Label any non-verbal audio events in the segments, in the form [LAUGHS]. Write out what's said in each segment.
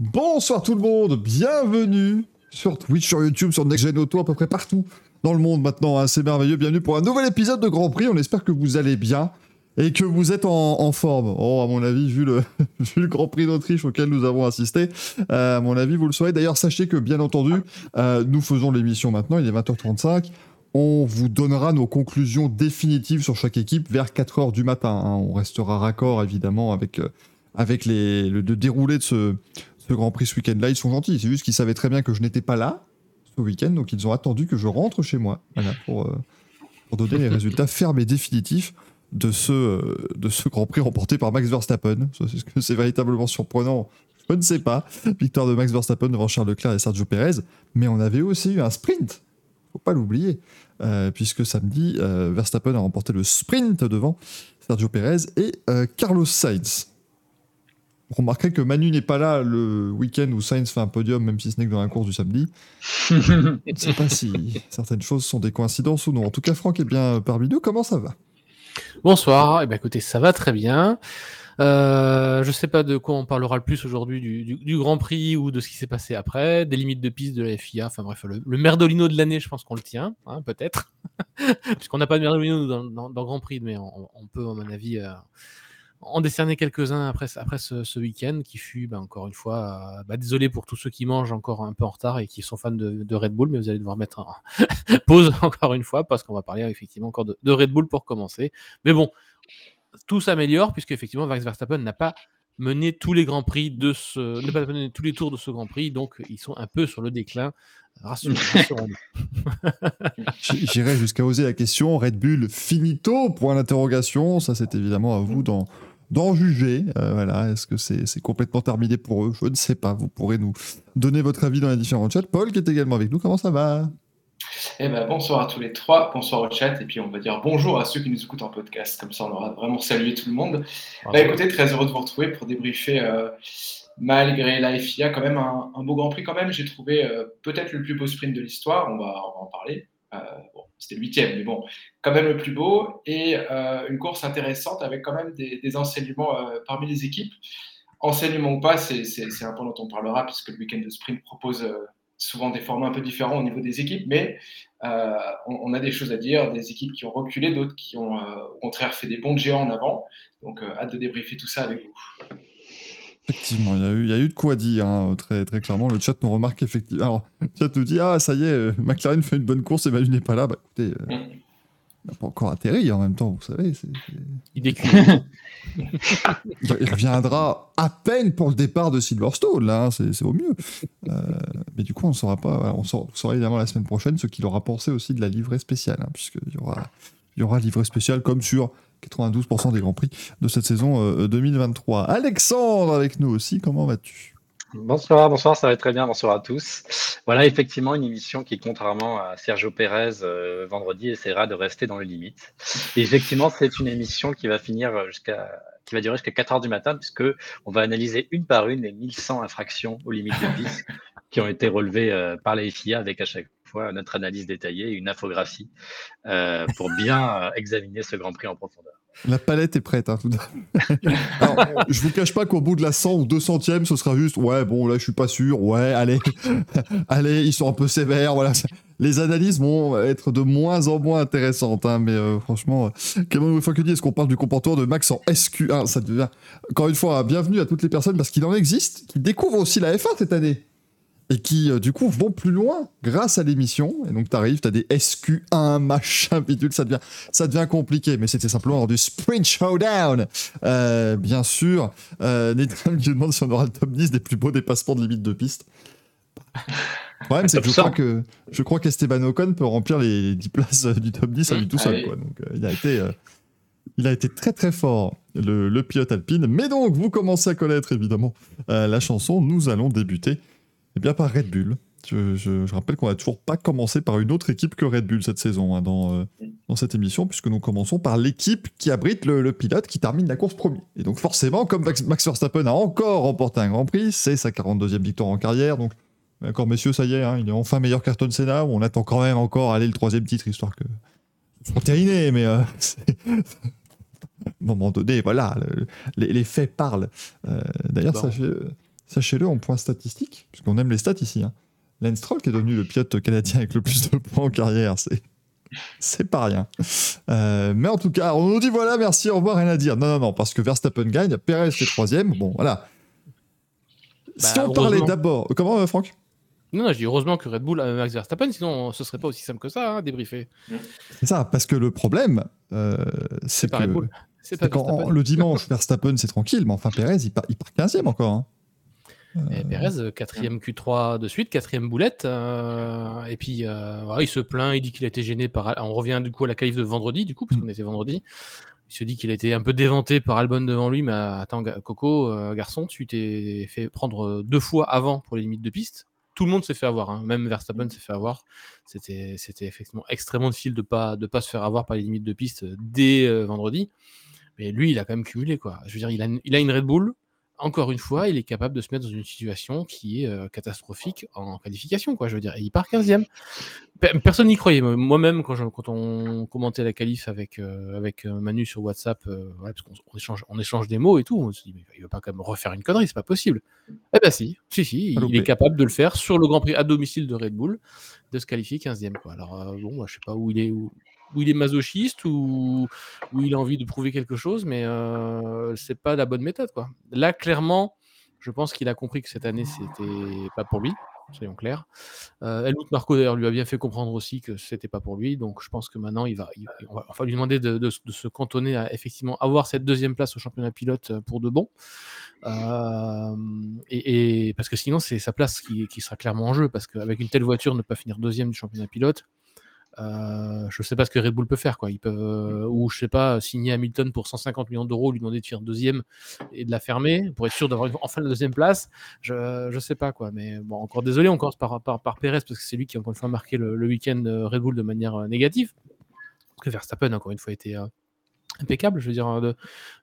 Bonsoir tout le monde, bienvenue sur Twitch, sur YouTube, sur Next Gen Auto, à peu près partout dans le monde maintenant. hein. C'est merveilleux, bienvenue pour un nouvel épisode de Grand Prix. On espère que vous allez bien et que vous êtes en, forme. Oh, à mon avis, [LAUGHS] vu le, Grand Prix d'Autriche auquel nous avons assisté, euh, à mon avis, vous le saurez. D'ailleurs, sachez que, bien entendu, euh, nous faisons l'émission maintenant, il est 20h35. On vous donnera nos conclusions définitives sur chaque équipe vers 4h du matin. hein. On restera raccord, évidemment, avec, euh, le déroulé de ce, ce Grand Prix ce week-end-là. Ils sont gentils, c'est juste qu'ils savaient très bien que je n'étais pas là ce week-end, donc ils ont attendu que je rentre chez moi voilà, pour, euh, pour donner les [LAUGHS] résultats fermes et définitifs de ce, euh, de ce Grand Prix remporté par Max Verstappen. [LAUGHS] C'est- véritablement surprenant Je ne sais pas. Victoire de Max Verstappen devant Charles Leclerc et Sergio Perez. Mais on avait aussi eu un sprint. faut pas l'oublier. Euh, puisque samedi, Verstappen a remporté le sprint devant Sergio Perez et Carlos Sainz. Vous remarquerez que Manu n'est pas là le week-end où Sainz fait un podium, même si ce n'est que dans la course du samedi. [LAUGHS] Je ne sais pas si certaines choses sont des coïncidences ou non. En tout cas, Franck est bien parmi nous. Comment ça va? Bonsoir, eh ben, écoutez, ça va très bien. Euh, je sais pas de quoi on parlera le plus aujourd'hui, du, du- du Grand Prix ou de ce qui s'est passé après, des limites de piste de la FIA, enfin bref, le, le merdolino de l'année, je pense qu'on le tient, hein, peut-être, [LAUGHS] puisqu'on n'a pas de merdolino dans, dans, dans Grand Prix, mais on, on peut, à mon avis, euh, en décerner quelques-uns après, après ce, ce week-end qui fut, ben, encore une fois, euh, bah, désolé pour tous ceux qui mangent encore un peu en retard et qui sont fans de, de Red Bull, mais vous allez devoir mettre en [LAUGHS] pause [LAUGHS] encore une fois parce qu'on va parler effectivement encore de, de Red Bull pour commencer. Mais bon, tout s'améliore puisque effectivement Max Verstappen n'a pas mené tous les grands prix de ce, n'a pas mené tous les tours de ce Grand Prix, donc ils sont un peu sur le déclin. Rassurons- [LAUGHS] Rassurons-nous. J- J'irais jusqu'à oser la question Red Bull finito? Point d'interrogation. Ça, c'est évidemment à vous d'en d'en juger. Euh, voilà, est-ce que c'est c'est complètement terminé pour eux? Je ne sais pas. Vous pourrez nous donner votre avis dans les différents chats. Paul qui est également avec nous. Comment ça va? Eh ben, bonsoir à tous les trois, bonsoir au chat, et puis on va dire bonjour à ceux qui nous écoutent en podcast, comme ça on aura vraiment salué tout le monde. Bah écoutez, très heureux de vous retrouver pour débriefer, euh, malgré la FIA, quand même un, un beau Grand Prix quand même, j'ai trouvé euh, peut-être le plus beau sprint de l'histoire, on va, on va en parler. Euh, bon, c'était le huitième, mais bon, quand même le plus beau, et euh, une course intéressante avec quand même des, enseignements euh, parmi les équipes. Enseignement ou pas, c'est un point dont on parlera, puisque le week-end de sprint propose souvent des formats un peu différents au niveau des équipes, mais on, a des choses à dire, des équipes qui ont reculé, d'autres qui ont au contraire fait des bons géants en avant. Donc, hâte de débriefer tout ça avec vous. Effectivement, il y, a eu, il y a eu de quoi dire, hein, très, très clairement. Le chat nous remarque effectivement. Alors, le chat nous dit Ah, ça y est, euh, McLaren fait une bonne course et Manu n'est pas là. Bah écoutez, euh, Mm. il n'a pas encore atterri en même temps, vous savez. c'est- c'est- Il décline. Il [LAUGHS] il reviendra à peine pour le départ de Silverstone, là, hein, c'est c'est au mieux. Euh, mais du coup, on ne saura pas, voilà, on saura, on saura évidemment la semaine prochaine ce qu'il aura pensé aussi de la livrée spéciale, hein, puisqu'il y aura, il y aura livrée spéciale comme sur 92% des Grands Prix de cette saison euh, 2023. Alexandre avec nous aussi, comment vas-tu? Bonsoir, bonsoir, ça va très bien, bonsoir à tous. Voilà, effectivement, une émission qui, contrairement à Sergio Pérez, euh, vendredi, essaiera de rester dans les limites. Et effectivement, c'est une émission qui va finir jusqu'à, qui va durer jusqu'à 4 heures du matin, puisque on va analyser une par une les 1100 infractions aux limites de [LAUGHS] piste qui ont été relevées euh, par la FIA avec à chaque notre analyse détaillée une infographie euh, pour bien euh, examiner ce Grand Prix en profondeur. La palette est prête. Hein, Alors, je vous cache pas qu'au bout de la 100 ou 200e, ce sera juste ouais, bon, là, je suis pas sûr. Ouais, allez, [LAUGHS] allez, ils sont un peu sévères. Voilà. Les analyses vont être de moins en moins intéressantes. hein, mais euh, franchement, fois que dit, est-ce qu'on parle du comportement de Max en SQ1 Ça devient, encore une fois, bienvenue à toutes les personnes parce qu'il en existe qui découvrent aussi la F1 cette année et qui euh, du coup vont plus loin grâce à l'émission et donc t'arrives t'as des SQ1 [LAUGHS] machin bidule ça devient ça devient compliqué mais c'était simplement du sprint showdown Euh, bien sûr euh, Nathan me demande si on aura le top 10 des plus beaux dépassements de limite de piste le problème c'est que je crois que je crois qu'Esteban Ocon peut remplir les 10 places euh, du top 10 à lui tout seul Allez. quoi. donc il a été il a été très très fort, le, le pilote alpine. Mais donc, vous commencez à connaître évidemment euh, la chanson. Nous allons débuter eh bien, par Red Bull. Je, je- je rappelle qu'on n'a toujours pas commencé par une autre équipe que Red Bull cette saison hein, dans, euh, dans cette émission, puisque nous commençons par l'équipe qui abrite le, le pilote qui termine la course premier. Et donc forcément, comme Max, Max Verstappen a encore remporté un Grand Prix, c'est sa 42e victoire en carrière. Donc, d'accord messieurs, ça y est, hein, il est enfin meilleur qu'Ayrton Senna. On attend quand même encore aller le troisième titre, histoire que ce soit terminé, mais... euh, [LAUGHS] c'est- à [LAUGHS] un moment donné, voilà, le- les, les faits parlent. Euh, D'ailleurs, Bon. sachez, sachez-le en point statistique, puisqu'on aime les stats ici. Hein. Lance Stroll qui est devenu le pilote canadien avec le plus de points en carrière, c'est c'est pas rien. Euh, mais en tout cas, on nous dit voilà, merci, au revoir, rien à dire. Non, non, non, parce que Verstappen gagne, Perez fait troisième. Bon, voilà. si Bah, on parlait d'abord. Comment, euh, Franck? Non, non, je dis heureusement que Red Bull a Max Verstappen, sinon ce serait pas aussi simple que ça, hein, débriefer. C'est ça, parce que le problème, euh, c'est pas que. Red Bull. C'est quand le dimanche, Verstappen, c'est tranquille, mais enfin, Perez, il part, il part 15e encore. hein. Et Perez, euh, quatrième Q3 de suite, quatrième boulette. euh, et puis, euh, voilà, il se plaint, il dit qu'il a été gêné par. On revient du coup à la qualif de vendredi, du coup, parce Mm. qu'on était vendredi. Il se dit qu'il a été un peu déventé par Albon devant lui, mais attends, Coco, euh, garçon, tu t'es fait prendre deux fois avant pour les limites de piste. Tout le monde s'est fait avoir, hein. même Verstappen s'est fait avoir. C'était, c'était effectivement extrêmement difficile de pas de pas se faire avoir par les limites de piste dès euh, vendredi. Mais lui, il a quand même cumulé quoi. Je veux dire, il a, il a une Red Bull encore une fois, il est capable de se mettre dans une situation qui est euh, catastrophique en qualification, quoi. Je veux dire, et il part 15e. Pe- Personne n'y croyait. Moi- Moi-même, quand, je- quand on commentait la qualif avec, euh, avec euh, Manu sur WhatsApp, euh, parce qu'on on échange, on échange des mots et tout, on se dit, mais il va pas quand même refaire une connerie, c'est pas possible. Eh ben si, si, si, il est capable de le faire sur le Grand Prix à domicile de Red Bull, de se qualifier 15e. Quoi. Alors, bon, moi, je sais pas où il est, où, où il est masochiste ou où il a envie de prouver quelque chose, mais euh, c'est pas la bonne méthode. Quoi. Là, clairement, je pense qu'il a compris que cette année, c'était pas pour lui, soyons clairs. Euh, Marco, d'ailleurs, lui a bien fait comprendre aussi que c'était pas pour lui, donc je pense que maintenant, il va, lui demander de, se cantonner à effectivement avoir cette deuxième place au championnat pilote euh, pour de bon. Euh, et, parce que sinon, c'est sa place qui sera clairement en jeu, parce qu'avec une telle voiture, ne pas finir deuxième du championnat pilote, euh, je sais pas ce que Red Bull peut faire, quoi. Ils peuvent, euh, ou je sais pas, signer Hamilton pour 150 millions d'euros, lui demander de finir deuxième et de la fermer pour être sûr d'avoir enfin la deuxième place. Je, je sais pas quoi, mais bon, encore désolé, commence par, par, Perez parce que c'est lui qui a encore une fois marqué le, week-end euh, Red Bull de manière négative. Parce que Verstappen, encore une fois, était euh, impeccable. Je veux dire,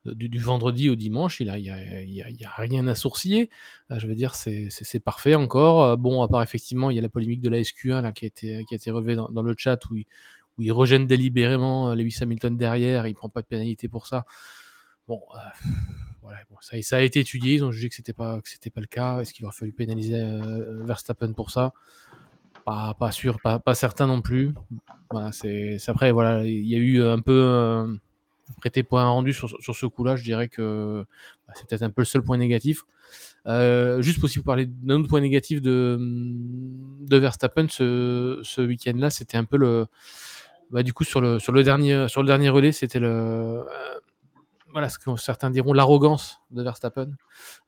du, vendredi au dimanche, il a, il y a, y a- rien à sourciller. Euh, je veux dire, c'est parfait encore. Euh, bon, à part effectivement, il y a la polémique de la SQ1 là, qui, a été, qui a été relevée dans, le chat où il, où il regène délibérément euh, Lewis Hamilton derrière, il prend pas de pénalité pour ça. Bon, voilà, ça, a été étudié, ils ont jugé que c'était pas c'était pas le cas. Est-ce qu'il aurait fallu pénaliser Verstappen pour ça? Pas, sûr, pas, pas certain non plus. Voilà, c'est après voilà, il y a eu un peu prêté point rendu sur, sur ce coup-là. Je dirais que bah, c'est peut-être un peu le seul point négatif. Euh, juste possible parler d'un autre point négatif de, de Verstappen ce, ce week-end-là, c'était un peu le bah, du coup sur le sur le dernier sur le dernier relais, c'était le euh, voilà ce que certains diront l'arrogance de Verstappen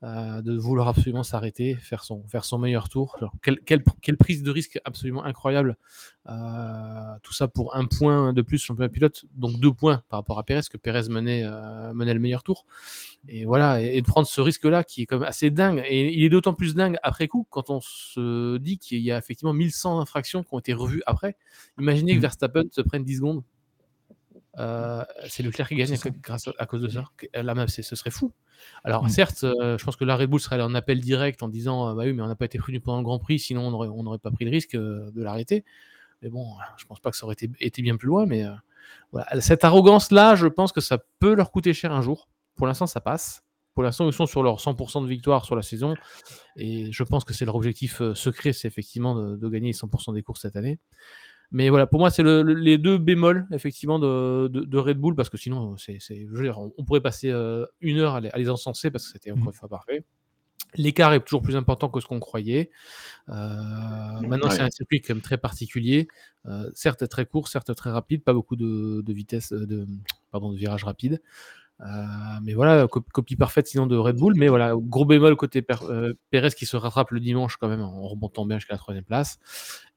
euh, de vouloir absolument s'arrêter, faire son faire son meilleur tour. Quelle, quelle, quelle prise de risque absolument incroyable. Euh, tout ça pour un point de plus championnat pilote, donc deux points par rapport à Perez que Perez menait euh, menait le meilleur tour. Et voilà, et, et de prendre ce risque-là qui est quand même assez dingue. Et il est d'autant plus dingue après coup quand on se dit qu'il y a effectivement 1100 infractions qui ont été revues après. Imaginez que Mhm. Verstappen se prenne 10 secondes. Euh, c'est Leclerc qui gagne grâce à, à cause de ça. Là, même, ce serait fou. Alors, Mhm. certes, euh, je pense que la Red Bull serait allée en appel direct en disant euh, Bah oui, mais on n'a pas été prévenu pendant le Grand Prix, sinon on n'aurait pas pris le risque euh, de l'arrêter. Mais bon, je pense pas que ça aurait été, été bien plus loin. Mais voilà. Cette arrogance-là, je pense que ça peut leur coûter cher un jour. Pour l'instant, ça passe. Pour l'instant, ils sont sur leur 100% de victoire sur la saison. Et je pense que c'est leur objectif secret, c'est effectivement de, de gagner 100% des courses cette année. Mais voilà, pour moi, c'est le- le- les deux bémols, effectivement, de, de- de Red Bull, parce que sinon, c'est, c'est- je veux dire, on, on pourrait passer euh, une heure à les, à les encenser, parce que c'était encore une fois parfait. L'écart est toujours plus important que ce qu'on croyait. Euh, maintenant, Ouais. c'est un circuit quand même très particulier. Euh, certes, très court, certes, très rapide, pas beaucoup de, de vitesse, de, pardon, de virages rapides. Euh, mais voilà, co- copie parfaite sinon de Red Bull. Mais voilà, gros bémol côté Perez qui se rattrape le dimanche quand même en remontant bien jusqu'à la troisième place.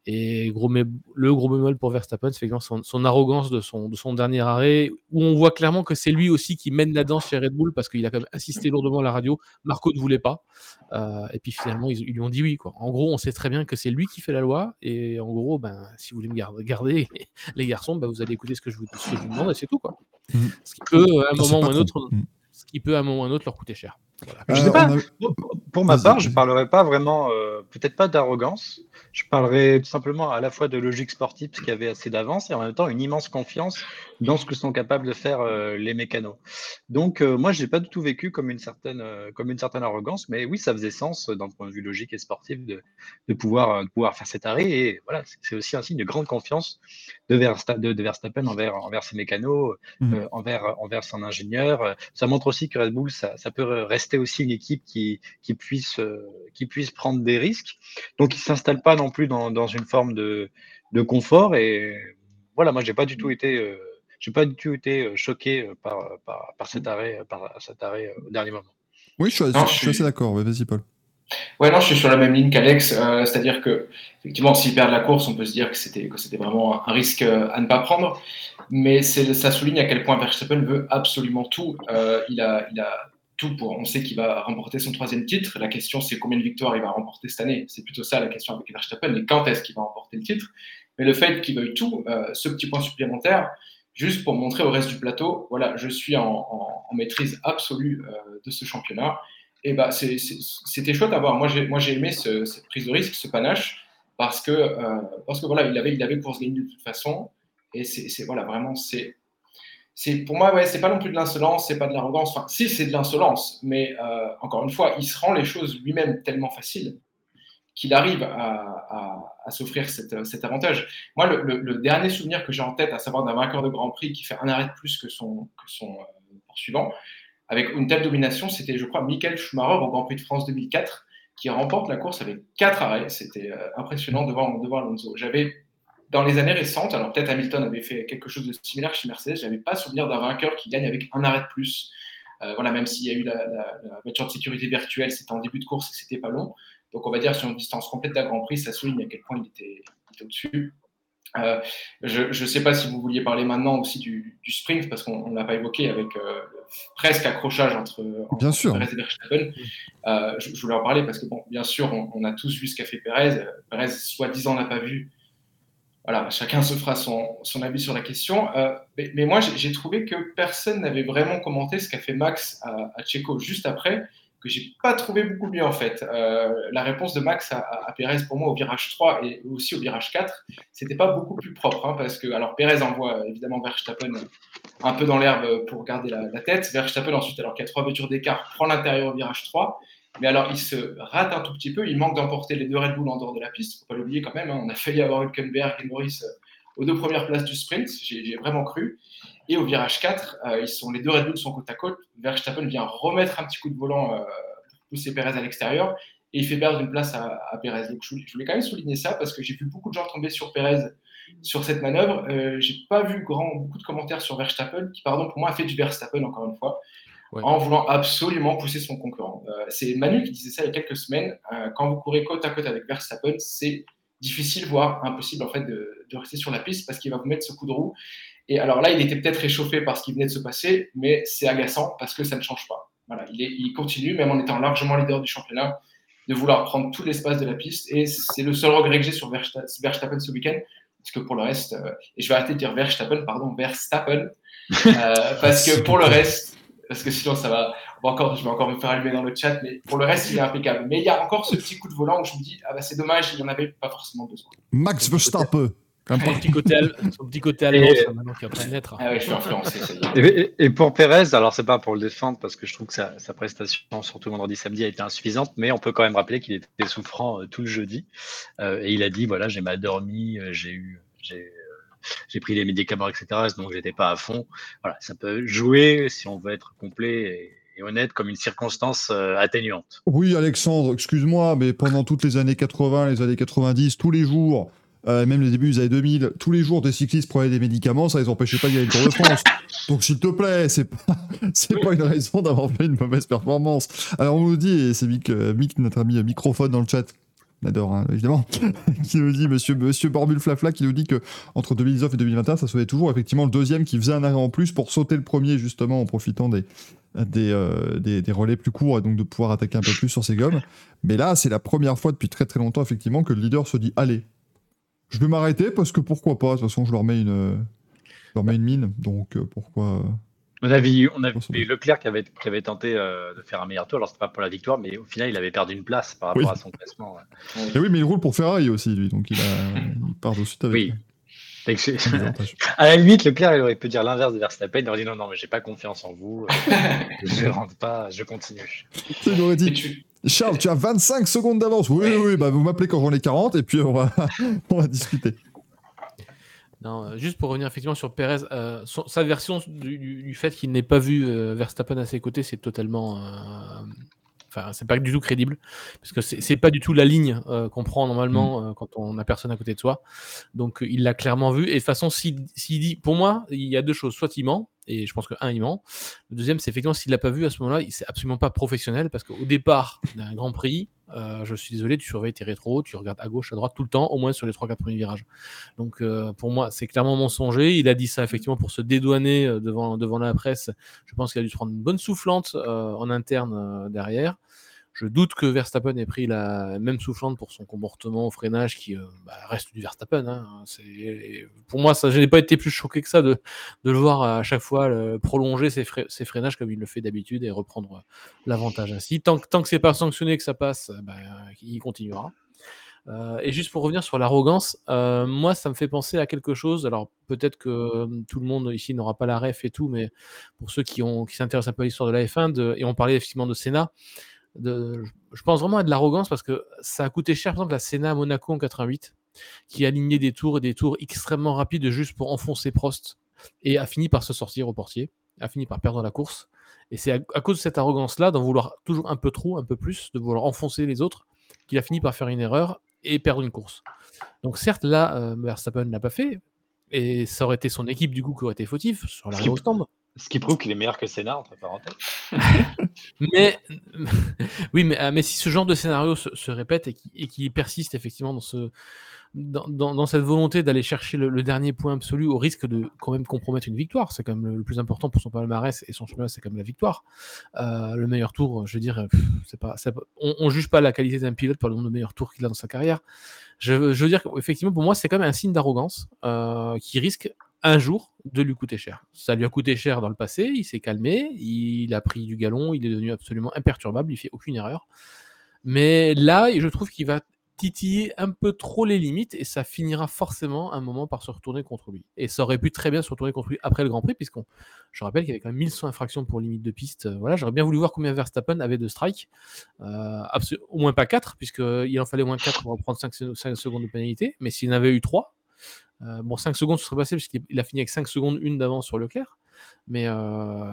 Et gros le gros bémol pour Verstappen, c'est son, son arrogance de son, de son dernier arrêt, où on voit clairement que c'est lui aussi qui mène la danse chez Red Bull parce qu'il a quand même insisté lourdement à la radio. Marco ne voulait pas. Euh, et puis finalement, ils, ils lui ont dit oui. Quoi. En gros, on sait très bien que c'est lui qui fait la loi. Et en gros, ben, si vous voulez me garder, [LAUGHS] les garçons, ben, vous allez écouter ce que je vous, ce que je vous demande et c'est tout. Quoi. Mhm. Ce qui peut, à un moment ou un autre, Mm. ce qui peut à un moment ou un autre leur coûter cher. Voilà. Je Euh, sais pas. on a- Pour, pour ma part, je vas-y. parlerai pas vraiment, euh, peut-être pas d'arrogance, Je parlerai tout simplement à la fois de logique sportive, parce qu'il y avait assez d'avance, et en même temps une immense confiance dans ce que sont capables de faire euh, les mécanos. Donc, euh, moi, je n'ai pas du tout vécu comme une, certaine, euh, comme une certaine arrogance, mais oui, ça faisait sens d'un point de vue logique et sportif de, de pouvoir, de pouvoir faire cet arrêt. Et voilà, c'est aussi un signe de grande confiance de, de, Verstappen envers, envers ses mécanos, mmh. envers, envers son ingénieur. Ça montre aussi que Red Bull, ça, ça peut rester aussi une équipe qui, qui, puisse, qui puisse prendre des risques. Donc, il ne s'installe pas non plus dans, dans, une forme de, de confort. Et voilà, moi, j'ai pas du tout été je n'ai pas du tout été euh, choqué euh, par, par, par, cet arrêt, par cet arrêt euh, au dernier moment. Oui, je suis, assez d'accord. Vas-y, Paul. Ouais, non, je suis sur la même ligne qu'Alex. C'est-à-dire que, effectivement, s'il perd la course, on peut se dire que c'était, que c'était vraiment un risque à ne pas prendre. Mais ça souligne à quel point Verstappen veut absolument tout. il, a, il a tout pour. On sait qu'il va remporter son troisième titre. La question, c'est combien de victoires il va remporter cette année. C'est plutôt ça la question avec Verstappen. Et quand est-ce qu'il va remporter le titre? Mais le fait qu'il veuille tout, ce petit point supplémentaire, juste pour montrer au reste du plateau, voilà, je suis en, maîtrise absolue euh, de ce championnat. Et bah, c'était chouette à voir. Moi, j'ai aimé cette prise de risque, ce panache, parce que, euh, parce que voilà, il avait, il avait pour se gagner de toute façon. Et c'est voilà, vraiment, c'est. Pour moi, ouais, c'est pas non plus de l'insolence, c'est pas de l'arrogance. Enfin, si, c'est de l'insolence, mais euh, encore une fois, il se rend les choses lui-même tellement faciles qu'il arrive à, s'offrir cet avantage. Moi, le, dernier souvenir que j'ai en tête, à savoir d'un vainqueur de Grand Prix qui fait un arrêt de plus que son, euh, poursuivant, avec une telle domination, c'était, je crois, Michael Schumacher au Grand Prix de France 2004, qui remporte la course avec quatre arrêts. C'était euh, impressionnant devant Alonso. J'avais, dans les années récentes, alors peut-être Hamilton avait fait quelque chose de similaire chez Mercedes, j'avais pas souvenir d'un vainqueur qui gagne avec un arrêt de plus. Euh, voilà, même s'il y a eu la, la, voiture de sécurité virtuelle, c'était en début de course et c'était pas long. Donc on va dire sur une distance complète d'un Grand Prix, ça souligne à quel point il était, au-dessus. Euh, je ne sais pas si vous vouliez parler maintenant aussi du, sprint, parce qu'on ne l'a pas évoqué avec euh, presque accrochage entre, bien sûr. Perez et Verstappen. Euh, je, voulais en parler parce que, bon, bien sûr, on, a tous vu ce qu'a fait Perez. Perez, soi-disant, n'a pas vu. Voilà, chacun se fera son, avis sur la question. Mais, mais, moi, j'ai trouvé que personne n'avait vraiment commenté ce qu'a fait Max à, à juste après que j'ai pas trouvé beaucoup mieux en fait. Euh, la réponse de Max à, Pérez pour moi au virage 3 et aussi au virage 4, c'était pas beaucoup plus propre hein, parce que alors Pérez envoie évidemment Verstappen un peu dans l'herbe pour garder la, tête. Verstappen ensuite alors qu'il y a trois voitures d'écart prend l'intérieur au virage 3. Mais alors, il se rate un tout petit peu. Il manque d'emporter les deux Red Bull en dehors de la piste. Faut pas l'oublier quand même. Hein. On a failli avoir Hülkenberg et Norris euh, aux deux premières places du sprint. J'ai vraiment cru. Et au virage 4, euh, ils sont, les deux Red Bull sont côte à côte. Verstappen vient remettre un petit coup de volant euh, pour pousser Perez à l'extérieur et il fait perdre une place à, à Perez. Donc je, voulais quand même souligner ça parce que j'ai vu beaucoup de gens tomber sur Perez sur cette manœuvre. Euh, j'ai pas vu grand, beaucoup de commentaires sur Verstappen qui, pardon, pour moi, a fait du Verstappen encore une fois. En voulant absolument pousser son concurrent. Euh, c'est Manu qui disait ça il y a quelques semaines. quand vous courez côte à côte avec Verstappen, c'est difficile, voire impossible en fait de, de, rester sur la piste parce qu'il va vous mettre ce coup de roue et alors là, il était peut-être réchauffé par ce qui venait de se passer, mais c'est agaçant parce que ça ne change pas. Voilà, il, est, il, continue, même en étant largement leader du championnat, de vouloir prendre tout l'espace de la piste. Et c'est le seul regret que j'ai sur Verstappen ce week-end. Parce que pour le reste, euh, et je vais arrêter de dire Verstappen, pardon, Verstappen. Euh, [LAUGHS] parce que pour le reste, parce que sinon ça va, encore, je vais encore me faire allumer dans le chat, mais pour le reste, il est impeccable. Mais il y a encore ce petit coup de volant où je me dis, ah bah c'est dommage, il n'y en avait pas forcément besoin. Max Verstappen. Son petit côté, son petit côté allemand, ça, maintenant qui va naître. Ah ouais, je suis influencé. Et, et, pour Pérez, alors c'est pas pour le défendre parce que je trouve que sa, sa, prestation, surtout vendredi samedi, a été insuffisante, mais on peut quand même rappeler qu'il était souffrant euh, tout le jeudi. Euh, et il a dit voilà, j'ai mal dormi, euh, j'ai eu, j'ai, j'ai pris les médicaments, etc. Donc j'étais pas à fond. Voilà, ça peut jouer si on veut être complet et, et honnête comme une circonstance atténuante. Oui, Alexandre, excuse-moi, mais pendant toutes les années 80, les années 90, tous les jours euh, même les débuts des années 2000, tous les jours des cyclistes prenaient des médicaments, ça les empêchait pas d'y aller le Tour de France. [LAUGHS] Donc s'il te plaît, c'est pas, [LAUGHS] c'est pas une raison d'avoir fait une mauvaise performance. Alors on nous dit, et c'est Mick, euh, Mick notre ami euh, microphone dans le chat, on adore hein, évidemment, [LAUGHS] qui nous dit, monsieur, monsieur Borbul Flafla, qui nous dit que entre 2019 et 2021, ça serait toujours effectivement le deuxième qui faisait un arrêt en plus pour sauter le premier justement en profitant des, des, des, des, relais plus courts et donc de pouvoir attaquer un peu plus sur ses gommes. Mais là, c'est la première fois depuis très très longtemps, effectivement, que le leader se dit Allez, je vais m'arrêter parce que pourquoi pas. De toute façon, je leur mets une, je leur mets une mine. Donc euh, pourquoi. On avait eu, on avait eu Leclerc qui avait, qui avait tenté euh, de faire un meilleur tour. Alors, c'était pas pour la victoire, mais au final, il avait perdu une place par rapport à son classement. Et oui, mais il roule pour Ferrari aussi, lui. Donc, il, a, il part de suite avec. Oui. [LAUGHS] à la limite, Leclerc, il aurait pu dire l'inverse de Verstappen. Il aurait dit non, non, mais j'ai pas confiance en vous. [LAUGHS] je ne rentre pas, je continue. Il aurait dit Charles, tu as 25 secondes d'avance. Oui, oui, bah, vous m'appelez quand j'en ai 40 et puis on va, [LAUGHS] on va discuter. Non, euh, juste pour revenir effectivement sur Perez, euh, sa version du, fait qu'il n'ait pas vu euh, Verstappen à ses côtés, c'est totalement Enfin, c'est pas du tout crédible, parce que c'est pas du tout la ligne qu'on prend normalement mm. quand on a personne à côté de soi. Donc il l'a clairement vu. Et de toute façon, s'il dit, pour moi, il y a deux choses. Soit il ment, et je pense que un, il ment. Le deuxième, c'est effectivement s'il l'a pas vu à ce moment-là, c'est absolument pas professionnel, parce qu'au départ d'un Grand Prix, euh, je suis désolé, tu surveilles tes rétros, tu regardes à gauche, à droite tout le temps, au moins sur les 3-4 premiers virages. Donc pour moi, c'est clairement mensonger. Il a dit ça effectivement pour se dédouaner devant, devant la presse. Je pense qu'il a dû se prendre une bonne soufflante en interne derrière. Je doute que Verstappen ait pris la même soufflante pour son comportement au freinage qui euh, bah, reste du Verstappen. Hein. Pour moi, ça, je n'ai pas été plus choqué que ça de, le voir à chaque fois prolonger ses, freinages comme il le fait d'habitude et reprendre l'avantage ainsi. Tant, tant que c'est pas sanctionné que ça passe, bah, il continuera. Euh, et juste pour revenir sur l'arrogance, euh, moi ça me fait penser à quelque chose. Alors peut-être que tout le monde ici n'aura pas la ref et tout, mais pour ceux qui, s'intéressent un peu à l'histoire de la F1, et on parlait effectivement de Sénat, je pense vraiment à de l'arrogance parce que ça a coûté cher, par exemple, la Senna à Monaco en 88, qui a aligné des tours et des tours extrêmement rapides juste pour enfoncer Prost et a fini par se sortir au portier, a fini par perdre la course. Et c'est à, cause de cette arrogance-là, d'en vouloir toujours un peu trop, un peu plus, de vouloir enfoncer les autres, qu'il a fini par faire une erreur et perdre une course. Donc certes, là, euh, Verstappen ne l'a pas fait, et ça aurait été son équipe du coup qui aurait été fautif sur la stand. Ce qui prouve qu'il est meilleur que Senna, entre parenthèses. [LAUGHS] mais [LAUGHS] oui, mais, euh, mais, si ce genre de scénario se, répète et qui, persiste effectivement dans, ce, dans, cette volonté d'aller chercher le, dernier point absolu au risque de quand même compromettre une victoire, c'est quand même le, plus important pour son palmarès et son chemin, c'est quand même la victoire. Euh, le meilleur tour, je veux dire, on, on, juge pas la qualité d'un pilote par le nombre de meilleurs tours qu'il a dans sa carrière. Je, veux dire qu'effectivement, pour moi, c'est quand même un signe d'arrogance euh, qui risque un jour de lui coûter cher. Ça lui a coûté cher dans le passé, il s'est calmé, il a pris du galon, il est devenu absolument imperturbable, il fait aucune erreur. Mais là, je trouve qu'il va titiller un peu trop les limites et ça finira forcément un moment par se retourner contre lui. Et ça aurait pu très bien se retourner contre lui après le Grand Prix, puisqu'on, je rappelle qu'il y avait quand même 1100 infractions pour limite de piste. Voilà, j'aurais bien voulu voir combien Verstappen avait de strikes. Euh, au moins pas 4, puisqu'il en fallait moins 4 pour reprendre 5, 5 secondes de pénalité. Mais s'il en avait eu 3, euh, bon, 5 secondes, ce serait passé, puisqu'il a fini avec 5 secondes, une d'avance sur Leclerc. Mais euh,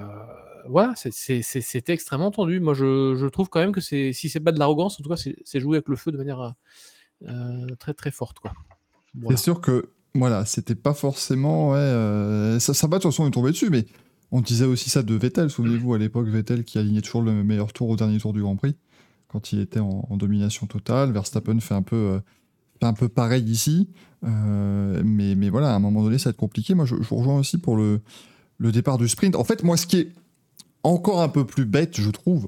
voilà, c'était extrêmement tendu. Moi, je, trouve quand même que si c'est pas de l'arrogance, en tout cas, c'est jouer avec le feu de manière euh, très très forte. C'est sûr que voilà, c'était pas forcément. Ça, ça va, de toute façon, on est tombé dessus, mais on disait aussi ça de Vettel. Souvenez-vous, à l'époque, Vettel qui alignait toujours le meilleur tour au dernier tour du Grand Prix, quand il était en domination totale. Verstappen fait un peu un peu pareil ici. Euh, mais, mais voilà, à un moment donné, ça va être compliqué. Moi, je, vous rejoins aussi pour le, le, départ du sprint. En fait, moi, ce qui est encore un peu plus bête, je trouve,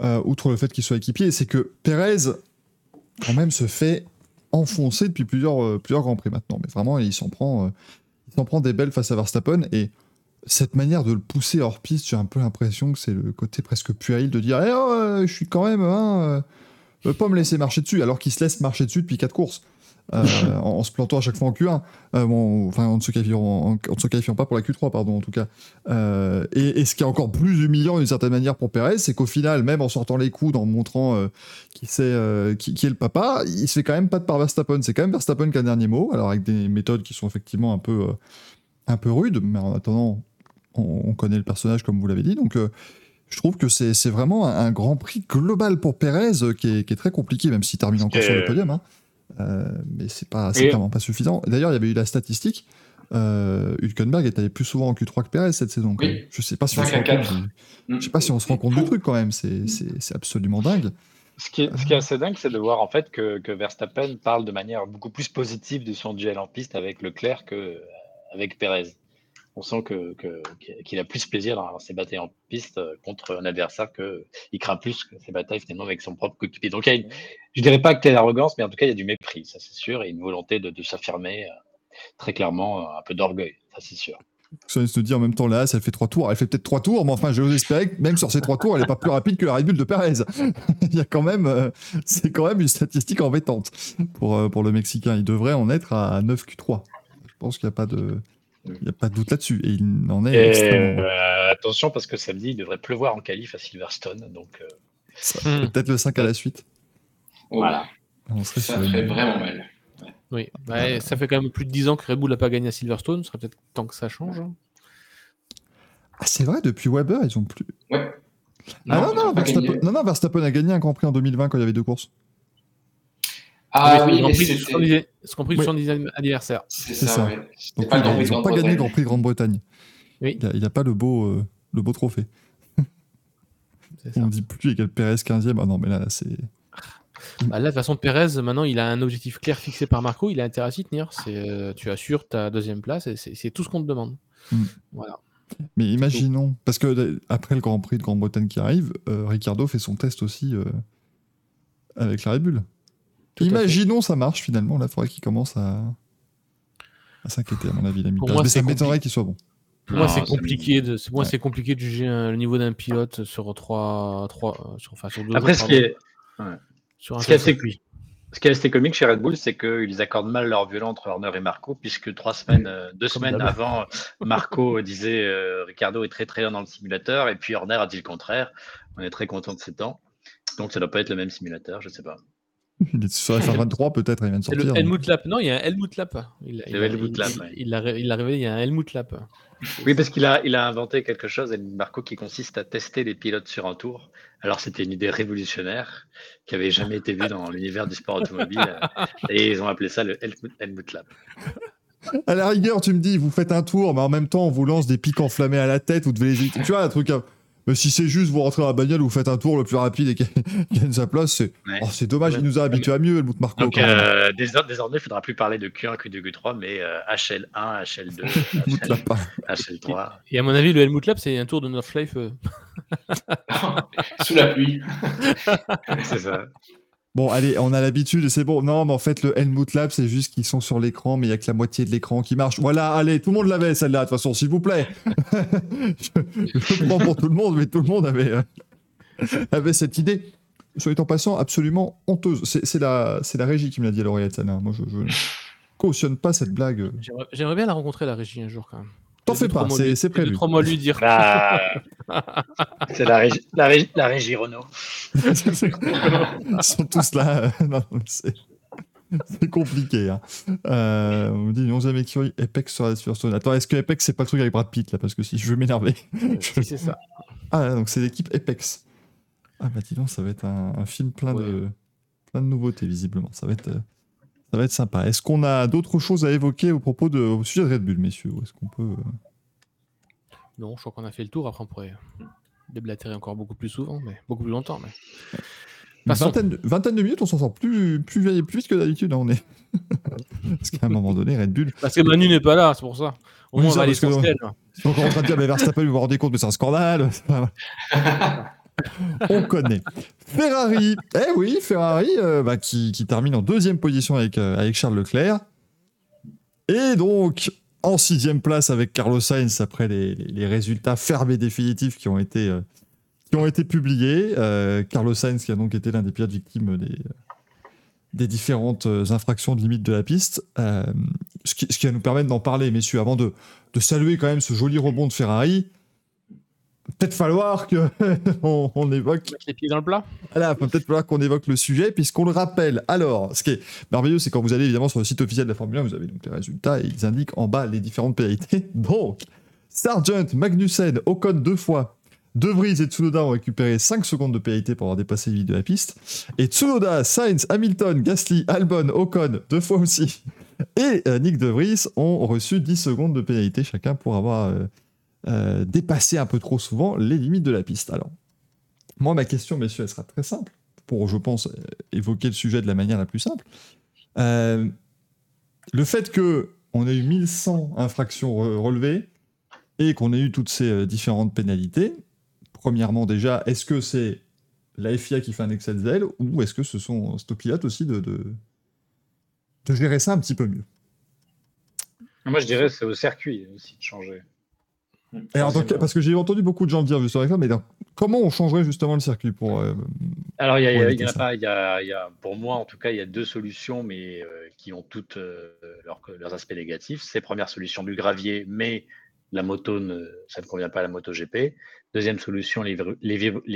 euh, outre le fait qu'il soit équipier, c'est que Perez, quand même, se fait enfoncer depuis plusieurs, euh, plusieurs Grands Prix maintenant. Mais vraiment, il s'en prend, il s'en prend des belles face à Verstappen. Et cette manière de le pousser hors piste, j'ai un peu l'impression que c'est le côté presque puéril de dire Eh oh, je suis quand même. Hein, ne pas me laisser marcher dessus, alors qu'il se laisse marcher dessus depuis quatre courses. Euh, [LAUGHS] en, se plantant à chaque fois en Q1, euh, bon, enfin en ne, se qualifiant, en, se qualifiant pas pour la Q3, pardon, en tout cas. Euh, et, ce qui est encore plus humiliant d'une certaine manière pour Perez, c'est qu'au final, même en sortant les coups, en montrant qui, c'est, qui, qui, est le papa, il se fait quand même pas de par Verstappen. C'est quand même Verstappen qui a un dernier mot, alors avec des méthodes qui sont effectivement un peu, un peu rudes, mais en attendant, on, on connaît le personnage comme vous l'avez dit, donc je trouve que c'est vraiment un, grand prix global pour Pérez euh, qui est, très compliqué, même s'il termine encore sur le podium. Hein. Euh, mais c'est pas, clairement pas suffisant. D'ailleurs, il y avait eu la statistique. Euh, Hülkenberg est allé plus souvent en Q3 que Pérez cette saison. Je sais pas si on se rend compte. Je sais pas si on se rend compte du truc quand même. C'est absolument dingue. Ce qui, est, ce qui est assez dingue, c'est de voir en fait que, que, Verstappen parle de manière beaucoup plus positive de son duel en piste avec Leclerc qu'avec Pérez on sent que, qu'il a plus plaisir dans ses batailles en piste euh, contre un adversaire qu'il craint plus que ses batailles finalement avec son propre coéquipier. Donc, il je dirais pas qu'il y a l'arrogance, mais en tout cas, il y a du mépris, ça c'est sûr, et une volonté de, s'affirmer euh, très clairement, euh, un peu d'orgueil, ça c'est sûr. Ça se dit en même temps là, ça fait trois tours. Elle fait peut-être trois tours, mais enfin, j'ose espérer que même sur ces trois tours, elle n'est pas plus rapide que la Red Bull de Perez. [LAUGHS] Il y a quand même, c'est quand même une statistique embêtante pour, pour le Mexicain. Il devrait en être à 9 Q3. Je pense qu'il n'y a pas de, il y a pas de doute là-dessus. Et il en est Et, extrêmement. euh, attention parce que samedi, il devrait pleuvoir en qualif à Silverstone. Donc, euh, Ça Hmm. Peut-être le 5 à la suite. Oh, Voilà. On serait Ça sur une- ferait vraiment mal. Oui, Ouais, ça fait quand même plus de 10 ans que Red Bull n'a pas gagné à Silverstone. Ce serait peut-être temps que ça change. hein. Ah, c'est vrai, depuis Weber, ils ont plus. Ouais. ah non, ont non, Verstappen, non, non, Verstappen a gagné un Grand Prix en 2020 quand il y avait deux courses. Ah le oui, mais c'était. 70 ce du Oui. 70e anniversaire. C'est ça, ça. ouais. C'était Donc pas le ils n'ont pas gagné le Grand. Prix de Grande-Bretagne. Oui. Il n'y a, pas le beau, euh, le beau trophée. [LAUGHS] On dit plus égale Perez 15e. Ah non, mais là, là c'est. Bah là, de toute façon, Perez, maintenant, il a un objectif clair fixé par Marco. Il a intérêt à s'y tenir. C'est, euh, tu assures ta deuxième place et c'est tout ce qu'on te demande. Mm. Voilà. Mais imaginons, parce que euh, après le Grand Prix de Grande-Bretagne qui arrive, euh, Ricardo fait son test aussi euh, avec la Red Bull. Imaginons ça marche finalement. Là, il faudrait qu'il commence à, à s'inquiéter, à mon avis. Il a mis Pour place. moi, mais c'est ça m'étonnerait qu'il soit bon. Pour moi, c'est compliqué de, c'est- pour moi, Ouais. c'est compliqué de juger un- le niveau d'un pilote sur trois, trois, euh, sur, enfin, sur deux Après, jours, ce qui, est, sur un ce qui est seul assez- ce qui est assez comique chez Red Bull, c'est qu'ils accordent mal leur violon entre Horner et Marco, puisque trois semaines, euh, deux Comme semaines avant, [LAUGHS] Marco disait euh, Ricardo est très très lent dans le simulateur, et puis Horner a dit le contraire. On est très content de ces temps. Donc ça doit pas être le même simulateur, je sais pas. Il est sur [LAUGHS] F23 peut-être, il vient de C'est sortir. le Helmut Lap. Non, il y a un Helmut Lap. Il, Le Helmut Lap, il- ouais. il l'a ré- il révélé, il y a un Helmut Lap. Oui, parce qu'il a, il a inventé quelque chose, Marco, qui consiste à tester les pilotes sur un tour. Alors c'était une idée révolutionnaire qui avait jamais été vue dans l'univers du sport automobile, [LAUGHS] et ils ont appelé ça le Helmut, Helmut Lap. À la rigueur, tu me dis, vous faites un tour, mais en même temps, on vous lance des pics enflammés à la tête, vous devez les éviter. Tu vois, un truc. Mais si c'est juste vous rentrez dans la bagnole, vous faites un tour le plus rapide et qu'il [LAUGHS] gagne sa place, c'est Ouais. oh, dommage, Ouais. il nous a habitués à mieux, le bout de Marco. Donc euh, désor- désormais, il ne faudra plus parler de Q1, Q2, Q3, mais euh, HL1, HL2, [LAUGHS] Helmut HL, Lapin. HL3. Et à mon avis, le Helmut Lap, c'est un tour de Northlife. euh, [LAUGHS] Sous la pluie. C'est ça. Bon, allez, on a l'habitude c'est bon. Non, mais en fait, le Helmut Lab, c'est juste qu'ils sont sur l'écran, mais il y a que la moitié de l'écran qui marche. Voilà, allez, tout le monde l'avait celle-là, de toute façon, s'il vous plaît. [LAUGHS] je, je pour tout le monde, mais tout le monde avait, euh, avait cette idée. Soit en passant, absolument honteuse. C'est la, la régie qui me l'a dit à celle-là. Moi, je, je cautionne pas cette blague. J'aimerais bien la rencontrer, la régie, un jour quand même. T'en fais pas, c'est prévu. trois lui dire. Bah, [LAUGHS] c'est la régie, la, régie, la régie Renault. Ils sont tous là. euh, [LAUGHS] non, c'est c'est compliqué. Hein. Euh, on me dit une 11e écurie, Apex sur la Silverstone. Attends, est-ce que Apex, c'est pas le truc avec Brad Pitt là? Parce que si je veux m'énerver. si c'est ça. [LAUGHS] Ah, donc c'est l'équipe Apex. Ah, bah dis donc, ça va être un, un film plein, de, plein de nouveautés, visiblement. Ça va être, euh, ça va être sympa. Est-ce qu'on a d'autres choses à évoquer au propos de, au sujet de Red Bull, messieurs est-ce qu'on peut. euh, Non, je crois qu'on a fait le tour. Après, on pourrait déblatérer encore beaucoup plus souvent, mais beaucoup plus longtemps. Mais... Une vingtaine de, vingtaine de minutes, on s'en sort plus, plus, vieille- plus vite que d'habitude. hein, on est... [LAUGHS] Parce qu'à un moment donné, Red Bull. Parce que Manu n'est pas là, c'est pour ça. Au Oui, moins, on va que- l'essentiel. Ils sont encore en train de dire, mais Verstappen, vous vous rendez compte, mais c'est un scandale. [LAUGHS] [LAUGHS] On connaît. Ferrari, eh oui, Ferrari euh, bah, qui, termine en deuxième position avec, euh, avec Charles Leclerc. Et donc, en sixième place avec Carlos Sainz après les, résultats fermes et définitifs qui ont été, euh, qui ont été publiés. Carlos Sainz qui a donc été l'un des pilotes victimes des, des différentes infractions de limite de la piste. Ce, qui, ce qui va nous permettre d'en parler, messieurs, avant de, de saluer quand même ce joli rebond de Ferrari. Peut-être falloir que [LAUGHS] on, on évoque. Mettre les pieds dans le plat. Voilà, peut peut-être falloir qu'on évoque le sujet, puisqu'on le rappelle. Alors, ce qui est merveilleux, c'est quand vous allez évidemment sur le site officiel de la Formule 1, vous avez donc les résultats et ils indiquent en bas les différentes pénalités. [LAUGHS] Donc, Sargent, Magnussen, Ocon deux fois. De Vries et Tsunoda ont récupéré 5 secondes de pénalité pour avoir dépassé les de la piste. Et Tsunoda, Sainz, Hamilton, Gasly, Albon, Ocon, deux fois aussi, et euh, Nick De Vries ont reçu 10 secondes de pénalité chacun pour avoir euh, euh, dépassé un peu trop souvent les limites de la piste. Alors, moi, ma question, messieurs, elle sera très simple, pour, je pense, euh, évoquer le sujet de la manière la plus simple. Euh, le fait que on ait eu 1100 infractions re- relevées et qu'on ait eu toutes ces différentes pénalités, premièrement déjà, est-ce que c'est la FIA qui fait un excel zèle ou est-ce que ce sont c'est pilotes aussi de, de, de gérer ça un petit peu mieux? Moi, je dirais c'est au circuit aussi de changer. Parce que j'ai entendu beaucoup de gens dire sur la mais comment on changerait justement le circuit pour euh, Alors, il y, a, pas, il y a, pour moi en tout cas, il y a deux solutions, mais euh, qui ont toutes euh, leurs aspects négatifs. C'est première solution du gravier, mais la moto, ne, ça ne convient pas à la moto GP. Deuxième solution, les,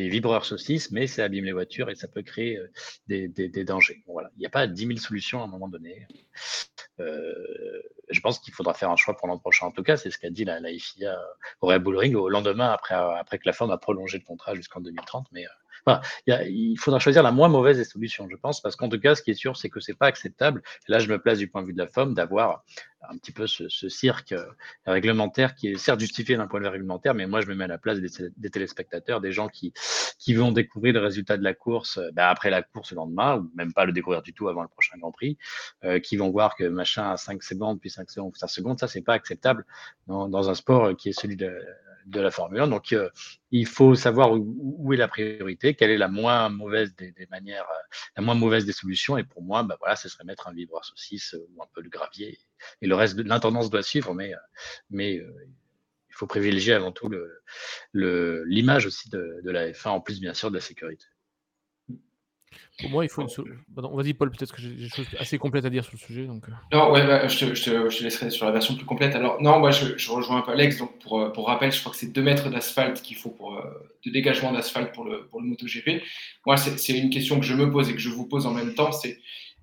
vibreurs saucisses, mais ça abîme les voitures et ça peut créer euh, des, dangers. voilà. Il n'y a pas 10 000 solutions à un moment donné. Euh, je pense qu'il faudra faire un choix pour l'an prochain. En tout cas, c'est ce qu'a dit la, FIA au Red Bull Ring au lendemain, après, que la Ford a prolongé le contrat jusqu'en 2030. Mais il, faudra choisir la moins mauvaise des solutions, je pense, parce qu'en tout cas, ce qui est sûr, c'est que c'est pas acceptable. là, je me place du point de vue de la FOM d'avoir un petit peu ce, cirque euh, réglementaire qui est certes justifié d'un point de vue réglementaire, mais moi, je me mets à la place des, téléspectateurs, des gens qui, vont découvrir le résultat de la course bah, après la course le lendemain, ou même pas le découvrir du tout avant le prochain Grand Prix, euh, qui vont voir que machin a 5 secondes, puis 5 secondes, 5 secondes, ça, c'est pas acceptable dans, un sport qui est celui de, de la Formule 1. Donc, euh, il faut savoir où, est la priorité, quelle est la moins mauvaise des, manières, euh, la moins mauvaise des solutions. Et pour moi, bah, voilà, ce serait mettre un vibreur saucisse euh, ou un peu de gravier. Et le reste l'intendance doit suivre, mais, il faut privilégier avant tout l'image aussi de, de la F1, en plus, bien sûr, de la sécurité. Pour moi, il faut une solution. Vas-y, Paul, peut-être que j'ai des choses assez complètes à dire sur le sujet. Donc... Euh. Non, ouais, bah, je, te, je, te, laisserai sur la version plus complète. Alors, non, moi, je, rejoins un peu Alex. Donc, pour, euh, pour rappel, je crois que c'est 2 mètres d'asphalte qu'il faut pour, euh, de dégagement d'asphalte pour le, pour le MotoGP. Moi, c'est une question que je me pose et que je vous pose en même temps c'est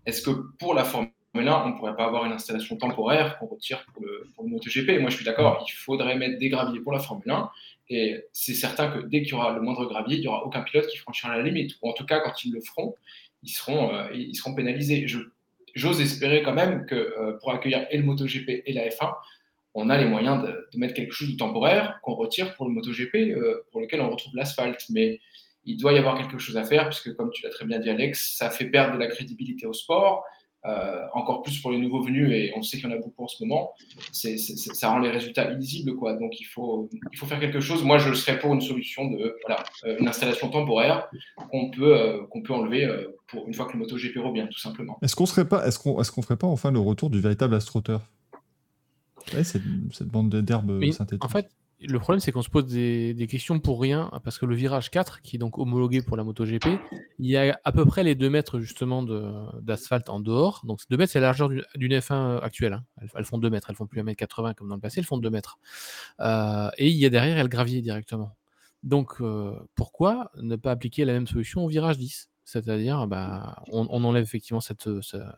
est-ce que pour la Formule 1, on ne pourrait pas avoir une installation temporaire qu'on retire pour le, pour le MotoGP? Moi, je suis d'accord, il faudrait mettre des graviers pour la Formule 1 et c'est certain que dès qu'il y aura le moindre gravier, il n'y aura aucun pilote qui franchira la limite. Ou en tout cas, quand ils le feront, ils seront, euh, pénalisés. J'ose espérer quand même que euh, pour accueillir et le MotoGP et la F1, on a les moyens de, mettre quelque chose de temporaire qu'on retire pour le MotoGP, euh, pour lequel on retrouve l'asphalte. Mais il doit y avoir quelque chose à faire, puisque comme tu l'as très bien dit Alex, ça fait perdre de la crédibilité au sport. Euh, encore plus pour les nouveaux venus, et on sait qu'il y en a beaucoup en ce moment, ça rend les résultats illisibles. Quoi. Donc il faut, il faut faire quelque chose. Moi, je serais pour une solution de voilà, euh, une installation temporaire qu'on peut, euh, qu'on peut enlever pour une fois que le MotoGP revient, tout simplement. Est-ce qu'on serait pas, est-ce qu'on, est-ce qu'on ferait pas enfin le retour du véritable astroturf? Cette, cette bande d'herbe synthétique. En fait, le problème, c'est qu'on se pose des, questions pour rien, parce que le virage 4, qui est donc homologué pour la MotoGP, il y a à peu près les 2 mètres justement d'asphalte en dehors. Donc 2 mètres, c'est la largeur d'une F1 euh, actuelle. Hein. Elles, font 2 mètres, elles font plus 1m80 comme dans le passé, elles font 2 mètres. Euh, et il y a derrière, le gravier directement. Donc euh, pourquoi ne pas appliquer la même solution au virage 10 c'est-à-dire, bah, on, enlève effectivement cette,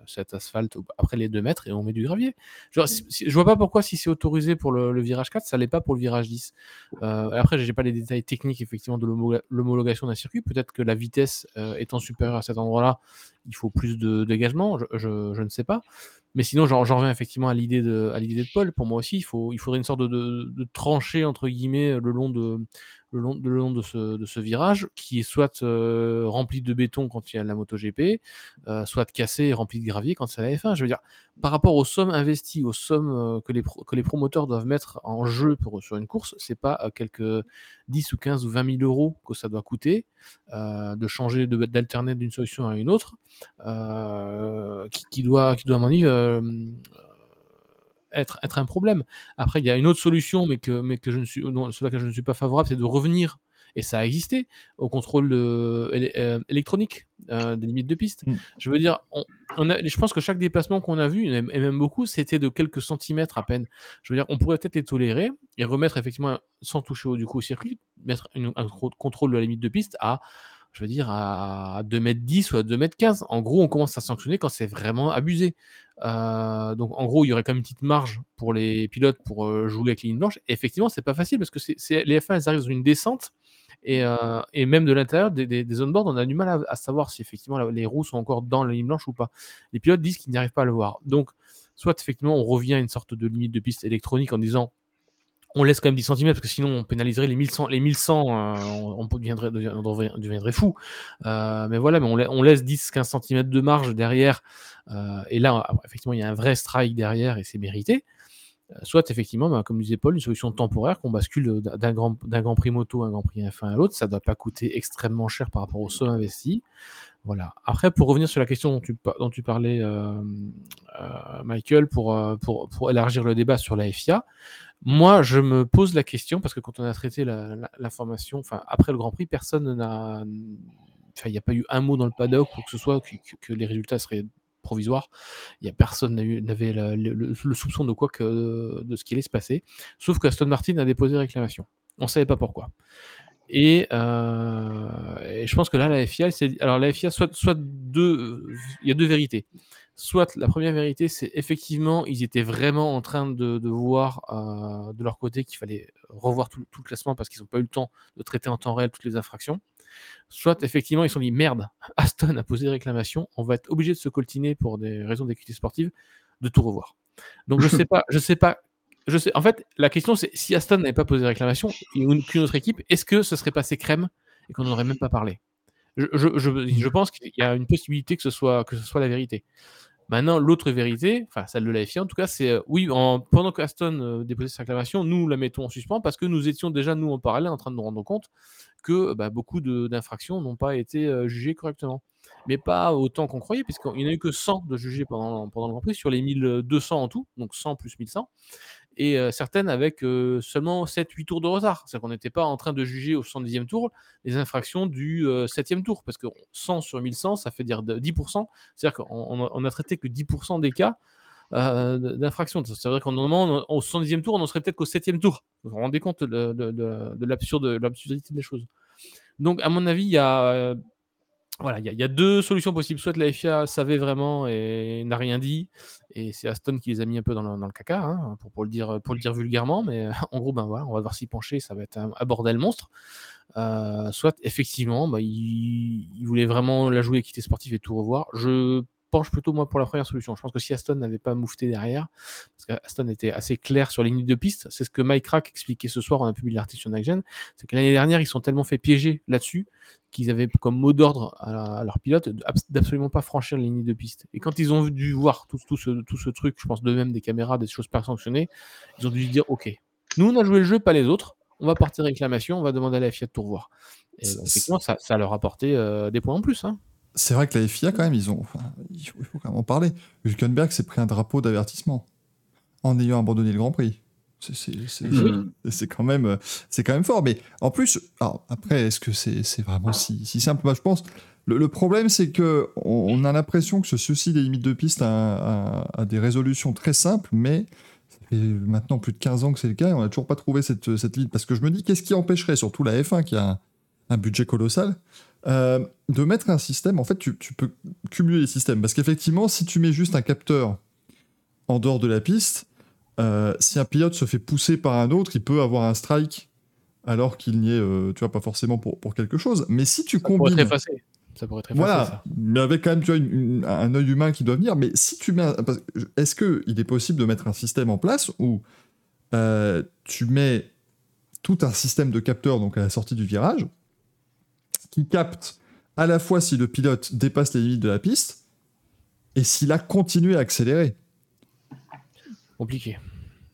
cet asphalte après les 2 mètres et on met du gravier. Je, ne vois pas pourquoi, si c'est autorisé pour le, virage 4, ça l'est pas pour le virage 10. Euh, après, j'ai pas les détails techniques effectivement de l'homologation d'un circuit. Peut-être que la vitesse euh, étant supérieure à cet endroit-là, il faut plus de dégagement. Je, ne sais pas. Mais sinon, j'en reviens effectivement à l'idée de, de Paul. Pour moi aussi, il, faut, il faudrait une sorte de, de tranchée entre guillemets le long de le long, de, ce, de, ce, virage, qui est soit euh, rempli de béton quand il y a la MotoGP, euh, soit cassé et rempli de gravier quand c'est la F1. Je veux dire, par rapport aux sommes investies, aux sommes euh, que, les promoteurs doivent mettre en jeu pour, sur une course, c'est pas quelques 10 ou 15 ou 20 000 euros que ça doit coûter de changer, d'alterner d'une solution à une autre, qui, qui, doit, qui doit à mon avis, être, être un problème. Après, il y a une autre solution, mais que, mais que je ne suis, non, sur laquelle je ne suis pas favorable, c'est de revenir, et ça a existé, au contrôle euh, électronique euh, des limites de piste. Mm. Je veux dire, on, a, je pense que chaque déplacement qu'on a vu, et même beaucoup, c'était de quelques centimètres à peine. Je veux dire, on pourrait peut-être les tolérer et remettre effectivement, sans toucher au, du coup, au circuit, mettre un contrôle de la limite de piste à je veux dire, à 2m10 ou à 2m15. En gros, on commence à sanctionner quand c'est vraiment abusé. Euh, donc, en gros, il y aurait quand même une petite marge pour les pilotes pour euh, jouer avec les lignes blanches. Et effectivement, c'est pas facile parce que les F1, elles arrivent dans une descente. Et, euh, même de l'intérieur des, des, des on a du mal à, savoir si effectivement les roues sont encore dans la ligne blanche ou pas. Les pilotes disent qu'ils n'y arrivent pas à le voir. Donc, soit effectivement, on revient à une sorte de limite de piste électronique en disant on laisse quand même 10 cm parce que sinon on pénaliserait les 1100, les 1100 euh, on, deviendrait, fou. Euh, mais voilà, on, laisse 10-15 cm de marge derrière. Euh, et là, effectivement, il y a un vrai strike derrière et c'est mérité. Soit effectivement, bah, comme disait Paul, une solution temporaire qu'on bascule d'un grand, prix moto à un grand prix F1 à l'autre. Ça ne doit pas coûter extrêmement cher par rapport aux sommes investis. Voilà. Après, pour revenir sur la question dont tu, dont parlais, Michael, pour, pour, pour, élargir le débat sur la FIA, moi, je me pose la question, parce que quand on a traité l'information, enfin, après le Grand Prix, personne n'a. Enfin, il n'y a pas eu un mot dans le paddock ou que ce soit que, les résultats seraient provisoires. Il y a personne n'avait le, soupçon de quoi que de ce qui allait se passer, sauf qu'Aston Martin a déposé réclamation. On ne savait pas pourquoi. Euh, et, je pense que là, la FIA. Alors, la FIA, soit, soit deux. Il y a deux vérités. Soit la première vérité, c'est effectivement, ils étaient vraiment en train de, voir euh, de leur côté qu'il fallait revoir tout, le classement parce qu'ils n'ont pas eu le temps de traiter en temps réel toutes les infractions. Soit effectivement, ils se sont dit merde, [LAUGHS] Aston a posé réclamation, on va être obligé de se coltiner pour des raisons d'équité sportive, de tout revoir. Donc je sais pas, je sais pas je sais. En fait, la question, c'est si Aston n'avait pas posé réclamation, ou qu'une autre équipe, est-ce que ce serait passé crème et qu'on n'aurait même pas parlé? Je, je, pense qu'il y a une possibilité que ce soit, que ce soit la vérité. Maintenant, l'autre vérité, enfin celle de la FIA en tout cas, c'est euh, oui, en, pendant qu'Aston euh, déposait sa réclamation, nous la mettons en suspens parce que nous étions déjà, nous, en parallèle, en train de nous rendre compte que bah, beaucoup d'infractions n'ont pas été euh, jugées correctement. Mais pas autant qu'on croyait, puisqu'il n'y en a eu que 100 de jugés pendant, pendant le Grand Prix sur les 1200 en tout, donc 100 plus 1100 et certaines avec seulement 7-8 tours de retard. C'est-à-dire qu'on n'était pas en train de juger au 70e tour les infractions du 7e tour, parce que 100 sur 1100, ça fait dire 10%. C'est-à-dire qu'on n'a traité que 10% des cas d'infraction. C'est-à-dire qu'en moment, au 70e tour, on en serait peut-être qu'au 7e tour. Vous vous rendez compte de, de, de l'absurdité des choses. Donc, à mon avis, il y a voilà, il y, a deux solutions possibles. Soit la FIA savait vraiment et n'a rien dit, et c'est Aston qui les a mis un peu dans le, caca, hein, pour, le dire, le vulgairement, mais [LAUGHS] en gros, ben voilà, on va voir s'y pencher, ça va être un, bordel monstre. Euh, soit effectivement, bah, il, il, voulait vraiment la jouer équité sportive et tout revoir. Je penche plutôt moi pour la première solution. Je pense que si Aston n'avait pas moufté derrière, parce qu'Aston était assez clair sur les lignes de piste, c'est ce que Mike Crack expliquait ce soir, on a publié l'article sur NextGen, c'est que l'année dernière, ils sont tellement fait piéger là-dessus qu'ils avaient comme mot d'ordre à, leur pilote d'absolument pas franchir les lignes de piste. Et quand ils ont dû voir tout, tout, ce, tout ce truc, je pense de même des caméras, des choses pas sanctionnées, ils ont dû dire ok, nous on a joué le jeu, pas les autres, on va partir réclamation, on va demander à la FIA de tout revoir. Et effectivement, ça, ça leur a apporté euh, des points en plus. Hein c'est vrai que la FIA, quand même, ils ont. il faut quand même en parler. Hülkenberg s'est pris un drapeau d'avertissement en ayant abandonné le Grand Prix. C'est quand, même, quand même fort. Mais en plus, après, est-ce que c'est vraiment si, simple? Moi, je pense. Le, problème, c'est que on, a l'impression que ce souci des limites de piste a, des résolutions très simples, mais ça fait maintenant plus de 15 ans que c'est le cas et on n'a toujours pas trouvé cette, cette ligne. Parce que je me dis, qu'est-ce qui empêcherait, surtout la F1 qui a un budget colossal, euh, de mettre un système, en fait, tu, peux cumuler les systèmes. Parce qu'effectivement, si tu mets juste un capteur en dehors de la piste, euh, si un pilote se fait pousser par un autre, il peut avoir un strike alors qu'il n'y est, euh, tu vois, pas forcément pour, pour, quelque chose. Mais si tu combines. Pourrait ça pourrait être Voilà, ça. mais avec quand même tu vois, un œil humain qui doit venir. Mais si tu mets. Est-ce qu'il est possible de mettre un système en place où tu mets tout un système de capteurs donc à la sortie du virage qui capte à la fois si le pilote dépasse les limites de la piste et s'il a continué à accélérer? Compliqué.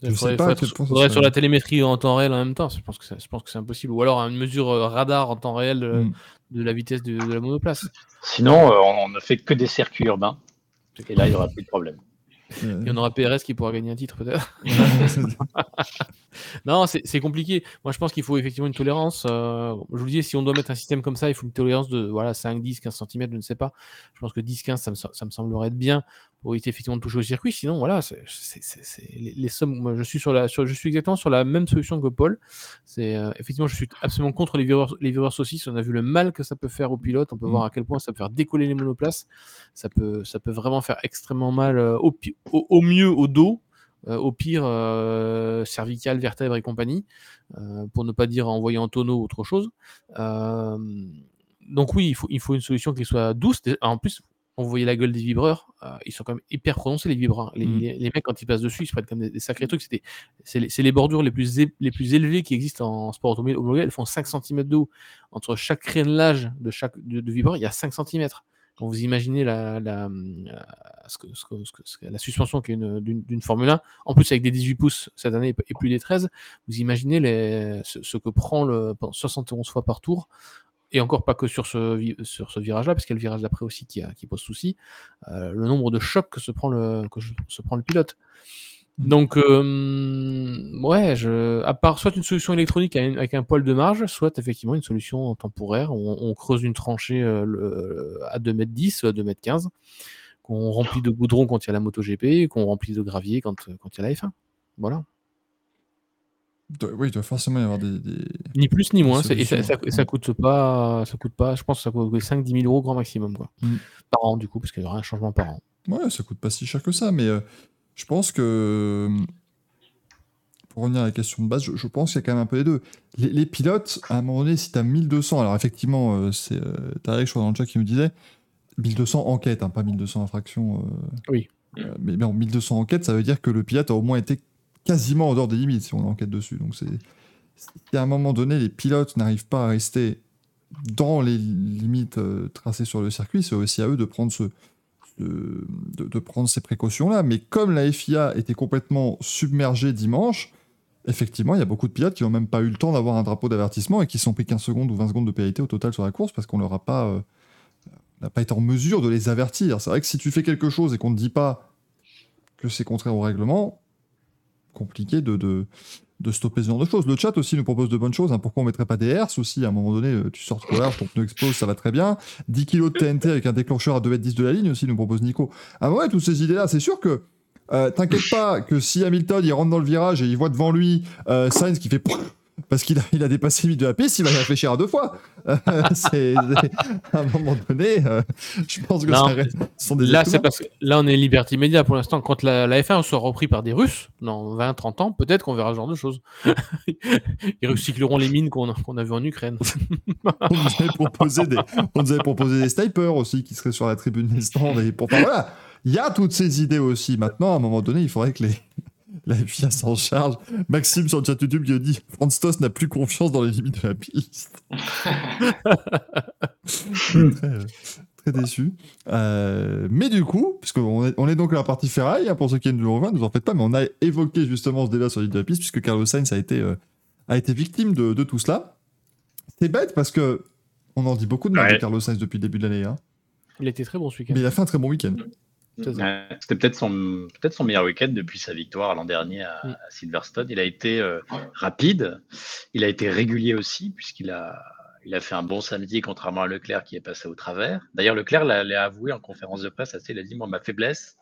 Il faudrait, sur la télémétrie en temps réel en même temps. Je pense que c'est impossible. Ou alors une mesure euh, radar en temps réel de, hmm. la vitesse de, la monoplace. Sinon, euh, on ne fait que des circuits urbains. Et là, il n'y aura plus de problème. Il y en aura PRS qui pourra gagner un titre peut-être. [LAUGHS] [LAUGHS] non, c'est compliqué. Moi, je pense qu'il faut effectivement une tolérance. Euh, je vous dis, si on doit mettre un système comme ça, il faut une tolérance de voilà, 5, 10, 15 cm, je ne sais pas. Je pense que 10, 15, ça me, ça me semblerait être bien pour éviter effectivement de toucher au circuit. Sinon, voilà, c'est les, sommes. Moi, je suis, sur la, je suis exactement sur la même solution que Paul. C'est euh, effectivement, je suis absolument contre les vireurs, les vireurs saucisses. On a vu le mal que ça peut faire aux pilotes. On peut mm. voir à quel point ça peut faire décoller les monoplaces. Ça peut, ça peut vraiment faire extrêmement mal euh, au, au, mieux au dos. Euh, au pire cervical, vertèbre et compagnie, pour ne pas dire envoyer en tonneau ou autre chose. donc oui, il faut, il faut une solution qui soit douce. En plus, on voyait la gueule des vibreurs, euh, ils sont quand même hyper prononcés les vibreurs. Les, mmh. les, mecs quand ils passent dessus, ils se prennent comme des, sacrés trucs. C'était, c'est les, les, bordures les plus, les plus élevées qui existent en, sport automobile. Elles font 5 cm de haut. Entre chaque crénelage de chaque de, vibreur, il y a 5 cm. Quand vous imaginez la, la, euh, ce que, ce que, la suspension qui est d'une Formule 1, en plus avec des 18 pouces cette année et plus des 13, vous imaginez les, ce, que prend le 71 fois par tour et encore pas que sur ce, sur ce virage-là, parce qu'il y a le virage d'après aussi qui, qui pose souci, euh, le nombre de chocs que se prend le, que se prend le pilote. Mm. Donc, euh, ouais, je, à part soit une solution électronique avec un poil de marge, soit effectivement une solution temporaire où on, creuse une tranchée euh, à 2m10, à 2m15, qu'on remplit de goudron quand il y a la MotoGP, qu'on remplit de gravier quand, quand il y a la F1. Voilà. Oui, il doit forcément y avoir des. Ni plus ni moins. Et ça, ça, coûte pas, ça coûte pas, je pense que ça coûte 5-10 000 euros grand maximum. Quoi. Mm. Par an, du coup, parce qu'il y aura un changement par an. Ouais, ça coûte pas si cher que ça, mais euh, je pense que. Pour revenir à la question de base, je, pense qu'il y a quand même un peu les deux. Les, pilotes, à un moment donné, si tu as 1200, alors effectivement, euh, c'est euh, Tarek, je crois, dans le chat qui me disait 1200 enquêtes, hein, pas 1200 infractions. oui. mais bon, 1200 enquêtes, ça veut dire que le pilote a au moins été quasiment en dehors des limites si on enquête dessus. Donc c'est si à un moment donné les pilotes n'arrivent pas à rester dans les limites euh, tracées sur le circuit, c'est aussi à eux de prendre ce, de, prendre ces précautions-là. Mais comme la FIA était complètement submergée dimanche, effectivement, il y a beaucoup de pilotes qui n'ont même pas eu le temps d'avoir un drapeau d'avertissement et qui sont pris 15 secondes ou 20 secondes de pénalité au total sur la course parce qu'on pas, euh, n'a pas été en mesure de les avertir. C'est vrai que si tu fais quelque chose et qu'on ne dit pas que c'est contraire au règlement, compliqué de, de, de, stopper ce genre de choses. Le chat aussi nous propose de bonnes choses. Hein. Pourquoi on mettrait pas des hertz aussi? À un moment donné, euh, tu sors trop large, ton pneu explose, ça va très bien. 10 kg de TNT avec un déclencheur à 2m10 de la ligne aussi, nous propose Nico. Ah ouais, toutes ces idées-là, c'est sûr que. Euh, t'inquiète pas que si Hamilton il rentre dans le virage et il voit devant lui euh, Sainz qui fait parce qu'il a, il a dépassé le limite de la piste, il va y réfléchir à deux fois. [LAUGHS] c'est, à un moment donné, euh, je pense que ça sont des là, c'est parce que là, on est liberté Media pour l'instant. Quand la, F1 sera repris par des Russes, dans 20-30 ans, peut-être qu'on verra ce genre de choses. [LAUGHS] Ils recycleront les mines qu'on, qu'on a vues en Ukraine. [LAUGHS] on, nous avait proposé des, on nous avait proposé des snipers aussi qui seraient sur la tribune des stands. Et pourtant, voilà, il y a toutes ces idées aussi. Maintenant, à un moment donné, il faudrait que les la FIA s'en charge. Maxime sur le chat YouTube qui dit Franz Tost n'a plus confiance dans les limites de la piste. très, déçu. Euh, mais du coup, puisqu'on est, on est donc à la partie ferraille, hein, pour ceux qui nous rejoindre, ne vous en faites pas, mais on a évoqué justement ce débat sur les limites de la piste, puisque Carlos Sainz a été, euh, a été victime de, de tout cela. C'est bête parce que on en dit beaucoup de mal de Carlos Sainz depuis le début de l'année. Hein. Il a été très bon ce week-end. Mais il a fait un très bon week-end. C'était peut-être son, peut son meilleur week-end depuis sa victoire l'an dernier à. Silverstone. Il a été euh, rapide, il a été régulier aussi, puisqu'il a, il a fait un bon samedi, contrairement à Leclerc qui est passé au travers. D'ailleurs, Leclerc l'a avoué en conférence de presse assez. Il a dit Moi, ma faiblesse,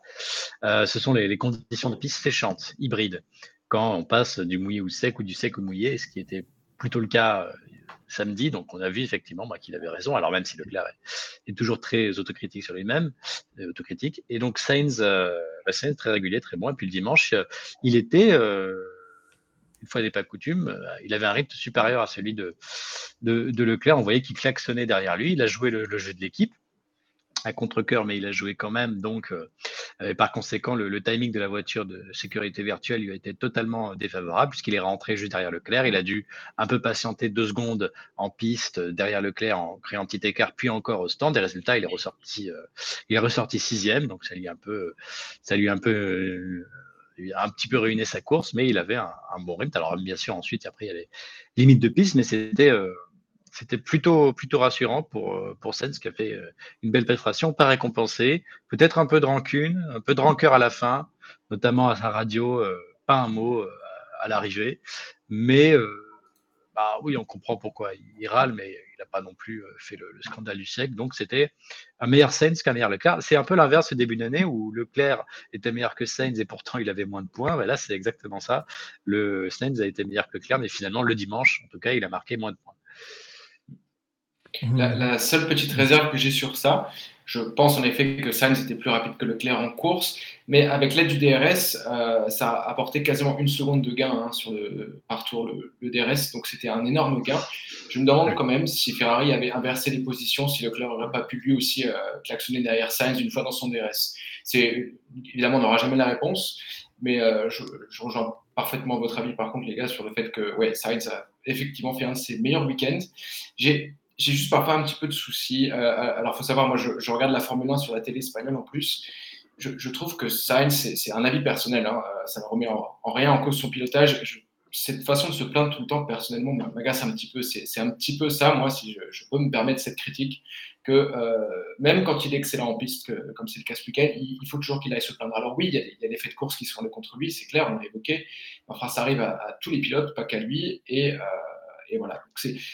euh, ce sont les, conditions de piste séchantes, hybrides. Quand on passe du mouillé au sec ou du sec au mouillé, ce qui était plutôt le cas euh, samedi. Donc, on a vu effectivement qu'il avait raison. Alors, même si Leclerc est, toujours très autocritique sur lui-même, euh, autocritique. Et donc, Sainz, euh, bah, très régulier, très bon. Et puis le dimanche, euh, il était, une fois n'est pas coutume, il avait un rythme supérieur à celui de, de, Leclerc. On voyait qu'il klaxonnait derrière lui. Il a joué le jeu de l'équipe à contre-coeur, mais il a joué quand même. Donc, euh, par conséquent, le, timing de la voiture de sécurité virtuelle lui a été totalement défavorable puisqu'il est rentré juste derrière Leclerc. Il a dû un peu patienter deux secondes en piste derrière Leclerc en créant petit écart, puis encore au stand. Des résultats, il est ressorti, euh, il est ressorti sixième, donc ça lui a un peu, ça lui a un peu euh, un petit peu ruiné sa course, mais il avait un, bon rythme. Alors bien sûr, ensuite, après, il y a les limites de piste, mais c'était c'était plutôt, plutôt rassurant pour, euh, pour qui a fait euh, une belle prestation, pas récompensé. Peut-être un peu de rancune, un peu de rancœur à la fin, notamment à sa radio, euh, pas un mot à l'arrivée. Mais bah oui, on comprend pourquoi il râle, mais il n'a pas non plus fait le, scandale du siècle. Donc c'était un meilleur Sainz qu'un meilleur Leclerc. C'est un peu l'inverse ce début d'année où Leclerc était meilleur que Sainz et pourtant il avait moins de points. là, c'est exactement ça. Le Sainz a été meilleur que Leclerc, mais finalement le dimanche, en tout cas, il a marqué moins de points. La, seule petite réserve que j'ai sur ça, je pense en effet que Sainz était plus rapide que Leclerc en course, mais avec l'aide du DRS, euh, ça a apporté quasiment une seconde de gain hein, sur le, par tour le, DRS, donc c'était un énorme gain. Je me demande quand même si Ferrari avait inversé les positions, si Leclerc n'aurait pas pu lui aussi euh, klaxonner derrière Sainz une fois dans son DRS. C'est évidemment on n'aura jamais la réponse, mais euh, je, je, rejoins parfaitement votre avis par contre les gars sur le fait que ouais, Sainz a effectivement fait un de ses meilleurs week-ends. J'ai j'ai juste parfois un petit peu de soucis. Euh, euh alors, faut savoir, moi, je, regarde la Formule 1 sur la télé espagnole en plus. Je, trouve que Sainz, c'est un avis personnel, hein, euh, ça ne remet en, rien en cause son pilotage. cette façon de se plaindre tout le temps, personnellement, m'agace un petit peu. C'est un petit peu ça, moi, si je, peux me permettre cette critique, que euh, même quand il est excellent en piste, comme c'est le cas ce week-end, il, faut toujours qu'il aille se plaindre. Alors oui, il y, a, des faits de course qui sont contre lui, c'est clair, on l'a évoqué. Enfin, ça arrive à, tous les pilotes, pas qu'à lui. Et, et voilà.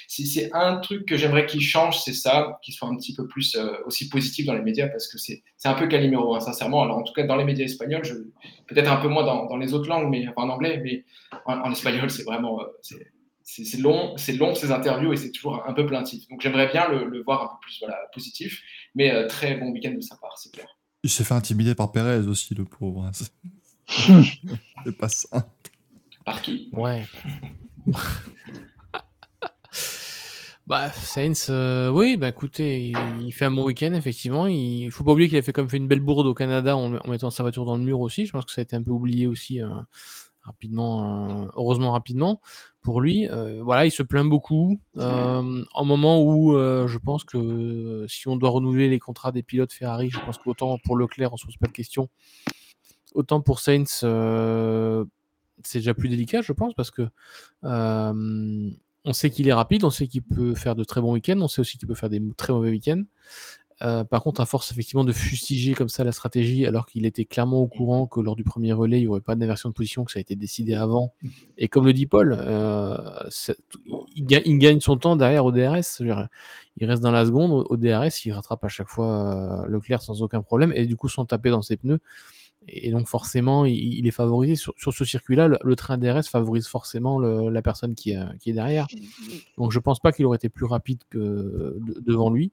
C'est un truc que j'aimerais qu'il change, c'est ça, qu'il soit un petit peu plus euh, aussi positif dans les médias, parce que c'est un peu Calimero, hein, sincèrement. Alors en tout cas, dans les médias espagnols, peut-être un peu moins dans, dans, les autres langues, mais en anglais, mais en, espagnol, c'est vraiment euh, c'est long, c'est long ces interviews et c'est toujours un peu plaintif. Donc j'aimerais bien le, voir un peu plus voilà, positif, mais euh, très bon week-end de sa part, c'est clair. Il s'est fait intimider par Perez aussi, le pauvre. Hein. [LAUGHS] c'est pas ça. Par qui? Ouais. Bah, Sainz, euh, oui, bah écoutez, il, fait un bon week-end, effectivement. Il faut pas oublier qu'il a fait comme fait une belle bourde au Canada en, mettant sa voiture dans le mur aussi. Je pense que ça a été un peu oublié aussi euh, rapidement, euh, heureusement rapidement pour lui. voilà, il se plaint beaucoup. en moment où je pense que si on doit renouveler les contrats des pilotes Ferrari, je pense qu'autant pour Leclerc, on se pose pas de questions. Autant pour Sainz, c'est déjà plus délicat, je pense, parce que on sait qu'il est rapide, on sait qu'il peut faire de très bons week-ends, on sait aussi qu'il peut faire des très mauvais week-ends. Euh, par contre, à force effectivement de fustiger comme ça la stratégie, alors qu'il était clairement au courant que lors du premier relais, il n'y aurait pas d'inversion de position, que ça a été décidé avant. Et comme le dit Paul, euh, il, gagne, son temps derrière au DRS. Il reste dans la seconde, au DRS, il rattrape à chaque fois euh, Leclerc sans aucun problème, et du coup sans taper dans ses pneus. Et donc forcément, il, est favorisé sur, ce circuit-là. Le, train DRS favorise forcément la personne qui, est derrière. Donc je pense pas qu'il aurait été plus rapide que devant lui,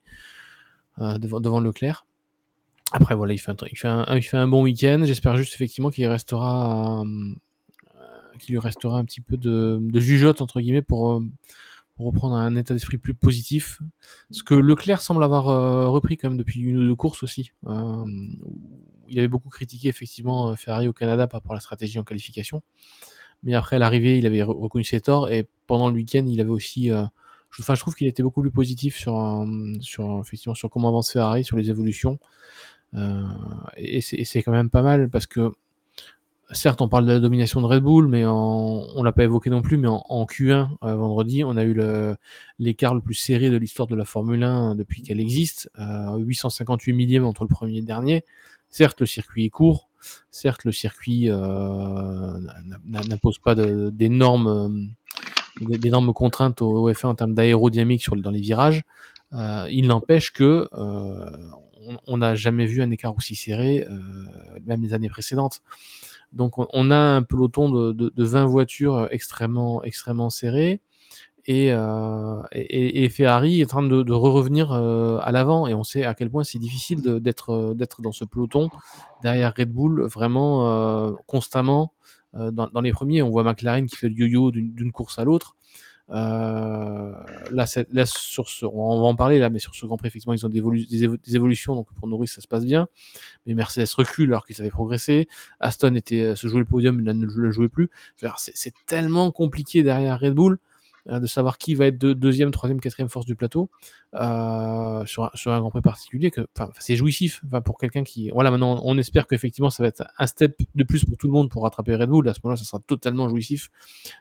euh, devant, Leclerc. Après voilà, il fait un, fait un, bon week-end. J'espère juste effectivement qu'il restera, euh, qu'il lui restera un petit peu de, de jugeote entre guillemets pour, euh, reprendre un état d'esprit plus positif. Ce que Leclerc semble avoir repris quand même depuis une ou deux courses aussi il avait beaucoup critiqué effectivement euh, Ferrari au Canada par rapport à la stratégie en qualification. Mais après l'arrivée, il avait reconnu ses torts et pendant le week-end, il avait aussi. Euh, je, enfin, je trouve qu'il était beaucoup plus positif sur, euh, sur, effectivement, sur comment avance Ferrari, sur les évolutions. et c'est quand même pas mal parce que certes, on parle de la domination de Red Bull, mais on on l'a pas évoqué non plus, mais en, Q1 vendredi, on a eu l'écart le, plus serré de l'histoire de la Formule 1 depuis qu'elle existe, 858 millièmes entre le premier et le dernier. Certes, le circuit est court, certes, le circuit euh, n'impose pas d'énormes contraintes au, F1 en termes d'aérodynamique dans les virages. Euh, il n'empêche que euh, on n'a jamais vu un écart aussi serré, même les années précédentes. Donc on, a un peloton de, de, de 20 voitures extrêmement, extrêmement serrées. Euh, et, Ferrari est en train de, revenir euh, à l'avant. Et on sait à quel point c'est difficile d'être euh, d'être dans ce peloton derrière Red Bull vraiment constamment dans, les premiers. On voit McLaren qui fait le yo-yo d'une course à l'autre là, là, sur ce, on va en parler là mais sur ce Grand Prix effectivement ils ont des, évolutions donc pour Norris ça se passe bien. Mais Mercedes recule alors qu'ils avaient progressé. Aston était se jouer le podium mais ne le jouait plus. C'est tellement compliqué derrière Red Bull. euh, de savoir qui va être de, deuxième, troisième, quatrième force du plateau euh, sur, un, Grand Prix particulier. C'est jouissif pour quelqu'un qui. Voilà, maintenant, on espère qu'effectivement, ça va être un step de plus pour tout le monde pour rattraper Red Bull. À ce moment-là, ça sera totalement jouissif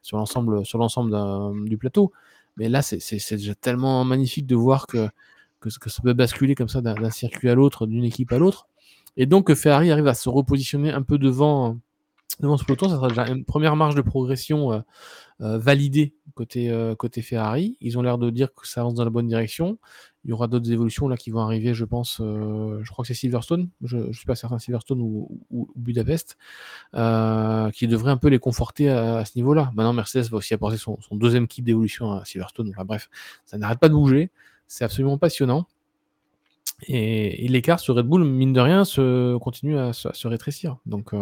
sur l'ensemble, du plateau. Mais là, c'est, déjà tellement magnifique de voir que, que, que ça peut basculer comme ça d'un, circuit à l'autre, d'une équipe à l'autre. Et donc, que Ferrari arrive à se repositionner un peu devant, devant ce peloton, ça sera déjà une première marge de progression euh, validé côté, euh, côté Ferrari. Ils ont l'air de dire que ça avance dans la bonne direction. Il y aura d'autres évolutions là qui vont arriver, je pense. Euh, je crois que c'est Silverstone, je ne suis pas certain Silverstone ou, Budapest, qui devrait un peu les conforter à, ce niveau-là. Maintenant, Mercedes va aussi apporter son, deuxième kit d'évolution à Silverstone. Enfin, bref, ça n'arrête pas de bouger. C'est absolument passionnant. Et, l'écart sur Red Bull, mine de rien, se, continue à, se rétrécir. Donc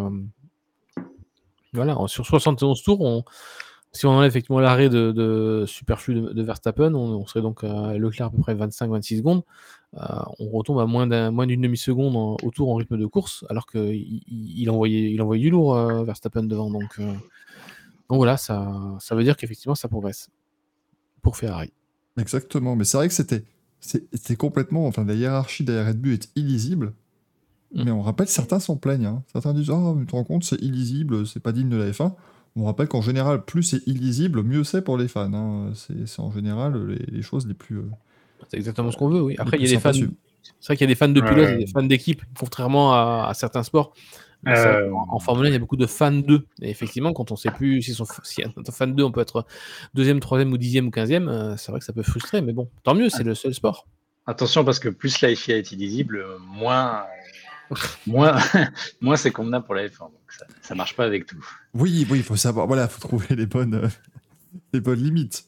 voilà, sur 71 tours, on, si on enlève effectivement l'arrêt de, superflu de, Verstappen, on, serait donc à Leclerc à peu près 25-26 secondes. Euh, on retombe à moins d'une demi-seconde autour en rythme de course, alors qu'il il envoyait, il envoyait du lourd euh, Verstappen devant. Donc, euh, donc voilà, ça, ça veut dire qu'effectivement ça progresse pour Ferrari. Exactement, mais c'est vrai que c'était c'était complètement. Enfin, la hiérarchie derrière Red Bull est illisible. Mm. Mais on rappelle, certains s'en plaignent. Hein. Certains disent Ah, oh, mais tu te rends compte, c'est illisible, c'est pas digne de la F1. On rappelle qu'en général, plus c'est illisible, mieux c'est pour les fans. hein. C'est en général les, les choses les plus. euh, C'est exactement ce qu'on veut, oui. Après, il y a des fans. C'est vrai qu'il y a des fans de pilotes Ouais. et des fans d'équipe, contrairement à, à certains sports. Vrai Euh, En Formule 1, il y a beaucoup de fans d'eux. Et effectivement, quand on ne sait plus si, son, si un fan d'eux, on peut être deuxième, troisième ou dixième ou quinzième, euh, c'est vrai que ça peut frustrer. Mais bon, tant mieux, c'est le seul sport. Attention, parce que plus la FIA est illisible, moins, [LAUGHS] moins, moins [LAUGHS] c'est convenable pour la F1. Donc ça, marche pas avec tout. Oui, oui, il faut savoir. Voilà, faut trouver les bonnes, euh, les bonnes limites.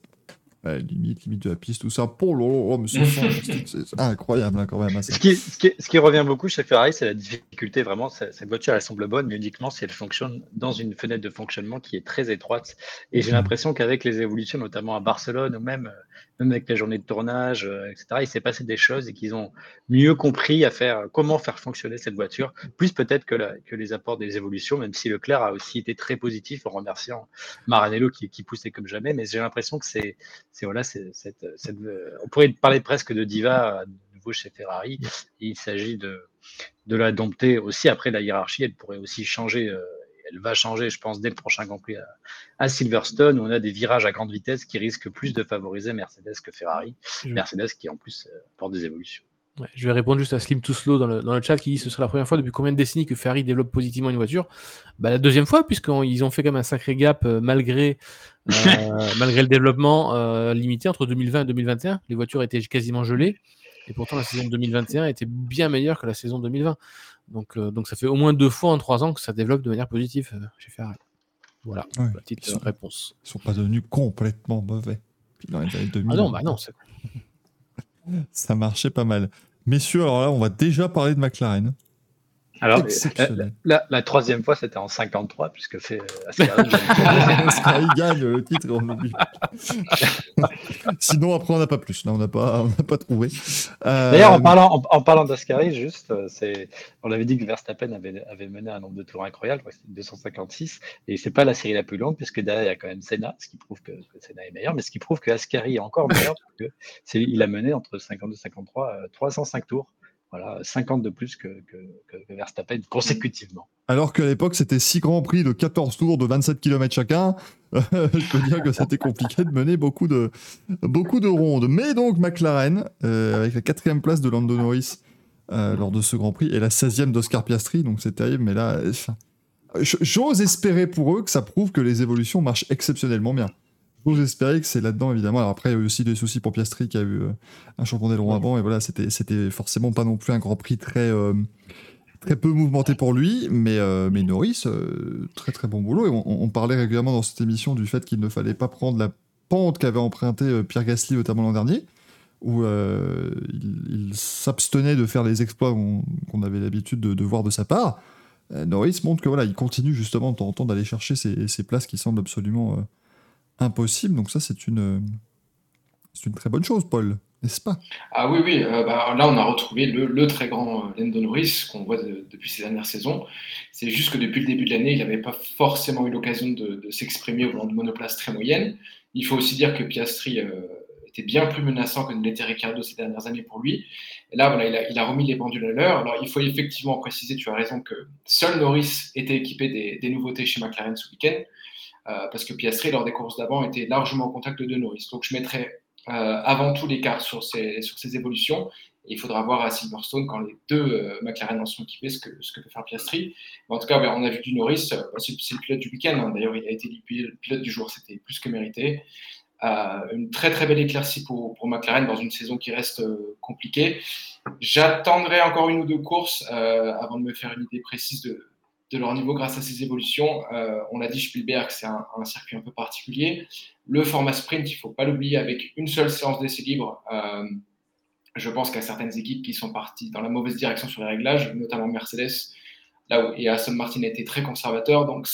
Ouais, limite, limite de la piste, tout ça. Oh, là, mais [LAUGHS] c'est incroyable hein, quand même. hein. Ce qui, ce, qui, ce qui revient beaucoup chez Ferrari, c'est la difficulté vraiment. Cette voiture, elle semble bonne, mais uniquement si elle fonctionne dans une fenêtre de fonctionnement qui est très étroite. Et j'ai l'impression qu'avec les évolutions, notamment à Barcelone, ou même, même avec la journée de tournage, euh, etc., il s'est passé des choses et qu'ils ont mieux compris à faire comment faire fonctionner cette voiture, plus peut-être que, la- que les apports des évolutions, même si Leclerc a aussi été très positif en remerciant Maranello qui, qui poussait comme jamais. Mais j'ai l'impression que c'est c'est voilà, c'est cette, cette, euh, on pourrait parler presque de diva à nouveau chez Ferrari. Il s'agit de, de la dompter aussi. Après, la hiérarchie, elle pourrait aussi changer. euh, elle va changer, je pense, dès le prochain Grand Prix à, à Silverstone, où on a des virages à grande vitesse qui risquent plus de favoriser Mercedes que Ferrari. Mercedes qui, en plus, euh, porte des évolutions. Ouais, je vais répondre juste à Slim Too Slow dans le, dans le chat qui dit ce serait la première fois depuis combien de décennies que Ferrari développe positivement une voiture? Bah, La deuxième fois, puisqu'ils ont fait comme un sacré gap euh, malgré, euh, [LAUGHS] malgré le développement euh, limité entre 2020 et 2021. Les voitures étaient quasiment gelées et pourtant la saison 2021 était bien meilleure que la saison 2020. Donc, donc ça fait au moins deux fois en trois ans que ça développe de manière positive chez Ferrari. Voilà, Ouais, la petite ils sont- réponse. Ils sont pas devenus complètement mauvais. Puis dans les années 2000, Ah non, bah non, c'est ça marchait pas mal. Messieurs, alors là, on va déjà parler de McLaren. Alors, Exceptionnel. la, la troisième fois, c'était en 53, puisque euh, Ascari. Sky [LAUGHS] gagne le titre et on l'oublie. Sinon, après, on n'a pas plus. Là, on n'a pas, on n'a pas trouvé. Euh, D'ailleurs, en parlant, en, en parlant d'Ascari, juste, euh, c'est, on avait dit que Verstappen avait, avait mené un nombre de tours incroyable, je crois que c'était 256, et c'est pas la série la plus longue, puisque derrière, il y a quand même Senna, ce qui prouve que, que Senna est meilleur, mais ce qui prouve que Ascari est encore meilleur, parce que c'est, il a mené entre 52 et 53, euh, 305 tours. Voilà, 50 de plus que, que, que- que Verstappen consécutivement. Alors qu'à l'époque, c'était 6 grands prix de 14 tours de 27 km chacun. [LAUGHS] je peux dire que c'était compliqué de mener beaucoup de, beaucoup de rondes. Mais donc, McLaren, euh, avec la quatrième place de Lando Norris euh, lors de ce Grand Prix et la 16e d'Oscar Piastri, donc c'est terrible. Mais là, j'ose espérer pour eux que ça prouve que les évolutions marchent exceptionnellement bien. J'ose espérer que c'est là-dedans, évidemment. Alors après, il y a eu aussi des soucis pour Piastri qui a eu euh, un champion d'aileron avant. Et voilà, c'était forcément pas non plus un Grand Prix très. euh, très peu mouvementé pour lui, mais, euh, mais Norris, euh, très très bon boulot. Et on, on parlait régulièrement dans cette émission du fait qu'il ne fallait pas prendre la pente qu'avait emprunté Pierre Gasly, notamment l'an dernier, où euh, il, il s'abstenait de faire les exploits qu'on avait l'habitude de, de voir de sa part. Norris montre que voilà, il continue justement de temps en temps d'aller chercher ces places qui semblent absolument impossibles. Donc ça, c'est une, c'est une très bonne chose, Paul, n'est-ce pas? Ah oui, oui, euh, bah, là on a retrouvé le, très grand euh, Lando Norris qu'on voit de- depuis ces dernières saisons. C'est juste que depuis le début de l'année, il n'avait pas forcément eu l'occasion de, s'exprimer au volant de monoplace très moyenne. Il faut aussi dire que Piastri euh, était bien plus menaçant que ne l'était Ricciardo ces dernières années pour lui. Et là, voilà, il a, remis les pendules à l'heure. Alors il faut effectivement préciser, tu as raison, que seul Norris était équipé des nouveautés chez McLaren ce week-end. Euh, parce que Piastri, lors des courses d'avant, était largement au contact de Norris. Donc je mettrais euh, avant tout l'écart sur ces, évolutions. Il faudra voir à Silverstone, quand les deux euh, McLaren en sont équipés, ce que, peut faire Piastri. En tout cas, on a vu du Norris, bah, c'est le pilote du week-end. hein. D'ailleurs, il a été le pilote du jour, c'était plus que mérité. Une très très belle éclaircie pour, McLaren dans une saison qui reste compliquée. J'attendrai encore une ou deux courses avant de me faire une idée précise de, de leur niveau grâce à ces évolutions. Euh, on l'a dit, Spielberg, c'est un, un circuit un peu particulier. Le format sprint, il ne faut pas l'oublier, avec une seule séance d'essai libre. Euh, je pense qu'il y a certaines équipes qui sont parties dans la mauvaise direction sur les réglages, notamment Mercedes, là où et Aston Martin a été très conservateur. Donc,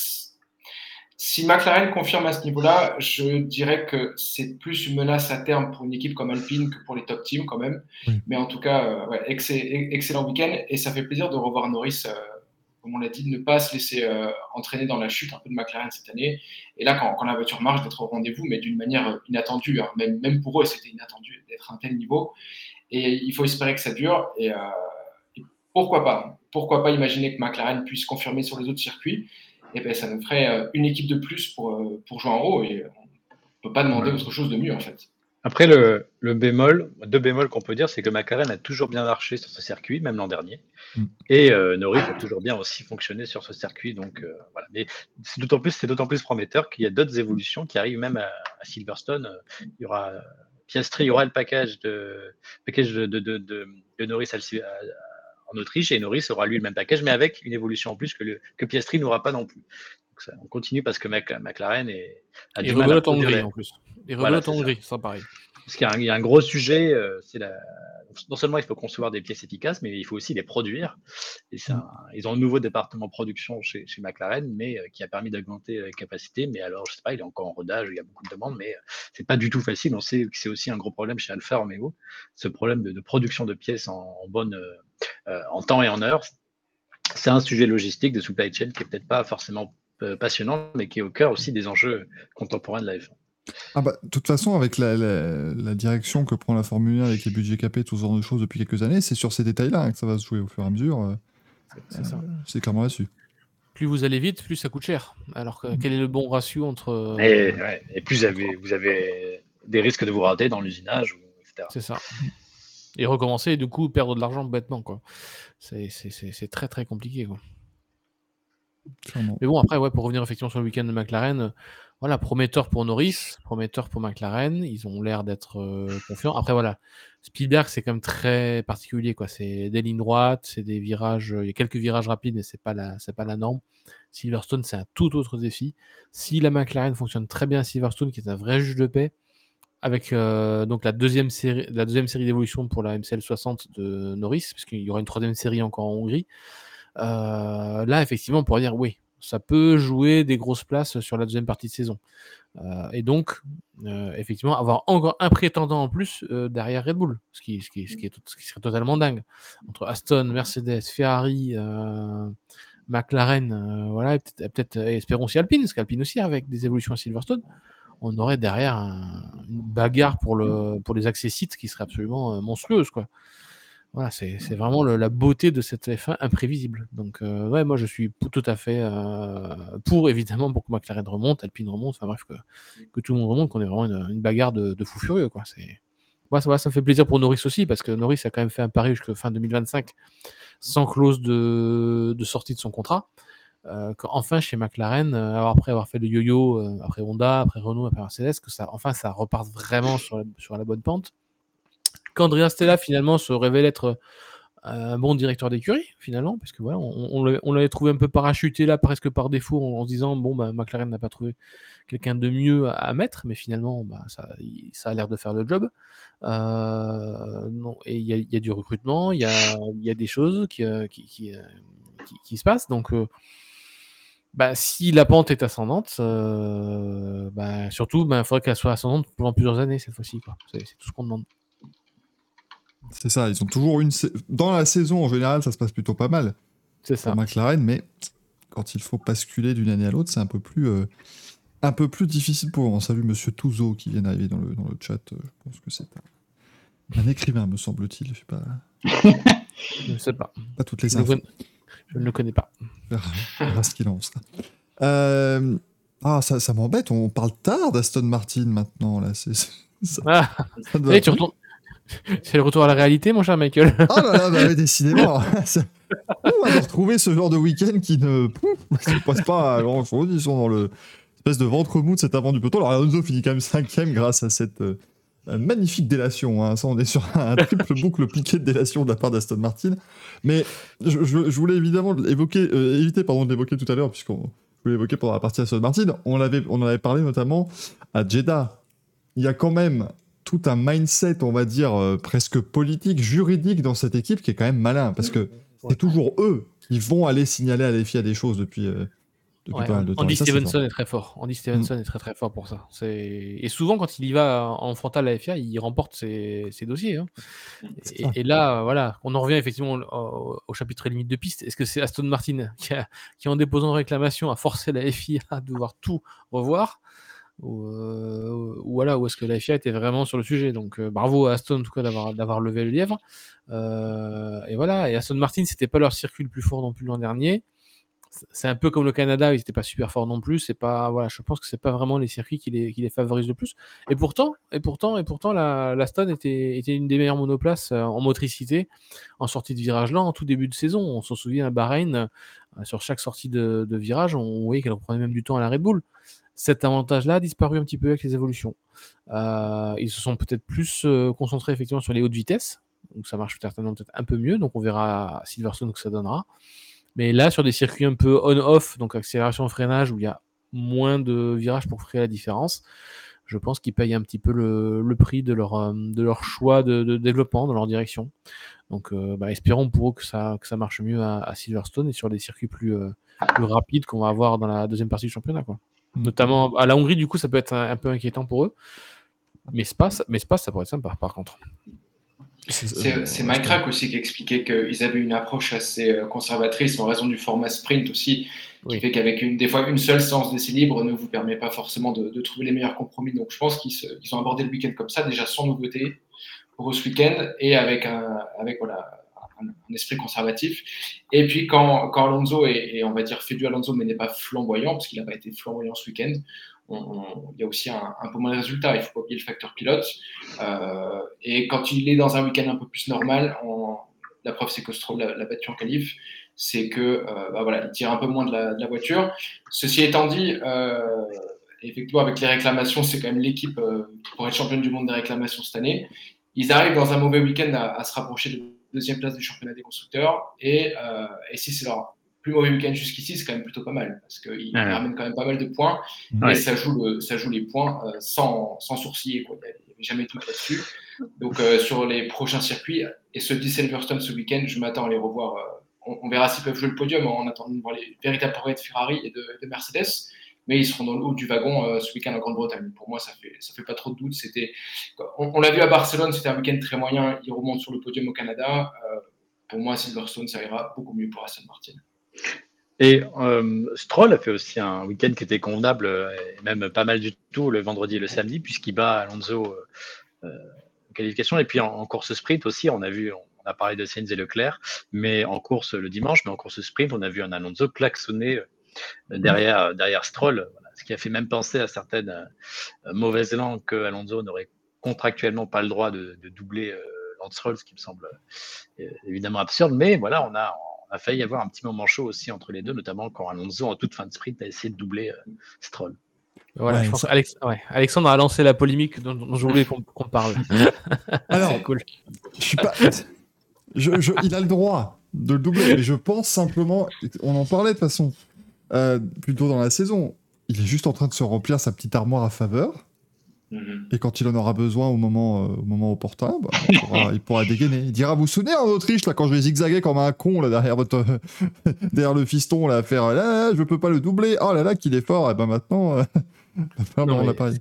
si McLaren confirme à ce niveau-là, je dirais que c'est plus une menace à terme pour une équipe comme Alpine que pour les top teams quand même. Oui. Mais en tout cas, euh, ouais, excellent, excellent week-end et ça fait plaisir de revoir Norris, euh, comme on l'a dit, de ne pas se laisser euh, entraîner dans la chute un peu de McLaren cette année. Et là, quand, quand la voiture marche, d'être au rendez-vous, mais d'une manière euh, inattendue. hein. Même, même pour eux, c'était inattendu d'être à un tel niveau. Et il faut espérer que ça dure. Et, euh, et pourquoi pas? Pourquoi pas imaginer que McLaren puisse confirmer sur les autres circuits? Et ben, ça nous ferait une équipe de plus pour, pour jouer en haut. Et on ne peut pas demander autre chose de mieux, en fait. Après, le, le bémol, deux bémols qu'on peut dire, c'est que McLaren a toujours bien marché sur ce circuit, même l'an dernier. Mm. Et euh, Norris a toujours bien aussi fonctionné sur ce circuit. Donc, euh, voilà. Mais c'est d'autant plus, c'est d'autant plus prometteur qu'il y a d'autres évolutions qui arrivent même à, Silverstone. Il y aura Piastri, il y aura le package de, package de, de, de, de Norris en Autriche et Norris aura lui le même package, mais avec une évolution en plus que, le, que Piastri n'aura pas non plus. Donc, on continue parce que McLaren est, a du mal à en Hongrie en plus. Et rebelote en Hongrie, ça pareil. Parce qu'il y, a un gros sujet, euh, c'est la... non seulement il faut concevoir des pièces efficaces, mais il faut aussi les produire. Et mm. ils ont un nouveau département production chez, chez McLaren, mais euh, qui a permis d'augmenter les capacités. Mais alors, je sais pas, il est encore en rodage, il y a beaucoup de demandes, mais euh, c'est pas du tout facile. On sait que c'est aussi un gros problème chez Alfa Romeo, ce problème de, production de pièces en, bonne, en temps et en heure. C'est un sujet logistique de supply chain qui est peut-être pas forcément passionnant, mais qui est au cœur aussi des enjeux contemporains de la F1. Ah bah, de toute façon, avec la, la, direction que prend la Formule 1 avec les budgets capés, tout ce genre de choses depuis quelques années, c'est sur ces détails-là hein, que ça va se jouer au fur et à mesure. Euh, c'est clairement là-dessus. Plus vous allez vite, plus ça coûte cher. Alors que, quel est le bon ratio entre. Et, plus vous avez, vous avez des risques de vous rater dans l'usinage, etc. C'est ça. Et recommencer et du coup perdre de l'argent bêtement. quoi. C'est très très compliqué. Quoi. Mais bon, après, ouais, pour revenir effectivement sur le week-end de McLaren, voilà, prometteur pour Norris, prometteur pour McLaren. Ils ont l'air d'être euh, confiants. Après, voilà, Spielberg, c'est quand même très particulier. quoi. C'est des lignes droites, c'est des virages. Il y a quelques virages rapides, mais c'est pas c'est pas la norme. Silverstone, c'est un tout autre défi. Si la McLaren fonctionne très bien à Silverstone, qui est un vrai juge de paix, avec euh, donc la deuxième série, la deuxième série d'évolution pour la MCL 60 de Norris, puisqu'il y aura une troisième série encore en Hongrie. Euh, là, effectivement, on pourrait dire oui, ça peut jouer des grosses places sur la deuxième partie de saison. Euh, et donc, euh, effectivement, avoir encore un prétendant en plus derrière Red Bull, ce qui, serait totalement dingue. Entre Aston, Mercedes, Ferrari, McLaren, voilà, peut-être, espérons aussi Alpine, parce qu'Alpine aussi, avec des évolutions à Silverstone, on aurait derrière une bagarre pour les accès sites qui serait absolument monstrueuse. Quoi. Voilà, c'est vraiment la beauté de cette F1 imprévisible. Donc, euh, ouais, moi je suis tout à fait euh, pour, évidemment, pour que McLaren remonte, Alpine remonte, enfin bref, que, que tout le monde remonte, qu'on ait vraiment une, bagarre de, de fou furieux. Quoi. Moi, ça, ça me fait plaisir pour Norris aussi, parce que Norris a quand même fait un pari jusqu'à fin 2025 sans clause de, de sortie de son contrat. Euh, enfin chez McLaren, euh, après avoir fait le yo-yo, après Honda, après Renault, après Mercedes, que ça, enfin, ça reparte vraiment sur sur la bonne pente qu'Andrea Stella finalement se révèle être euh, un bon directeur d'écurie finalement parce que voilà on, l'avait trouvé un peu parachuté là presque par défaut en, se disant bon bah McLaren n'a pas trouvé quelqu'un de mieux à, mettre mais finalement bah, ça, ça a l'air de faire le job euh, non, et il y, a du recrutement il y a, des choses qui, euh, qui, se passent donc bah, si la pente est ascendante, surtout, il faudrait qu'elle soit ascendante pendant plusieurs années cette fois-ci. C'est tout ce qu'on demande. C'est ça, ils ont toujours une. Dans la saison, en général, ça se passe plutôt pas mal. C'est ça. McLaren, mais quand il faut basculer d'une année à l'autre, c'est un peu plus. Euh, un peu plus difficile pour. On salue Monsieur Touzo qui vient d'arriver dans le, dans le chat. Euh, je pense que c'est un, écrivain, me semble-t-il. Je sais pas. [LAUGHS] je ne sais pas. Pas toutes les infos. Je ne le connais pas. [LAUGHS] On ce qu'il en euh... Ah, ça, ça m'embête. On parle tard d'Aston Martin maintenant. Là. C'est, ça, ah. ça doit... tu retournes, [LAUGHS] C'est le retour à la réalité, mon cher Michael. Oh là là, bah, [LAUGHS] décidément. [LAUGHS] On va retrouver ce genre de week-end qui ne se passe pas à grand chose. Ils sont dans le espèce de ventre mou de cet avant du peloton. Alors, Alonso finit quand même cinquième grâce à cette euh, magnifique délation. Hein. Ça, on est sur un triple boucle piqué de délation de la part d'Aston Martin. Mais je, voulais évidemment évoquer, euh, éviter pardon, de l'évoquer tout à l'heure, puisqu'on voulait l'évoquer pendant la partie Aston Martin. On, avait, on en avait parlé notamment à Jeddah. Il y a quand même tout un mindset, on va dire, euh, presque politique, juridique dans cette équipe qui est quand même malin, parce que c'est toujours eux qui vont aller signaler à la FIA des choses depuis, euh, depuis pas mal de temps. Andy Stevenson est, très fort. Andy Stevenson mm. est très très fort pour ça. Et souvent, quand il y va en frontal à la FIA, il remporte ses, dossiers. Hein. Et, là, voilà, on en revient effectivement au, chapitre limite de piste. Est-ce que c'est Aston Martin qui, qui, en déposant réclamation, a forcé la FIA à devoir tout revoir? Ou, euh, voilà, où est-ce que la FIA était vraiment sur le sujet. Donc euh, bravo à Aston en tout cas d'avoir, levé le lièvre. Euh, et voilà, et Aston Martin, c'était pas leur circuit le plus fort non plus l'an dernier. c'est un peu comme le Canada, ils n'étaient pas super forts non plus. C'est pas, voilà, je pense que c'est pas vraiment les circuits qui les, qui les favorisent le plus. Et pourtant, et pourtant, et pourtant, la, la était, était une des meilleures monoplaces en motricité en sortie de virage lent en tout début de saison. On s'en souvient à Bahreïn, sur chaque sortie de virage, on voyait qu'elle reprenait même du temps à la Red Bull. Cet avantage-là a disparu un petit peu avec les évolutions. Euh, ils se sont peut-être plus concentrés effectivement sur les hautes vitesses, donc ça marche certainement peut-être un peu mieux. Donc on verra à Silverstone que ça donnera. Mais là, sur des circuits un peu on-off, donc accélération, freinage, où il y a moins de virages pour créer la différence, je pense qu'ils payent un petit peu le, prix de leur, euh, de choix de, développement dans leur direction. Donc, euh, bah, espérons pour eux que ça, que ça marche mieux à, Silverstone et sur des circuits plus, euh, rapides qu'on va avoir dans la deuxième partie du championnat. Mm. Notamment à la Hongrie, du coup, ça peut être un, peu inquiétant pour eux. Mais Spa, mais Spa, ça pourrait être sympa, par contre. C'est Mike Rack aussi qui expliquait qu'ils avaient une approche assez euh, conservatrice en raison du format sprint aussi, qui fait qu'avec une, des fois une seule séance d'essai libre ne vous permet pas forcément de, trouver les meilleurs compromis. Donc je pense qu'ils ont abordé le week-end comme ça, déjà sans nouveauté pour ce week-end et avec un, avec, voilà, un, esprit conservatif. Et puis quand, quand Alonso est, on va dire fait du Alonso mais n'est pas flamboyant, parce qu'il n'a pas été flamboyant ce week-end, il y a aussi un, peu moins de résultats. Il ne faut pas oublier le facteur pilote. Euh, et quand il est dans un week-end un peu plus normal, la preuve c'est que Stroll l'a battu en qualif, c'est que euh, bah voilà, il tire un peu moins de la, voiture. Ceci étant dit, euh, effectivement, avec les réclamations, c'est quand même l'équipe qui pourrait être championne du monde des réclamations cette année. Ils arrivent dans un mauvais week-end à, se rapprocher de deuxième place du championnat des constructeurs. Et, et si c'est leur plus mauvais week-end jusqu'ici, c'est quand même plutôt pas mal parce qu'il ramène quand même pas mal de points et ça joue, ça joue les points euh, sans, sans sourciller. Quoi. Il n'y avait jamais tout là-dessus. Donc euh, sur les prochains circuits, et ceux de Silverstone ce week-end, je m'attends à les revoir. Euh, on, verra s'ils peuvent jouer le podium en attendant de voir les véritables progrès de Ferrari et de, Mercedes. Mais ils seront dans le haut du wagon ce week-end en Grande-Bretagne. Pour moi, ça fait, ça fait pas trop de doute. C'était, on, l'a vu à Barcelone, c'était un week-end très moyen. Ils remontent sur le podium au Canada. pour moi, Silverstone, ça ira beaucoup mieux pour Aston Martin. Et euh, Stroll a fait aussi un week-end qui était convenable, et même pas mal du tout le vendredi et le samedi, puisqu'il bat Alonso euh, en qualification. Et puis en, course sprint aussi, on a vu, on a parlé de Sainz et Leclerc, mais en course le dimanche, mais en course sprint, on a vu un Alonso klaxonner euh, derrière, derrière Stroll, ce qui a fait même penser à certaines mauvaises langues que Alonso n'aurait contractuellement pas le droit de, doubler Lance Stroll, ce qui me semble évidemment absurde. Mais voilà, on a a failli y avoir un petit moment chaud aussi entre les deux, notamment quand Alonso, en toute fin de sprint, a essayé de doubler euh, Stroll. Voilà, je pense Alexandre a lancé la polémique dont, je voulais qu'on parle. [LAUGHS] Alors, [LAUGHS] cool. je suis pas. il a le droit de le doubler, mais je pense simplement, on en parlait de façon euh, plutôt dans la saison, il est juste en train de se remplir sa petite armoire à faveur. Mhm. Et quand il en aura besoin au moment, euh, au moment opportun, bah, il, pourra, [LAUGHS] dégainer. Il dira Vous vous souvenez en Autriche, là, quand je vais zigzaguer comme un con là, derrière, votre, [LAUGHS] derrière le fiston, là, à faire là, je peux pas le doubler. Oh là là, qu'il est fort. Et ben maintenant, euh, [LAUGHS]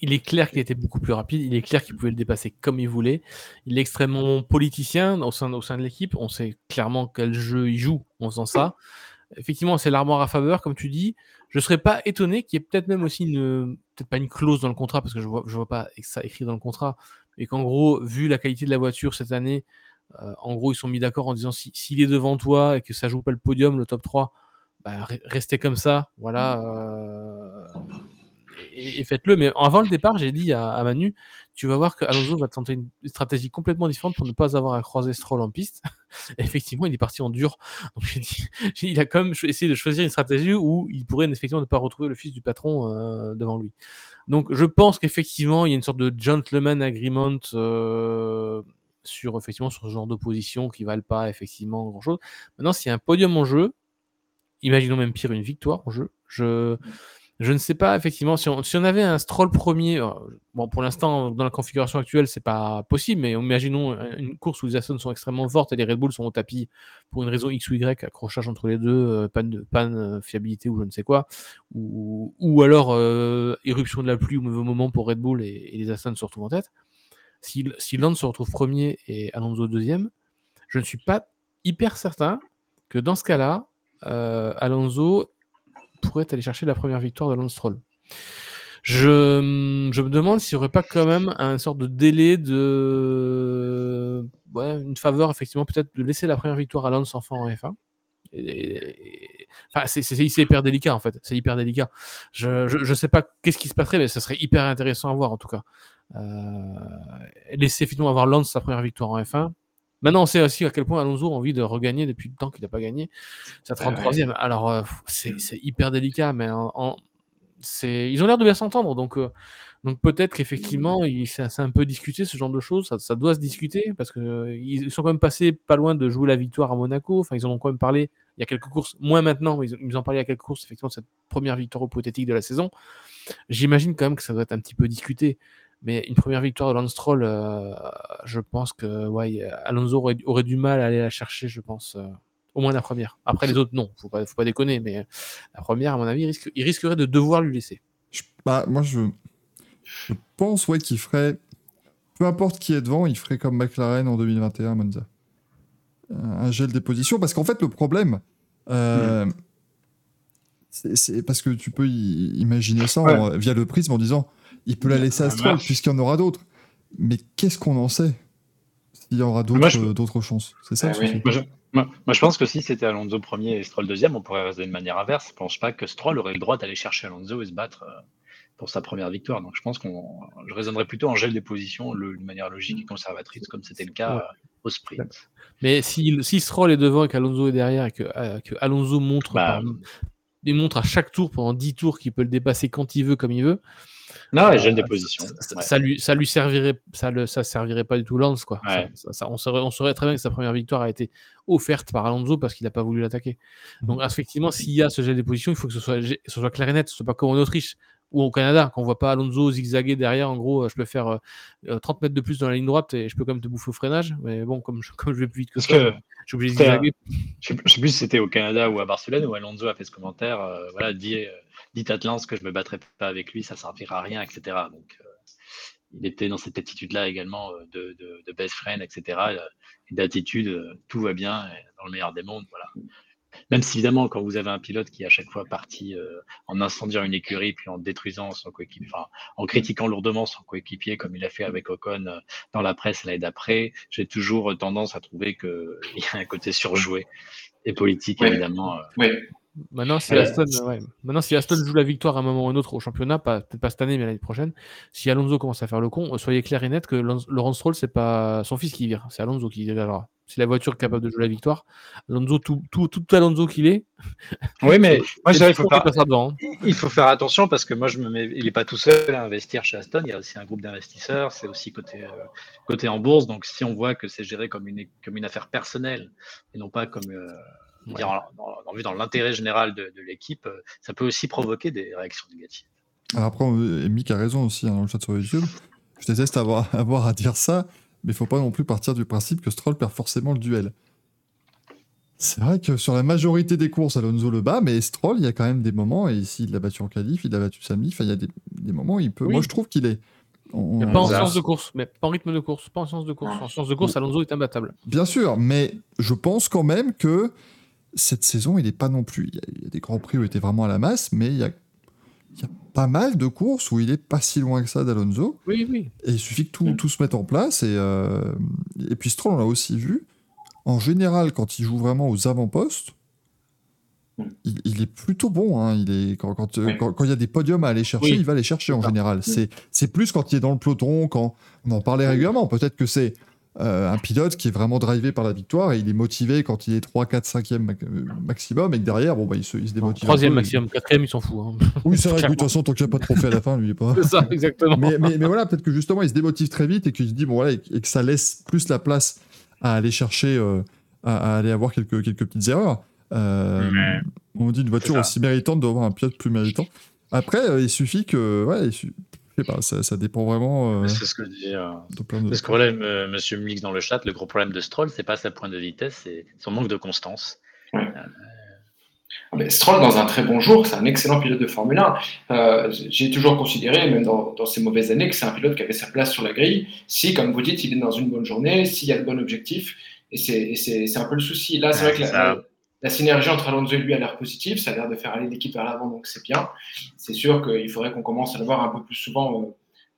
il est clair qu'il était beaucoup plus rapide. Il est clair qu'il pouvait le dépasser comme il voulait. Il est extrêmement politicien au sein, au sein de l'équipe. On sait clairement quel jeu il joue en faisant ça. Effectivement, c'est l'armoire à faveur, comme tu dis. Je serais pas étonné qu'il y ait peut-être même aussi une, peut-être pas une clause dans le contrat parce que je vois, je vois pas ça écrit dans le contrat, mais qu'en gros, vu la qualité de la voiture cette année, euh, en gros, ils sont mis d'accord en disant s'il est devant toi et que ça joue pas le podium, le top 3, bah, restez comme ça, voilà. Euh, et, faites-le. Mais avant le départ, j'ai dit à, Manu, tu vas voir que Alonso va tenter une stratégie complètement différente pour ne pas avoir à croiser Stroll en piste. [LAUGHS] effectivement, il est parti en dur. [LAUGHS] Il a quand même essayé de choisir une stratégie où il pourrait effectivement ne pas retrouver le fils du patron euh, devant lui. Donc, je pense qu'effectivement, il y a une sorte de gentleman agreement euh, sur effectivement sur ce genre d'opposition qui valent pas effectivement grand chose. Maintenant, s'il y a un podium en jeu, imaginons même pire une victoire en jeu, je je ne sais pas, effectivement, si on, avait un Stroll premier, euh, bon, pour l'instant, dans la configuration actuelle, c'est pas possible, mais imaginons une course où les Aston sont extrêmement fortes et les Red Bull sont au tapis pour une raison X ou Y, accrochage entre les deux, euh, panne, de, panne euh, fiabilité ou je ne sais quoi, ou, ou alors éruption de la pluie au mauvais moment pour Red Bull et, les Aston se retrouvent en tête. Si, si Lance se retrouve premier et Alonso deuxième, je ne suis pas hyper certain que dans ce cas-là, Alonso pourrait aller chercher la première victoire de Lance Stroll. Je, me demande s'il n'y aurait pas quand même un sorte de délai de. Une faveur, effectivement, peut-être de laisser la première victoire à Lance enfant en F1. Et, enfin, c'est hyper délicat en fait. C'est hyper délicat. Je, je, sais pas qu'est-ce qui se passerait, mais ce serait hyper intéressant à voir en tout cas. Euh, laisser finalement avoir Lance sa première victoire en F1. Maintenant, on sait aussi à quel point Alonso a envie de regagner depuis le temps qu'il n'a pas gagné sa 33e. Alors, euh, c'est hyper délicat, mais en, ils ont l'air de bien s'entendre. Donc, euh, donc peut-être qu'effectivement, c'est un peu discuté ce genre de choses. Ça, doit se discuter parce qu'ils euh, sont quand même passés pas loin de jouer la victoire à Monaco. Enfin, ils en ont quand même parlé il y a quelques courses, moins maintenant, mais ils, ils en parlé il y a quelques courses, effectivement, de cette première victoire hypothétique de la saison. J'imagine quand même que ça doit être un petit peu discuté. Mais une première victoire de Lance Stroll, euh, je pense que ouais, Alonso aurait, du mal à aller la chercher, je pense. au moins la première. Après les autres, non, faut pas, faut pas déconner, mais la première, à mon avis, il, risque, il risquerait de devoir lui laisser. bah, moi, je, je pense ouais, qu'il ferait, peu importe qui est devant, il ferait comme McLaren en 2021 Monza. Un gel des positions, parce qu'en fait, le problème, euh, c'est parce que tu peux imaginer ça via le prisme en disant il peut la laisser à Stroll puisqu'il y en aura d'autres. Mais qu'est-ce qu'on en sait S'il y aura d'autres chances? C'est ça eh moi, je, pense que si c'était Alonso premier et Stroll deuxième, on pourrait raisonner de manière inverse. Je pense pas que Stroll aurait le droit d'aller chercher Alonso et se battre euh, pour sa première victoire. Donc je pense qu'on je raisonnerais plutôt en gel des positions de manière logique et conservatrice, comme c'était le cas euh, au sprint. Mais si, si Stroll est devant et qu'Alonso est derrière et que, euh, Alonso montre, bah, il montre à chaque tour pendant 10 tours qu'il peut le dépasser quand il veut, comme il veut, non, ouais, gel des positions. Ça, lui, ça lui servirait, ça, le, ça servirait pas du tout Lance, quoi. Ça, on, saurait, on saurait très bien que sa première victoire a été offerte par Alonso parce qu'il n'a pas voulu l'attaquer. Donc, mhm. effectivement, s'il y a ce gel des positions, il faut que ce soit, ce soit clair et net, ce soit pas comme en Autriche ou au Canada, qu'on voit pas Alonso zigzaguer derrière, en gros, je peux faire 30 euh, euh, mètres de plus dans la ligne droite et je peux quand même te bouffer au freinage. Mais bon, comme je, [LAUGHS] comme je vais plus vite que ça, je suis obligé de zigzaguer. Je sais plus si c'était au Canada ou à Barcelone où Alonso a fait ce commentaire, euh, voilà, dit dit Atlance que je me battrai pas avec lui, ça servira à rien, etc. Donc, euh, il était dans cette attitude-là également euh, de, de, best friend, etc. Euh, et d'attitude, tout va bien, dans le meilleur des mondes, voilà. Même si évidemment, quand vous avez un pilote qui est à chaque fois parti en incendiant une écurie, puis en détruisant son coéquipier, enfin, en critiquant lourdement son coéquipier, comme il a fait avec Ocon dans la presse l'année d'après, j'ai toujours tendance à trouver qu'il [LAUGHS] y a un côté surjoué et politique, évidemment. Oui. Maintenant, si, Aston, Maintenant, si Aston joue la victoire à un moment ou un autre au championnat, peut-être pas cette année, mais l'année prochaine, si Alonso commence à faire le con, soyez clair et net que Laurence Stroll, c'est pas son fils qui vire, c'est Alonso qui vire. Si la voiture est capable de jouer la victoire, Alonso, tout, tout, tout Alonso qu'il est. Oui, mais [LAUGHS] moi, je dirais, il, faut faire, hein. il faut faire attention parce que moi, je me mets, il n'est pas tout seul à investir chez Aston. Il y a aussi un groupe d'investisseurs, c'est aussi côté, euh, côté en bourse. Donc, si on voit que c'est géré comme une, comme une affaire personnelle et non pas comme. Euh, dans, dans l'intérêt général de, l'équipe, euh, ça peut aussi provoquer des réactions négatives. Alors après, Mick a raison aussi hein, dans le chat sur YouTube. Je déteste avoir, [LAUGHS] avoir à dire ça, mais il faut pas non plus partir du principe que Stroll perd forcément le duel. C'est vrai que sur la majorité des courses, Alonso le bat, mais Stroll, il y a quand même des moments, et ici il l'a battu en qualif, il l'a battu samedi, il y a des, moments où il peut. Moi je trouve qu'il est. pas en sens de course, mais pas en rythme de course, pas en sens de course. En sens de course, Alonso est imbattable. Bien sûr, mais je pense quand même que cette saison, il n'est pas non plus. Il y, a, des grands prix où il était vraiment à la masse, mais il y a, pas mal de courses où il est pas si loin que ça d'Alonso. Oui, oui. Et il suffit que tout, tout se mette en place. Et, euh, et puis Stroll, on l'a aussi vu. En général, quand il joue vraiment aux avant-postes, il, est plutôt bon. Hein. Il est, quand, quand, il y a des podiums à aller chercher, il va les chercher en général. Mm. C'est plus quand il est dans le peloton, quand on en parlait régulièrement. Peut-être que c'est euh, un pilote qui est vraiment drivé par la victoire et il est motivé quand il est 3, 4, 5e maximum et que derrière, bon, bah, il, se, il se démotive. 3 maximum, 4 il s'en fout. Hein. Oui, c'est vrai que de [LAUGHS] toute façon, tant qu'il n'a pas trop fait à la fin, lui, il est pas. C'est ça, [LAUGHS] exactement. mais, mais, mais, voilà, peut-être que justement, il se démotive très vite et qu'il se dit, bon, voilà, et, que ça laisse plus la place à aller chercher, euh, à, aller avoir quelques, quelques petites erreurs. Euh, on dit une voiture aussi méritante d'avoir un pilote plus méritant. Après, il suffit que. Ouais, il pas, ça, dépend vraiment. Euh, c'est ce que je dis. Euh, ce que voilà, monsieur Mix dans le chat, le gros problème de Stroll, c'est pas sa pointe de vitesse, c'est son manque de constance. Euh, ah, Stroll, dans un très bon jour, c'est un excellent pilote de Formule 1. J'ai toujours considéré, même dans, dans, ces mauvaises années, que c'est un pilote qui avait sa place sur la grille. Si, comme vous dites, il est dans une bonne journée, s'il y a le bon objectif. Et c'est un peu le souci. Là, c'est vrai que la, la synergie entre Alonso et lui a l'air positive, ça a l'air de faire aller l'équipe vers l'avant, donc c'est bien. C'est sûr qu'il faudrait qu'on commence à le voir un peu plus souvent, euh,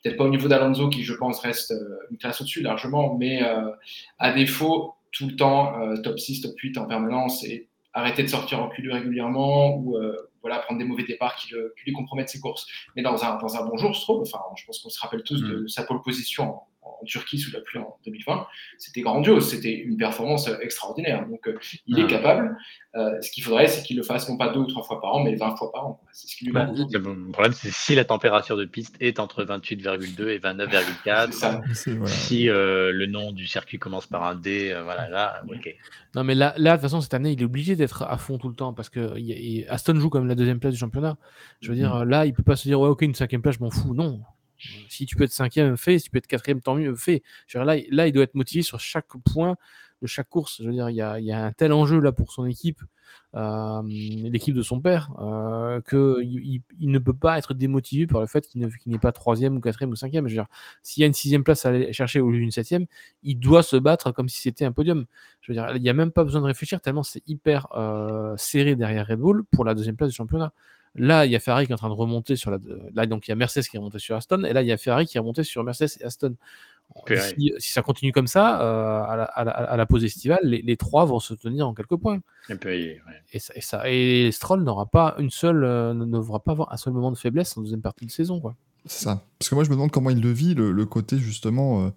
peut-être pas au niveau d'Alonso, qui je pense reste euh, une classe au-dessus largement, mais euh, à défaut, tout le temps top 6, top 8 en permanence et arrêter de sortir en Q2 régulièrement ou voilà, prendre des mauvais départs qui, lui compromettent ses courses. Mais dans un, dans un bon jour, je trouve, enfin, je pense qu'on se rappelle tous de mm. sa pole position en, Turquie sous la pluie en 2020, c'était grandiose, c'était une performance extraordinaire. Donc, euh, il est mm. capable. Euh, ce qu'il faudrait, c'est qu'il le fasse non pas deux ou trois fois par an, mais 20 fois par an. C'est ce qui lui bah, Le problème, c'est si la température de piste est entre 28,2 et 29,4. [LAUGHS] Si euh, le nom du circuit commence par un D, voilà, là, ok. Non, mais là, là, de toute façon, cette année, il est obligé d'être à fond tout le temps parce que Aston joue comme la deuxième place du championnat. Je veux dire, mm. là, il peut pas se dire, ouais, ok, une cinquième place, je m'en fous. Non. Si tu peux être cinquième, fais. Si tu peux être quatrième, tant mieux, fais. là, là, il doit être motivé sur chaque point de chaque course. Je veux dire, il y a, un tel enjeu là pour son équipe, euh, l'équipe de son père, euh, qu'il il, ne peut pas être démotivé par le fait qu'il n'est pas troisième ou quatrième ou cinquième. S'il y a une sixième place à aller chercher au lieu d'une septième, il doit se battre comme si c'était un podium. Il n'y a même pas besoin de réfléchir tellement c'est hyper euh, serré derrière Red Bull pour la deuxième place du championnat. Là, il y a Ferrari qui est en train de remonter sur la. Là, donc il y a Mercedes qui est remonté sur Aston, et là, il y a Ferrari qui est remonté sur Mercedes et Aston. Si, ça continue comme ça, euh, à, la, pause estivale, les, trois vont se tenir en quelques points. et, ça, et, Stroll n'aura pas une seule, euh, ne devra pas avoir un seul moment de faiblesse en deuxième partie de saison. C'est ça. Parce que moi, je me demande comment il le vit, le, côté justement. Euh,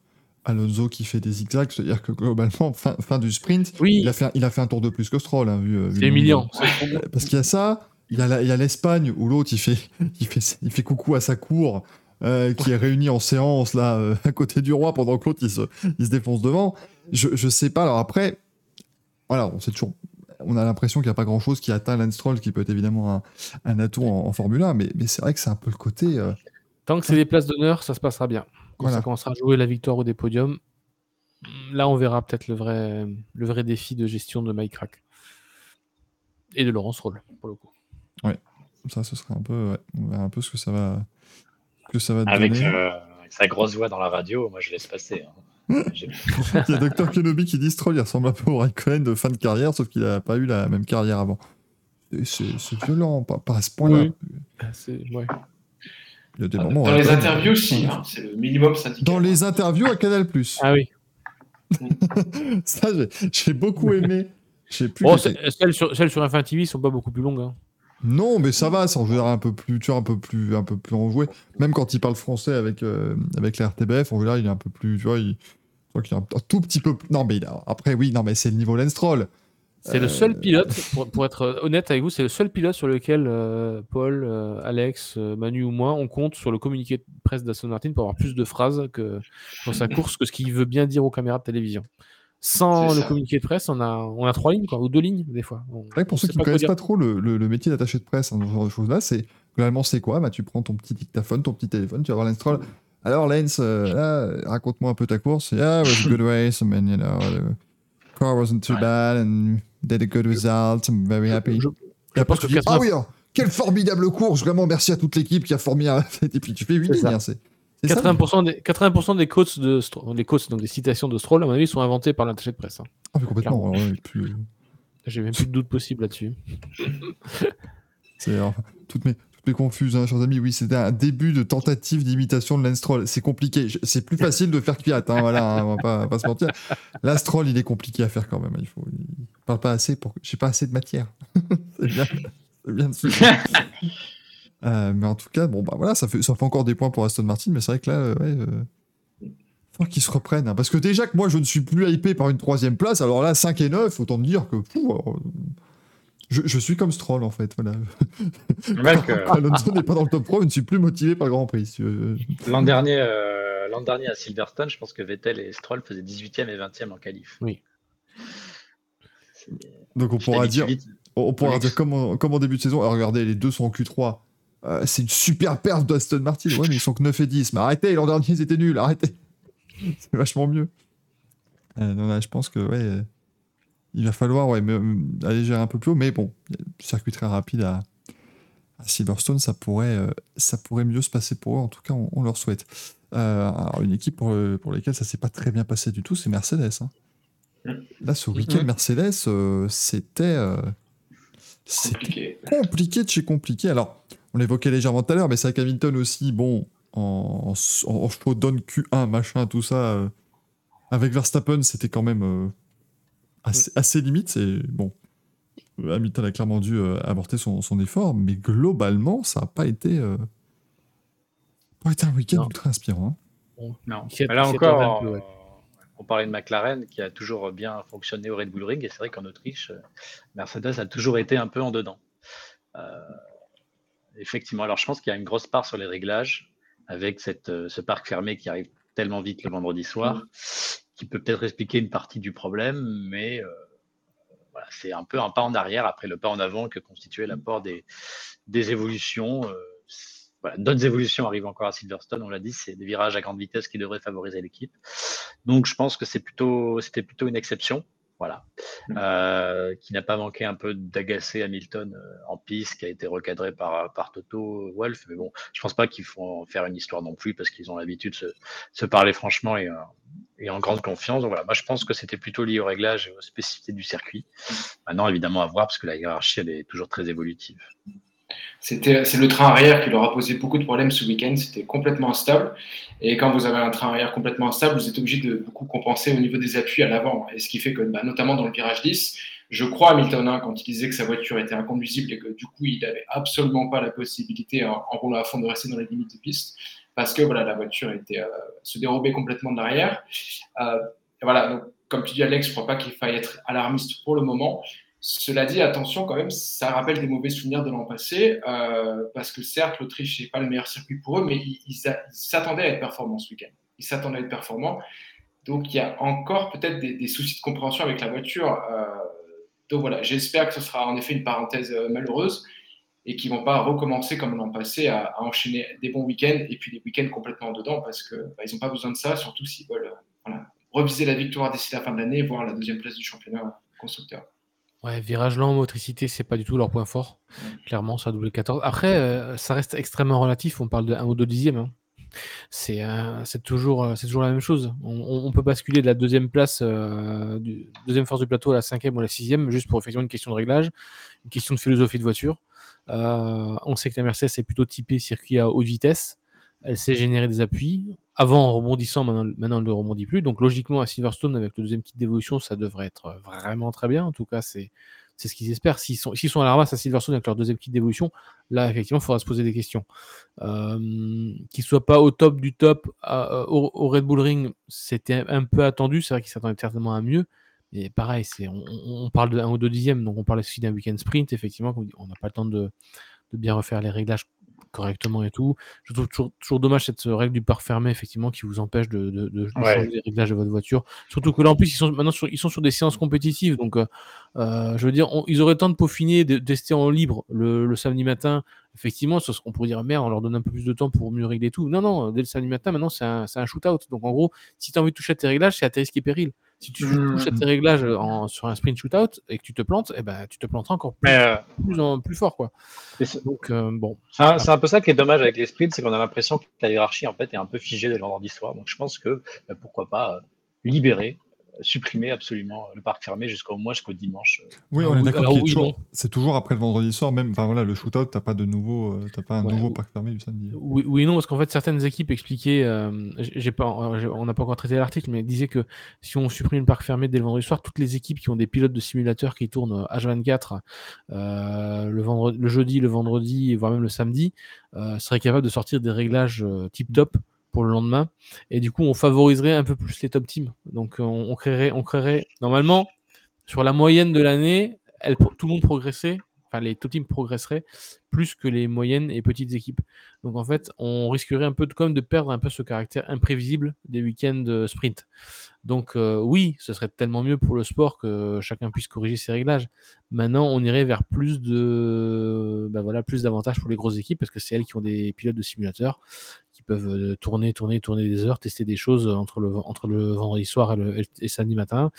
Alonso qui fait des zigzags, c'est-à-dire que globalement, [LAUGHS] fin, du sprint, il, a fait un, il a fait un tour de plus que Stroll. Hein, c'est humiliant. [LAUGHS] Parce qu'il y a ça, il y a l'Espagne où l'autre il fait, [LAUGHS] il, fait, il fait coucou à sa cour. Euh, qui est réunie en séance là euh, à côté du roi pendant que l'autre il se, il se défonce devant. Je, je sais pas. Alors après, voilà, on sait toujours. On a l'impression qu'il n'y a pas grand chose qui atteint Lance Stroll, qui peut être évidemment un, un atout en, Formule 1, mais, mais c'est vrai que c'est un peu le côté. Euh, Tant que c'est des places d'honneur, ça se passera bien. Quand ça commencera à jouer la victoire ou des podiums, là on verra peut-être le vrai, le vrai défi de gestion de Mike Crack et de Laurence Roll pour le coup. Oui, ça, ce sera un peu, on verra un peu ce que ça va, que ça va avec, donner. Euh, avec sa grosse voix dans la radio, moi je laisse passer. Hein. [LAUGHS] il y a Dr Kenobi qui dit Stroll, il ressemble un peu au Raikkonen de fin de carrière, sauf qu'il n'a pas eu la même carrière avant. C'est violent, pas, à ce point-là. Ah, ouais. Il y a des moments. Dans les interviews aussi, hein, c'est le minimum syndical. Dans les interviews à Canal. Ah oui. [LAUGHS] ça, j'ai beaucoup aimé. Plus oh, celles, sur, celles sur sont pas beaucoup plus longues. Hein. Non, mais ça va, ça en général un peu plus, tu vois, un peu plus, un peu plus enjoué. Même quand il parle français avec euh, avec la RTBF, en général, il est un peu plus, tu vois, il, qu'il est un, tout petit peu plus. Non, mais après, oui, non, mais c'est le niveau Lenstroll. C'est le seul euh, pilote, pour, être honnête avec vous, c'est le seul pilote sur lequel euh, Paul, Alex, Manu ou moi, on compte sur le communiqué de presse d'Aston Martin pour avoir plus de phrases que dans sa course que ce qu'il veut bien dire aux caméras de télévision. Sans le communiqué de presse, on a, on a trois lignes, quoi, ou deux lignes, des fois. pour ceux qui ne connaissent pas trop le, le, métier d'attaché de presse, hein, ce genre de choses-là, c'est globalement, c'est quoi? Bah, Tu prends ton petit dictaphone, ton petit téléphone, tu vas voir Lance Alors, Lance, euh, raconte-moi un peu ta course. Yeah, it was a good race. I mean, you know, the car wasn't too bad and did a good result. I'm very happy. Je, pense que Ah oui, hein, quelle formidable course. Vraiment, merci à toute l'équipe qui a formé. [LAUGHS] Et puis, tu fais 8 lignes. Hein, c'est 80%, des, 80 des quotes de les quotes, donc des citations de Stroll, à mon avis, sont inventées par l'attaché de presse. Hein. Ah, mais complètement. J'ai même plus de doute possible là-dessus. [LAUGHS] c'est toutes mes toutes mes confuses, hein, chers amis. Oui, c'était un début de tentative d'imitation de Lance Stroll. C'est compliqué. C'est plus facile de faire Kvyat, hein, voilà, on va pas, se mentir. Lance Stroll, il est compliqué à faire quand même. Il faut, il parle pas assez pour. J'ai pas assez de matière. [LAUGHS] c'est bien, c'est bien de [LAUGHS] euh, mais en tout cas, bon, bah voilà, ça fait, ça fait encore des points pour Aston Martin, mais c'est vrai que là, euh, ouais, euh, faut qu'ils se reprennent. Hein. parce que déjà que moi, je ne suis plus hypé par une troisième place, alors là, 5 et 9, autant dire que. je, je, suis comme Stroll, en fait. Voilà. Quand [LAUGHS] Alonso n'est pas dans le top 3, je ne suis plus motivé par le Grand Prix. L'an dernier, l'an dernier à Silverstone, je pense que Vettel et Stroll faisaient 18e et 20e en qualif. Oui. Donc on pourra dire, on pourra dire comme en, comme en début de saison, regardez, les deux sont en Q3. Euh, c'est une super perte d'Aston Martin. Ouais, mais ils sont que 9 et 10. Mais arrêtez, l'an dernier, ils étaient nuls. Arrêtez. [LAUGHS] c'est vachement mieux. Euh, je pense que, ouais, euh, il va falloir ouais, aller gérer un peu plus haut. Mais bon, circuit très rapide à, Silverstone, ça pourrait, ça pourrait mieux se passer pour eux. En tout cas, on, leur souhaite. alors, une équipe pour, pour laquelle ça s'est pas très bien passé du tout, c'est Mercedes. Hein. Là, ce week-end, mm. Mercedes, c'était. compliqué. compliqué de chez compliqué. Alors, on l'évoquait légèrement tout à l'heure, mais c'est Hamilton aussi, bon, en, en, en donne Q1, machin, tout ça. Euh, avec Verstappen, c'était quand même euh, assez, limite. C'est bon. Hamilton a clairement dû avorter son, effort, mais globalement, ça n'a pas été, pas été un week-end ultra inspirant. Hein. Non, là encore, on parlait de McLaren qui a toujours bien fonctionné au Red Bull Ring, et c'est vrai qu'en Autriche, Mercedes a toujours été un peu en dedans. Effectivement, alors je pense qu'il y a une grosse part sur les réglages, avec cette, ce parc fermé qui arrive tellement vite le vendredi soir, mm. qui peut peut-être expliquer une partie du problème, mais c'est un peu un pas en arrière après le pas en avant que constituait l'apport des, des évolutions. Euh, d'autres évolutions arrivent encore à Silverstone, on l'a dit, c'est des virages à grande vitesse qui devraient favoriser l'équipe. Donc je pense que plutôt, c'était plutôt une exception voilà, mmh. euh, qui n'a pas manqué un peu d'agacer Hamilton euh, en piste, qui a été recadré par, par Toto Wolf. Mais bon, je pense pas qu'il faut en faire une histoire non plus parce qu'ils ont l'habitude de se, se, parler franchement et, euh, et, en grande confiance. Donc voilà, moi je pense que c'était plutôt lié au réglage et aux spécificités du circuit. Maintenant, évidemment, à voir parce que la hiérarchie elle est toujours très évolutive. C'est le train arrière qui leur a posé beaucoup de problèmes ce week-end. C'était complètement instable. Et quand vous avez un train arrière complètement instable, vous êtes obligé de beaucoup compenser au niveau des appuis à l'avant. Et ce qui fait que, bah, notamment dans le virage 10, je crois à Milton hein, quand il disait que sa voiture était inconduisible et que du coup, il n'avait absolument pas la possibilité, en, roulant à fond, de rester dans les limites de piste. Parce que voilà, la voiture était, euh, se dérobait complètement de l'arrière. Euh, voilà, donc, comme tu dis, Alex, je ne crois pas qu'il faille être alarmiste pour le moment. Cela dit, attention quand même, ça rappelle des mauvais souvenirs de l'an passé, euh, parce que certes, l'Autriche n'est pas le meilleur circuit pour eux, mais ils s'attendaient à être performants ce week-end. Ils s'attendaient à être performants. Donc il y a encore peut-être des, soucis de compréhension avec la voiture. Euh, donc voilà, j'espère que ce sera en effet une parenthèse euh, malheureuse et qu'ils ne vont pas recommencer comme l'an passé à, enchaîner des bons week-ends et puis des week-ends complètement dedans, parce qu'ils bah, n'ont pas besoin de ça, surtout s'ils veulent reviser la victoire d'ici la fin de l'année, voire la deuxième place du championnat constructeur. Ouais, virage lent, motricité, c'est pas du tout leur point fort. Clairement, ça double 14. Après, euh, ça reste extrêmement relatif. On parle de 1 ou 2 dixièmes. Hein. C'est euh, toujours, euh, toujours la même chose. On, peut basculer de la deuxième place, du, deuxième force du plateau à la cinquième ou à la sixième, juste pour effectivement une question de réglage, une question de philosophie de voiture. on sait que la Mercedes est plutôt typée circuit à haute vitesse. Elle sait générer des appuis. Avant, en rebondissant, maintenant, maintenant elle ne rebondit plus. Donc, logiquement, à Silverstone, avec le deuxième kit d'évolution, ça devrait être vraiment très bien. En tout cas, c'est ce qu'ils espèrent. S'ils sont, sont à la ramasse à Silverstone avec leur deuxième kit d'évolution, là, effectivement, il faudra se poser des questions. Euh, qu'ils ne soient pas au top du top au, Red Bull Ring, c'était un peu attendu. C'est vrai qu'ils s'attendaient certainement à mieux. Mais pareil, on, on, parle 1 ou 2 dixièmes, donc on parle aussi d'un week-end sprint, effectivement, on n'a pas le temps de, de bien refaire les réglages correctement et tout. Je trouve toujours, toujours dommage cette règle du parc fermé, effectivement, qui vous empêche de, de, de, changer les réglages de votre voiture. Surtout que là, en plus, ils sont maintenant sur, ils sont sur des séances compétitives. Donc, euh, euh je veux dire, ils auraient le temps de peaufiner, de, tester en libre le, le samedi matin. Effectivement, on pourrait dire, merde, on leur donne un peu plus de temps pour mieux régler tout. Non, non, dès le samedi matin, maintenant, c'est un, un shootout. Donc, en gros, si tu as envie de toucher à tes réglages, c'est à tes risques et périls. Si tu touches à tes mmh. réglages en, sur un sprint shootout et que tu te plantes, eh ben, tu te planteras encore plus, euh, plus, en, plus, fort. Quoi. Donc, euh, bon. C'est un, peu ça qui est dommage avec les sprints, c'est qu'on a l'impression que la hiérarchie en fait, est un peu figée dès le vendredi soir. Donc je pense que bah, pourquoi pas euh, libérer supprimer absolument le parc fermé jusqu'au moins jusqu'au dimanche. Oui, on est d'accord. c'est toujours, après le vendredi soir, même. Enfin voilà, le shootout, t'as pas de nouveau, euh, t'as pas un nouveau parc fermé du samedi. Oui, oui, non, parce qu'en fait certaines équipes expliquaient, euh, j'ai pas, on n'a pas encore traité l'article, mais disaient que si on supprime le parc fermé dès le vendredi soir, toutes les équipes qui ont des pilotes de simulateurs qui tournent H24 euh, le vendredi, le jeudi, le vendredi, voire même le samedi, seraient capables de sortir des réglages tip top pour le lendemain. Et du coup, on favoriserait un peu plus les top teams. Donc, on, créerait, on créerait, normalement, sur la moyenne de l'année, tout le monde progresserait, enfin, les top teams progresseraient plus que les moyennes et petites équipes. Donc, en fait, on risquerait un peu de, comme de perdre un peu ce caractère imprévisible des week-ends sprint. Donc euh, oui, ce serait tellement mieux pour le sport que chacun puisse corriger ses réglages. Maintenant, on irait vers plus de, voilà, plus d'avantages pour les grosses équipes parce que c'est elles qui ont des pilotes de simulateurs qui peuvent euh, tourner, tourner, tourner des heures, tester des choses entre le, entre le vendredi soir et le samedi matin.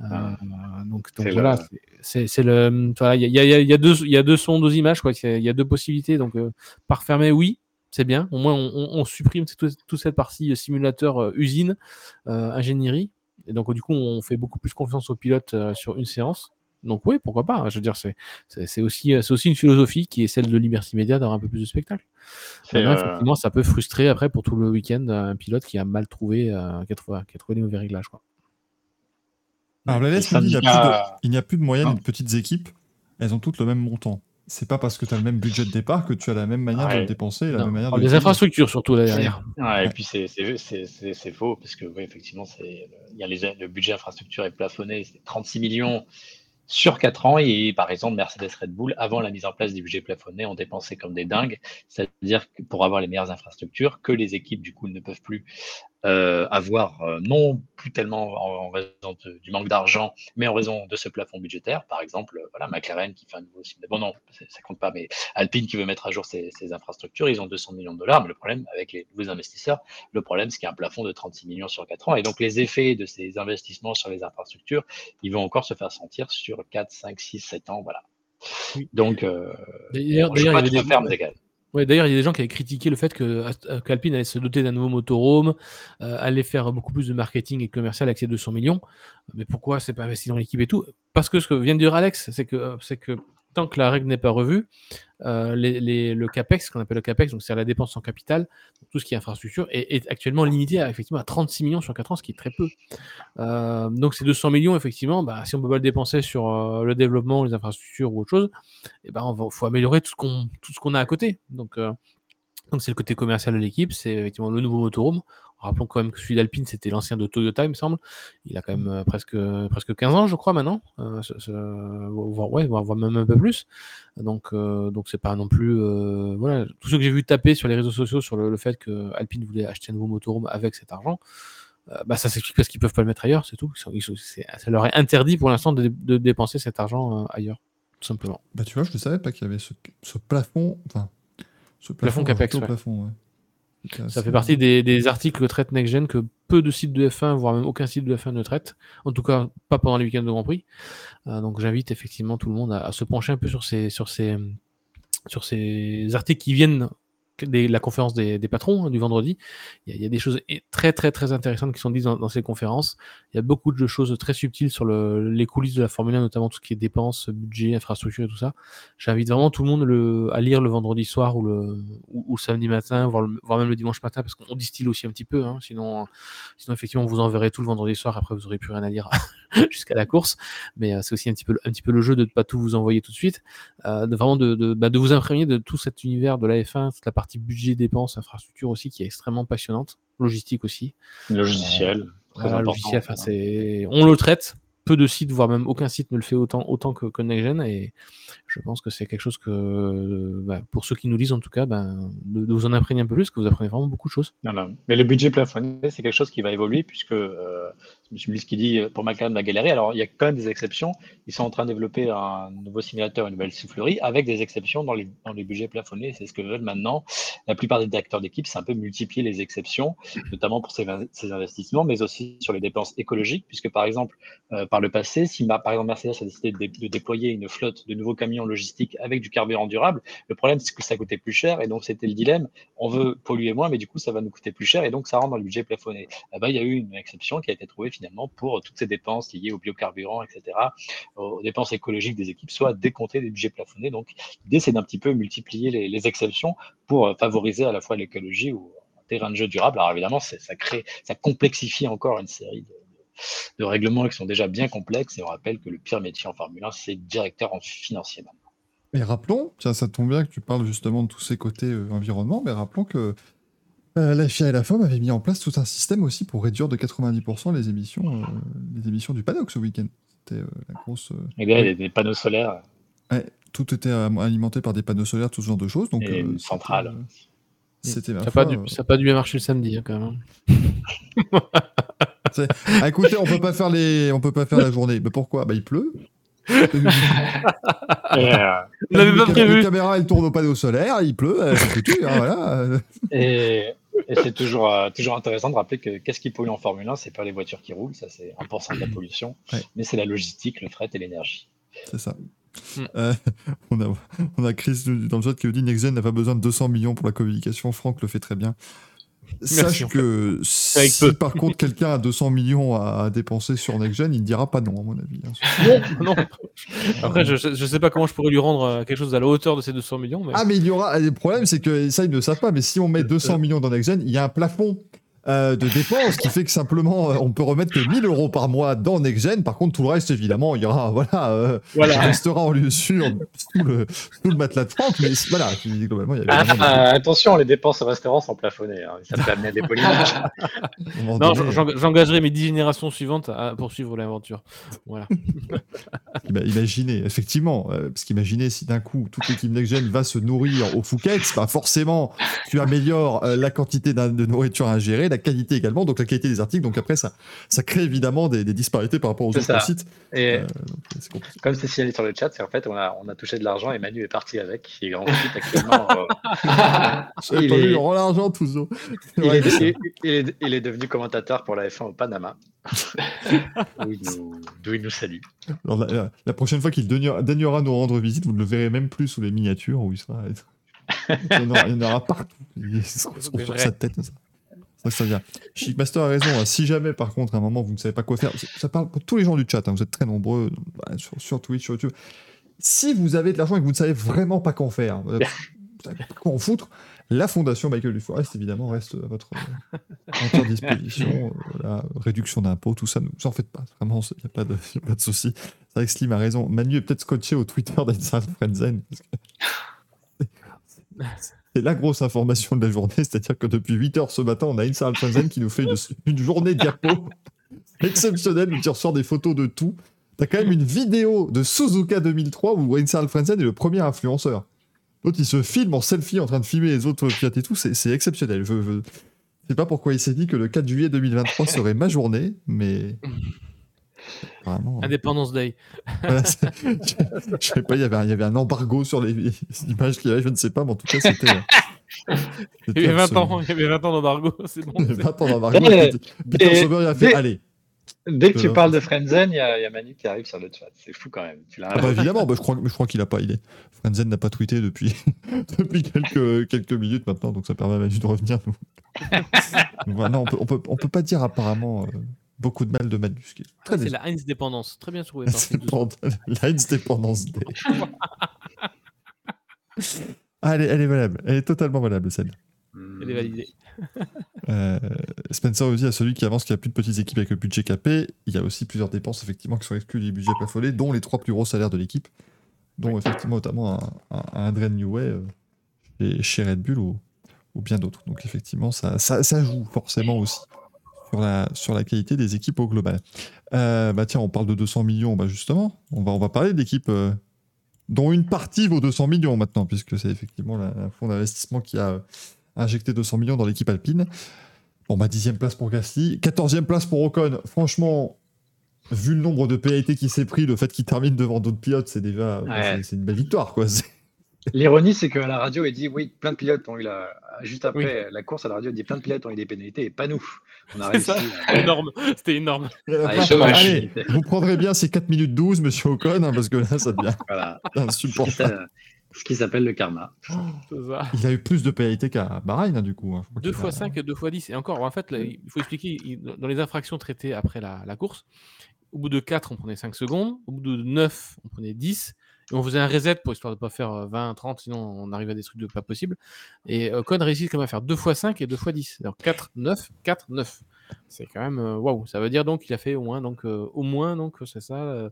Euh, donc, donc voilà, c'est le, il y, a, y, a, deux, il y a deux sons, deux images quoi. Il y, a deux possibilités. Donc par fermé, oui, c'est bien. Au moins, on, supprime toute, cette partie simulateur usine, ingénierie. Et donc, du coup, on fait beaucoup plus confiance aux pilotes sur une séance. Donc, oui, pourquoi pas. Hein, je veux dire, c'est aussi, aussi une philosophie qui est celle de Liberty Media d'avoir un peu plus de spectacle. Effectivement, ça peut frustrer après pour tout le week-end un pilote qui a mal trouvé, qui, a trouvé qui, a trouvé, les mauvais réglages. Quoi. Alors, la il n'y a, plus de moyenne de petites équipes. elles ont toutes le même montant. C'est pas parce que tu as le même budget de départ que tu as la même manière de le dépenser, la Non. même manière de les infrastructures surtout là derrière. Ouais, Ouais. Et puis c'est- faux, parce que oui, effectivement, c'est- il y a les, le budget infrastructure est plafonné, c'est 36 millions sur 4 ans. Et par exemple, Mercedes Red Bull, avant la mise en place du budget plafonné, ont dépensé comme des dingues. C'est-à-dire pour avoir les meilleures infrastructures, que les équipes, du coup, ne peuvent plus euh, avoir, euh, non plus tellement en, en raison de- du manque d'argent, mais en raison de ce plafond budgétaire. Par exemple, euh, voilà, McLaren qui fait un nouveau système. Bon, non, ça compte pas, mais Alpine qui veut mettre à jour ses, ses infrastructures, ils ont 200 millions de dollars. Mais le problème avec les nouveaux investisseurs, le problème, c'est qu'il y a un plafond de 36 millions sur 4 ans. Et donc, les effets de ces investissements sur les infrastructures, ils vont encore se faire sentir sur 4, 5, 6, 7 ans. Voilà. Donc, euh, D'ailleurs, je il y avait à des- fait ferme d'égal. D'ailleurs, il y a des gens qui avaient critiqué le fait que euh, qu'Alpine allait se doter d'un nouveau motorhome, euh, allait faire beaucoup plus de marketing et commercial avec ses 200 millions. Mais pourquoi c'est pas investi dans l'équipe et tout? Parce que ce que vient de dire Alex, c'est que, euh, c'est que tant que la règle n'est pas revue, euh, le CAPEX, ce qu'on appelle le CAPEX, donc c'est la dépense en capital, tout ce qui est infrastructure, est, actuellement limité à, effectivement, à 36 millions sur 4 ans, ce qui est très peu. Euh, donc ces 200 millions, effectivement, bah, si on peut pas le dépenser sur euh, le développement, les infrastructures ou autre chose, il ben, on va- faut améliorer tout ce qu'on a à côté. Donc donc c'est le côté commercial de l'équipe, c'est effectivement le nouveau motorhome. Rappelons quand même que celui d'Alpine, c'était l'ancien de Toyota, il me semble. Il a quand même euh, presque, presque 15 ans, je crois, maintenant. Euh, ce- ce- voire, ouais, voire, même un peu plus. Donc, euh, donc c'est pas non plus. euh, voilà. Tous ceux que j'ai vu taper sur les réseaux sociaux sur le, fait que Alpine voulait acheter un nouveau motorhome avec cet argent, euh, bah, ça s'explique parce qu'ils peuvent pas le mettre ailleurs, c'est tout. Ça leur est interdit pour l'instant de, dépenser cet argent euh, ailleurs, tout simplement. Bah, tu vois, je ne savais pas qu'il y avait ce, ce plafond. Enfin, ce Plafond plafond, Capex, ouais. plafond, ouais. Ça fait partie des, des articles que traite NextGen que peu de sites de F1, voire même aucun site de F1 ne traite. En tout cas, pas pendant les week-ends de Grand Prix. Euh, donc j'invite effectivement tout le monde à, à se pencher un peu sur ces, sur ces, sur ces articles qui viennent de la conférence des, des patrons hein, du vendredi. Il y, y a des choses très très très intéressantes qui sont dites dans, dans ces conférences. Il y a beaucoup de choses très subtiles sur le- les coulisses de la Formule 1, notamment tout ce qui est dépenses, budget, infrastructure et tout ça. J'invite vraiment tout le monde le, à lire le vendredi soir ou le, ou, le samedi matin, voire, voire même le dimanche matin, parce qu'on distille aussi un petit peu. hein. sinon, sinon, effectivement, vous enverrez tout le vendredi soir. Après, vous aurez plus rien à lire [LAUGHS] jusqu'à la course. Mais euh, c'est aussi un petit, peu, un petit peu le jeu de ne pas tout vous envoyer tout de suite. Euh, de vraiment de, bah, de vous imprégner de tout cet univers de la F1, toute la budget, dépenses, infrastructure aussi, qui est extrêmement passionnante. Logistique aussi. Logiciel, très Voilà, logiciel, enfin, c'est... On le traite. Peu de sites, voire même aucun site ne le fait autant, autant que, que NextGen. Et je pense que c'est quelque chose que, bah, pour ceux qui nous lisent en tout cas, ben, de, vous en imprégner un peu plus, que vous apprenez vraiment beaucoup de choses. Voilà. Mais le budget plafonné, c'est quelque chose qui va évoluer puisque euh, M. Qui dit euh, pour McLaren va galérer. Alors, il y a quand même des exceptions. Ils sont en train de développer un nouveau simulateur, une nouvelle soufflerie avec des exceptions dans les, dans les budgets plafonnés. C'est ce que veulent maintenant la plupart des directeurs d'équipe. C'est un peu multiplier les exceptions, notamment pour ces, ces, investissements, mais aussi sur les dépenses écologiques, puisque par exemple, euh, par le passé, si par exemple Mercedes a décidé de, déployer une flotte de nouveaux camions logistiques avec du carburant durable, le problème c'est que ça coûtait plus cher et donc c'était le dilemme. On veut polluer moins, mais du coup ça va nous coûter plus cher et donc ça rentre dans le budget plafonné. Là-bas, il y a eu une exception qui a été trouvée finalement pour toutes ces dépenses liées au biocarburant, etc., aux dépenses écologiques des équipes, soit décomptées des budgets plafonnés. Donc l'idée c'est d'un petit peu multiplier les, exceptions pour favoriser à la fois l'écologie ou un terrain de jeu durable. Alors évidemment, ça crée, ça complexifie encore une série de, de règlements qui sont déjà bien complexes et on rappelle que le pire métier en Formule 1, c'est directeur en financier maintenant. Et rappelons, tiens, ça tombe bien que tu parles justement de tous ces côtés euh, environnement, mais rappelons que euh, la FIA et la FOM avaient mis en place tout un système aussi pour réduire de 90% les émissions, euh, les émissions du paddock ce week-end. C'était euh, la grosse. Et bien, il y a des panneaux solaires. Ouais, tout était alimenté par des panneaux solaires, tout ce genre de choses. Donc, et une centrale. C'était ça n'a pas, dû, ça pas dû bien marcher le samedi hein, quand même. [LAUGHS] ah, écoutez, on peut pas faire les, on peut pas faire la journée. Mais pourquoi? Bah il pleut. [LAUGHS] yeah. On n'avait pas prévu. La caméra elle tourne au panneau solaire, il pleut, c'est foutu. Hein, voilà. Et, et c'est toujours, euh, toujours intéressant de rappeler que qu'est-ce qui pollue en Formule 1 C'est pas les voitures qui roulent, ça c'est 1% de la pollution, ouais. mais c'est la logistique, le fret et l'énergie. C'est ça. Mm. Euh, on, a, on a Chris dans le chat qui nous dit Nexen n'a pas besoin de 200 millions pour la communication. Franck le fait très bien. Sache que si par contre quelqu'un a 200 millions à dépenser sur NextGen, il ne dira pas non, à mon avis. Hein. Non, [LAUGHS] non. Après, je ne sais pas comment je pourrais lui rendre euh, quelque chose à la hauteur de ces 200 millions. Mais... Ah, mais il y aura. Le problème, c'est que ça, ils ne savent pas, mais si on met 200 millions dans NextGen, il y a un plafond. Euh, de dépenses, qui fait que simplement, euh, on peut remettre que 1000 euros par mois dans NextGen. Par contre, tout le reste, évidemment, il y aura, [LAUGHS] voilà, euh, Voilà. restera en lieu sûr sous le, sous le matelas de Franck. Mais voilà, globalement, il y avait Ah, ah, attention, les dépenses au restaurant sont plafonnées. hein. Ça peut amener à des polémiques. [LAUGHS] Non, j'engagerai mes 10 générations suivantes à poursuivre l'aventure. Voilà. Ima- [LAUGHS] Imaginez, effectivement, euh, parce qu'imaginez si d'un coup toute l'équipe NextGen va se nourrir au Fouquet's, bah forcément tu améliores euh, la quantité de nourriture à gérer, la qualité également, donc la qualité des articles, donc après ça, ça crée évidemment des, des disparités par rapport aux autres ça. sites. Et Euh, donc, comme c'est signalé sur le chat, c'est en fait, on a, on a touché de l'argent et Manu est parti avec. Et ensuite, actuellement, euh, [LAUGHS] J'avais il est- vu, rends l'argent tous autres. il, Ouais, est, c'est ça. il- il est- il est devenu commentateur pour la F1 au Panama. [LAUGHS] D'où il, il nous salue. Alors, la, la- la prochaine fois qu'il daignera, nous rendre visite, vous ne le verrez même plus sous les miniatures où il sera. [LAUGHS] Il y en aura, il y en aura partout. Il sera sur, sa tête. Ça. Que ça vient. Chicmaster a raison. hein. Si jamais, par contre, à un moment, vous ne savez pas quoi faire, ça- parle pour tous les gens du chat. hein. Vous êtes très nombreux bah, sur, sur Twitch, sur YouTube. Si vous avez de l'argent et que vous ne savez vraiment pas qu'en faire, vous savez pas [LAUGHS] quoi en foutre, la fondation Michael Duforest, évidemment, reste à votre euh, entière disposition. [LAUGHS] Euh, voilà, réduction d'impôts, tout ça, ne vous en faites pas. Vraiment, il n'y a pas de, pas de souci. C'est vrai que Slim a raison. Manu est peut-être scotché au Twitter d'Inside Frenzen. parce que [LAUGHS] C'est la grosse information de la journée, c'est-à-dire que depuis 8h ce matin, on a Inside Frenzen qui nous fait une, journée diapo [LAUGHS] exceptionnelle, où tu ressors des photos de tout. T'as quand même une vidéo de Suzuka 2003 où Inside Frenzen est le premier influenceur. L'autre, il se filme en selfie en train de filmer les autres pilotes et tout, c'est exceptionnel. Je, je sais pas pourquoi il s'est dit que le 4 juillet 2023 serait ma journée, mais... Vraiment... Independence Day. Voilà, je, je sais pas, il y avait un, il y avait un embargo sur les, les images qu'il y avait, je ne sais pas, mais en tout cas, c'était. euh, Il y avait 20 absolument- ans, il y avait 20 ans d'embargo, [LAUGHS] c'est bon. Il y avait c'est- 20 ans d'embargo. Et- Peter- et- Sauber, il a fait Allez. Dès que tu Euh, parles de Frenzen, il y, y a Manu qui arrive sur le chat. C'est fou quand même. Tu Ah bah, évidemment, bah, je crois, je crois qu'il a pas. Il est... Frenzen n'a pas tweeté depuis, [LAUGHS] depuis quelques, quelques minutes maintenant, donc ça permet à Manu de revenir. nous. [LAUGHS] Voilà, on peut, on, peut, on peut pas dire apparemment euh, beaucoup de mal de très Ah, c'est la Heinz dépendance. Très bien trouvé. [LAUGHS] par pour Lines Dependence Day. Ah, elle, est, elle est valable. Elle est totalement valable, celle Elle est validée. Euh, Spencer aussi à celui qui avance qu'il n'y a plus de petites équipes avec le budget capé. Il y a aussi plusieurs dépenses effectivement qui sont exclues du budget plafonnés, dont les trois plus gros salaires de l'équipe, dont effectivement notamment un, un, un Adrien Newey euh, chez, chez Red Bull ou, ou bien d'autres. Donc effectivement, ça, ça, ça joue forcément aussi sur la, sur la qualité des équipes au global. Euh, bah tiens, on parle de 200 millions, bah justement, on va, on va parler d'équipes euh, dont une partie vaut 200 millions maintenant, puisque c'est effectivement un fonds d'investissement qui a euh, injecté 200 millions dans l'équipe alpine. Bon, bah, dixième place pour Gasly, 14e place pour Ocon. Franchement, vu le nombre de pénalités qu'il s'est pris, le fait qu'il termine devant d'autres pilotes, c'est déjà Ouais. c'est une belle victoire, quoi. L'ironie, c'est qu'à la radio, il dit oui, plein de pilotes ont eu la. Juste après la course, à la radio, il dit plein de pilotes ont eu des pénalités et pas nous. On a C'est réussi. à- énorme. C'était énorme. Allez. Allez, vous prendrez bien ces 4 minutes 12, monsieur Ocon, hein, parce que là, ça devient Voilà. Ce qui insupportable. ce qui s'appelle le karma. Ça. Il a eu plus de pénalités qu'à Bahreïn, hein, du coup. hein. Je crois 2 qu'il fois a- 5 et 2 fois 10. Et encore, en fait, là, il faut expliquer, il- dans les infractions traitées après la, la course, au bout de 4, on prenait 5 secondes. Au bout de 9, on prenait 10. On faisait un reset pour histoire de ne pas faire euh, 20, 30, sinon on arrive à des trucs de pas possible. Et Ocon réussit quand même à faire 2 fois 5 et 2 fois 10. Alors 4, 9, 4, 9. C'est quand même euh, waouh. Ça veut dire donc qu'il a fait au moins, donc, euh, au moins, donc c'est ça. euh,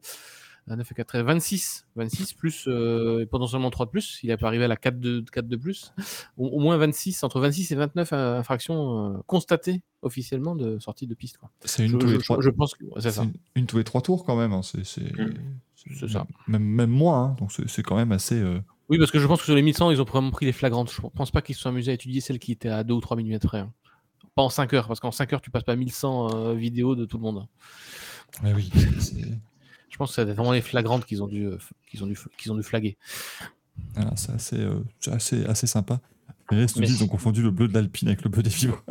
9 et 4, 26. 26 plus euh, et potentiellement 3 de plus. Il est pas arrivé à la 4 de, 4 de plus. Au, au moins 26, entre 26 et 29 euh, infractions euh, constatées officiellement de sortie de piste. C'est une Je, tous les je- trois. je pense que ouais, c'est C'est ça. une, une tous les trois tours quand même. hein. C'est c'est- ça. Même, même moins. hein. Donc c'est quand même assez. euh, Oui, parce que je pense que sur les 1100, ils ont vraiment pris les flagrantes. Je pense pas qu'ils se sont amusés à étudier celles qui étaient à 2 ou 3 mm près. hein. Pas en 5 heures, parce qu'en 5 heures, tu passes pas 1100 euh, vidéos de tout le monde. Mais oui. [LAUGHS] Je pense que c'est vraiment les flagrantes qu'ils ont, dû, euh, qu'ils ont, dû, qu'ils ont dû flaguer. Voilà, c'est assez, euh, assez, assez sympa. Là, Mais ils ont confondu le bleu de l'Alpine avec le bleu des vibres.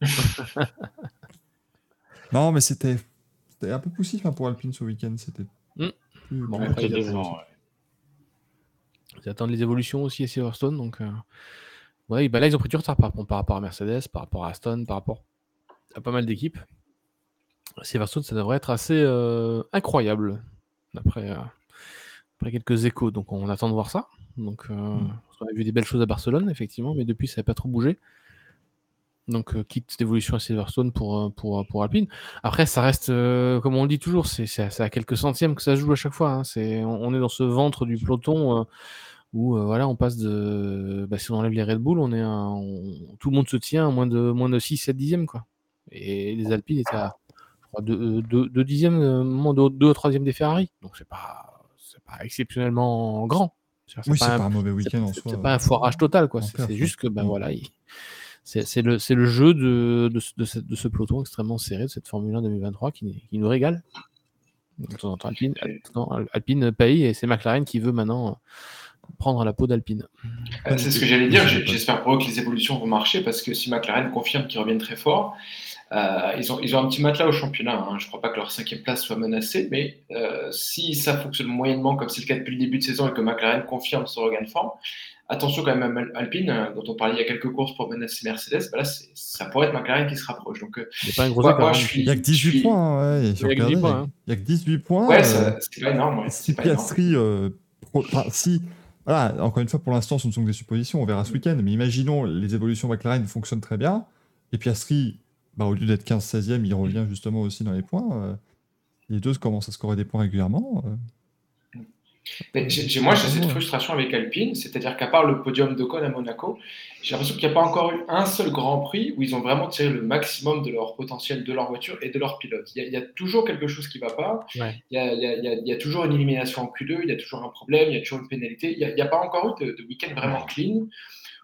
[LAUGHS] non, mais c'était c'était un peu poussif hein, pour Alpine ce week-end. C'était Mm. Plus- Bon, après, plus- décevant, ouais. Ils attendent les évolutions aussi à Silverstone. Donc, euh, ouais, bah là, ils ont pris du retard par, par rapport à Mercedes, par rapport à Aston, par rapport à pas mal d'équipes. Silverstone, ça devrait être assez euh, incroyable, d'après euh, après quelques échos. Donc, on attend de voir ça. Donc, euh, Mm. On a vu des belles choses à Barcelone, effectivement, mais depuis, ça n'a pas trop bougé. Donc, euh, quitte d'évolution à Silverstone pour, euh, pour, pour Alpine. Après, ça reste, euh, comme on le dit toujours, c'est à, quelques centièmes que ça joue à chaque fois. Hein. On, on, est dans ce ventre du peloton où voilà, on passe de. Bah, si on enlève les Red Bull, on est tout le monde se tient à moins de, moins de 6-7 dixièmes. Quoi. Et les Alpines étaient à 2 dixièmes, moins de 2 ou 3 des Ferrari. Donc, c'est pas, pas exceptionnellement grand. Oui, c'est pas, un mauvais week-end en soi. C'est pas un foirage total, quoi. C'est juste que, ben voilà, c'est le, le, jeu de, de, de, ce, de, ce, peloton extrêmement serré de cette Formule 1 2023 qui, qui nous régale. Alpine, Alpine paye et c'est McLaren qui veut maintenant prendre la peau d'Alpine. Euh, c'est ce que j'allais dire. J'espère pour eux que les évolutions vont marcher parce que si McLaren confirme qu'ils reviennent très fort, euh, ils, ont, ils ont un petit matelas au championnat. Hein. Je ne crois pas que leur cinquième place soit menacée, mais euh, si ça fonctionne moyennement comme c'est le cas depuis le début de saison et que McLaren confirme son regain de forme, attention quand même à Alpine, euh, dont on parlait il y a quelques courses pour menacer Mercedes, bah là, ça pourrait être McLaren qui se rapproche. Donc, il n'y a pas un gros écart. Hein. il n'y a que 18 points. Ouais, il, y a que 18 points. Hein. Il y a que 18 points. Ouais, c'est pas énorme. si Piastri, si voilà, encore une fois, pour l'instant, ce ne sont que des suppositions, on verra ce week-end, mais imaginons les évolutions McLaren fonctionnent très bien, et Piastri bah, au lieu d'être 15-16e, il revient justement aussi dans les points. Euh, les deux commencent à scorer des points régulièrement. Euh. Moi, j'ai cette frustration avec Alpine, c'est-à-dire qu'à part le podium d'Ocon à Monaco, j'ai l'impression qu'il n'y a pas encore eu un seul Grand Prix où ils ont vraiment tiré le maximum de leur potentiel de leur voiture et de leur pilote. Il y a, toujours quelque chose qui ne va pas. Il, y a, toujours une élimination en Q2, il y a toujours un problème, il y a toujours une pénalité. Il n'y a, pas encore eu de, de week-end vraiment clean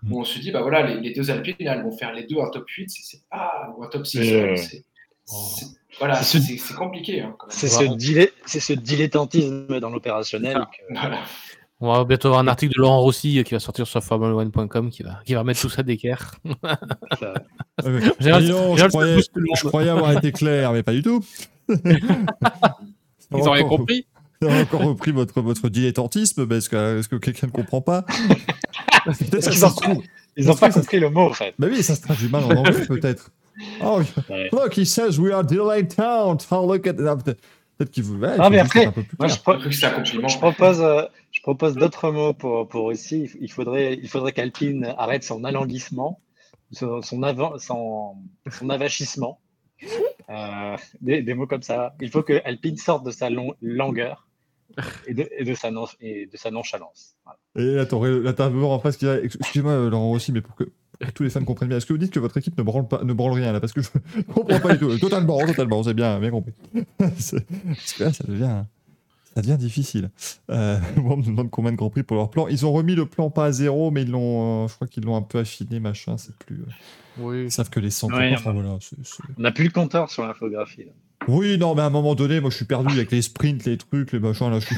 où on se dit, bah voilà, les, deux Alpines, elles vont faire les deux un top 8, c'est pas, ou un top 6. C'est, voilà, c'est, compliqué. Hein, c'est, ce dilettantisme dans l'opérationnel. On va bientôt avoir un article de Laurent Rossi qui va sortir sur formula1.com qui va, qui va remettre tout ça d'équerre. [LAUGHS] je, croyais, avoir été clair, mais pas du tout. [LAUGHS] Ils auraient compris. Ils auraient encore repris votre, votre dilettantisme, parce que, est-ce que quelqu'un ne comprend pas [LAUGHS] ils n'ont pas compris le mot, en fait. Bah oui, ça se traduit mal en anglais, peut-être. Oh, look, he says we are delayed town. Oh, look at that. Peut-être qu'il vous. Ouais, ah, mais après, moi, je, je, propose, euh, je propose d'autres mots pour, pour aussi. Il faudrait, il faudrait qu'Alpine arrête son alanguissement, son, son, avant, son, son avachissement. Euh, des, des, mots comme ça. Il faut que Alpine sorte de sa long, longueur et de, et de, sa, non, et de sa nonchalance. Et attends, l'intervieweur en face qui a. Excusez-moi, Laurent aussi, mais pour que, tous les fans comprennent bien, est-ce que vous dites que votre équipe ne branle, pas, ne branle rien là? Parce que je [LAUGHS] ne comprends pas du tout. Totalement, totalement, c'est bien, bien compris. [LAUGHS] Parce que là, ça devient. Ça devient difficile. Euh, [LAUGHS] on me demande combien de Grand Prix pour leur plan. Ils ont remis le plan pas à zéro, mais ils l'ont, euh, je crois qu'ils l'ont un peu affiné, machin. C'est plus. Euh, oui. Ils savent que les 100 ouais, voilà, On n'a plus le compteur sur l'infographie. Oui, non, mais à un moment donné, moi je suis perdu avec les sprints, les trucs, les machins. Là, je suis...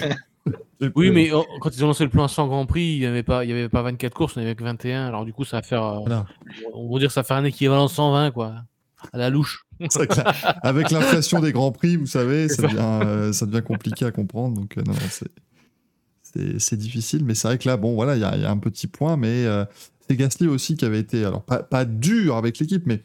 oui, mais oh, quand ils ont lancé le plan 100 Grand Prix, il n'y avait, pas, il y avait pas 24 courses, n'y avait que 21. Alors du coup, ça va faire. Euh, on va dire ça faire un équivalent 120, quoi. À la louche. [LAUGHS] avec l'inflation des Grands Prix, vous savez, ça devient, euh, ça devient compliqué à comprendre. Donc, euh, non, non, c'est difficile. Mais c'est vrai que là, bon, voilà, il y, y, a un petit point. Mais c'est Gasly aussi qui avait été, alors pas, pas dur avec l'équipe, mais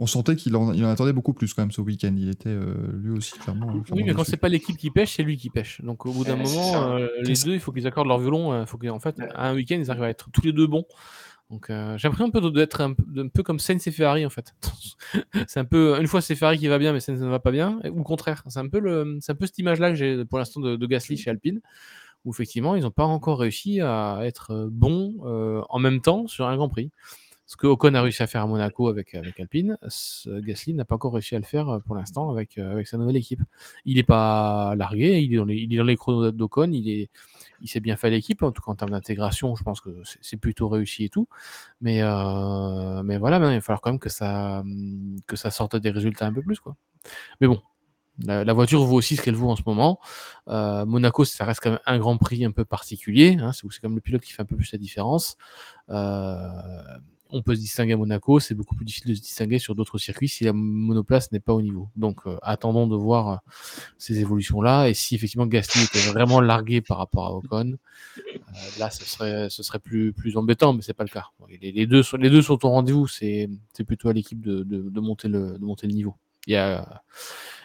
on sentait qu'il en, il en, attendait beaucoup plus quand même ce week-end. Il était euh, lui aussi clairement. oui, mais quand c'est pas l'équipe qui pêche, c'est lui qui pêche. Donc au bout d'un moment, euh, les deux, il faut qu'ils accordent leur violon. Il euh, faut qu'en fait, à un week-end, ils arrivent à être tous les deux bons. Donc j'ai l'impression un peu d'être un, peu comme Sainz et Ferrari en fait. [LAUGHS] c'est un peu une fois c'est Ferrari qui va bien, mais Sainz ne va pas bien, ou au contraire. C'est un peu le, c'est un peu cette image-là que j'ai pour l'instant de, de, Gasly chez Alpine, où effectivement ils n'ont pas encore réussi à être bons en même temps sur un Grand Prix. Ce que Ocon a réussi à faire à Monaco avec, Alpine, Gasly n'a pas encore réussi à le faire euh, pour l'instant avec, euh, avec sa nouvelle équipe. Il n'est pas largué, il est dans les, il chronos d'Ocon, il, est, il s'est bien fait l'équipe, en tout cas en termes d'intégration, je pense que c'est plutôt réussi et tout. Mais, euh, voilà, il va falloir quand même que ça, que ça sorte des résultats un peu plus. Mais bon, la, voiture vaut aussi ce qu'elle vaut en ce moment. Monaco, ça reste quand même un grand prix un peu particulier. Hein, c'est quand même le pilote qui fait un peu plus la différence. On peut se distinguer à Monaco, c'est beaucoup plus difficile de se distinguer sur d'autres circuits si la monoplace n'est pas au niveau. Donc euh, attendons de voir euh, ces évolutions-là. Et si effectivement Gasly était vraiment largué par rapport à Ocon, euh, là ce serait, ce serait plus, plus embêtant, mais c'est pas le cas. Les, deux, sont, les deux sont au rendez-vous, c'est plutôt à l'équipe de, monter le, de monter le niveau. Et,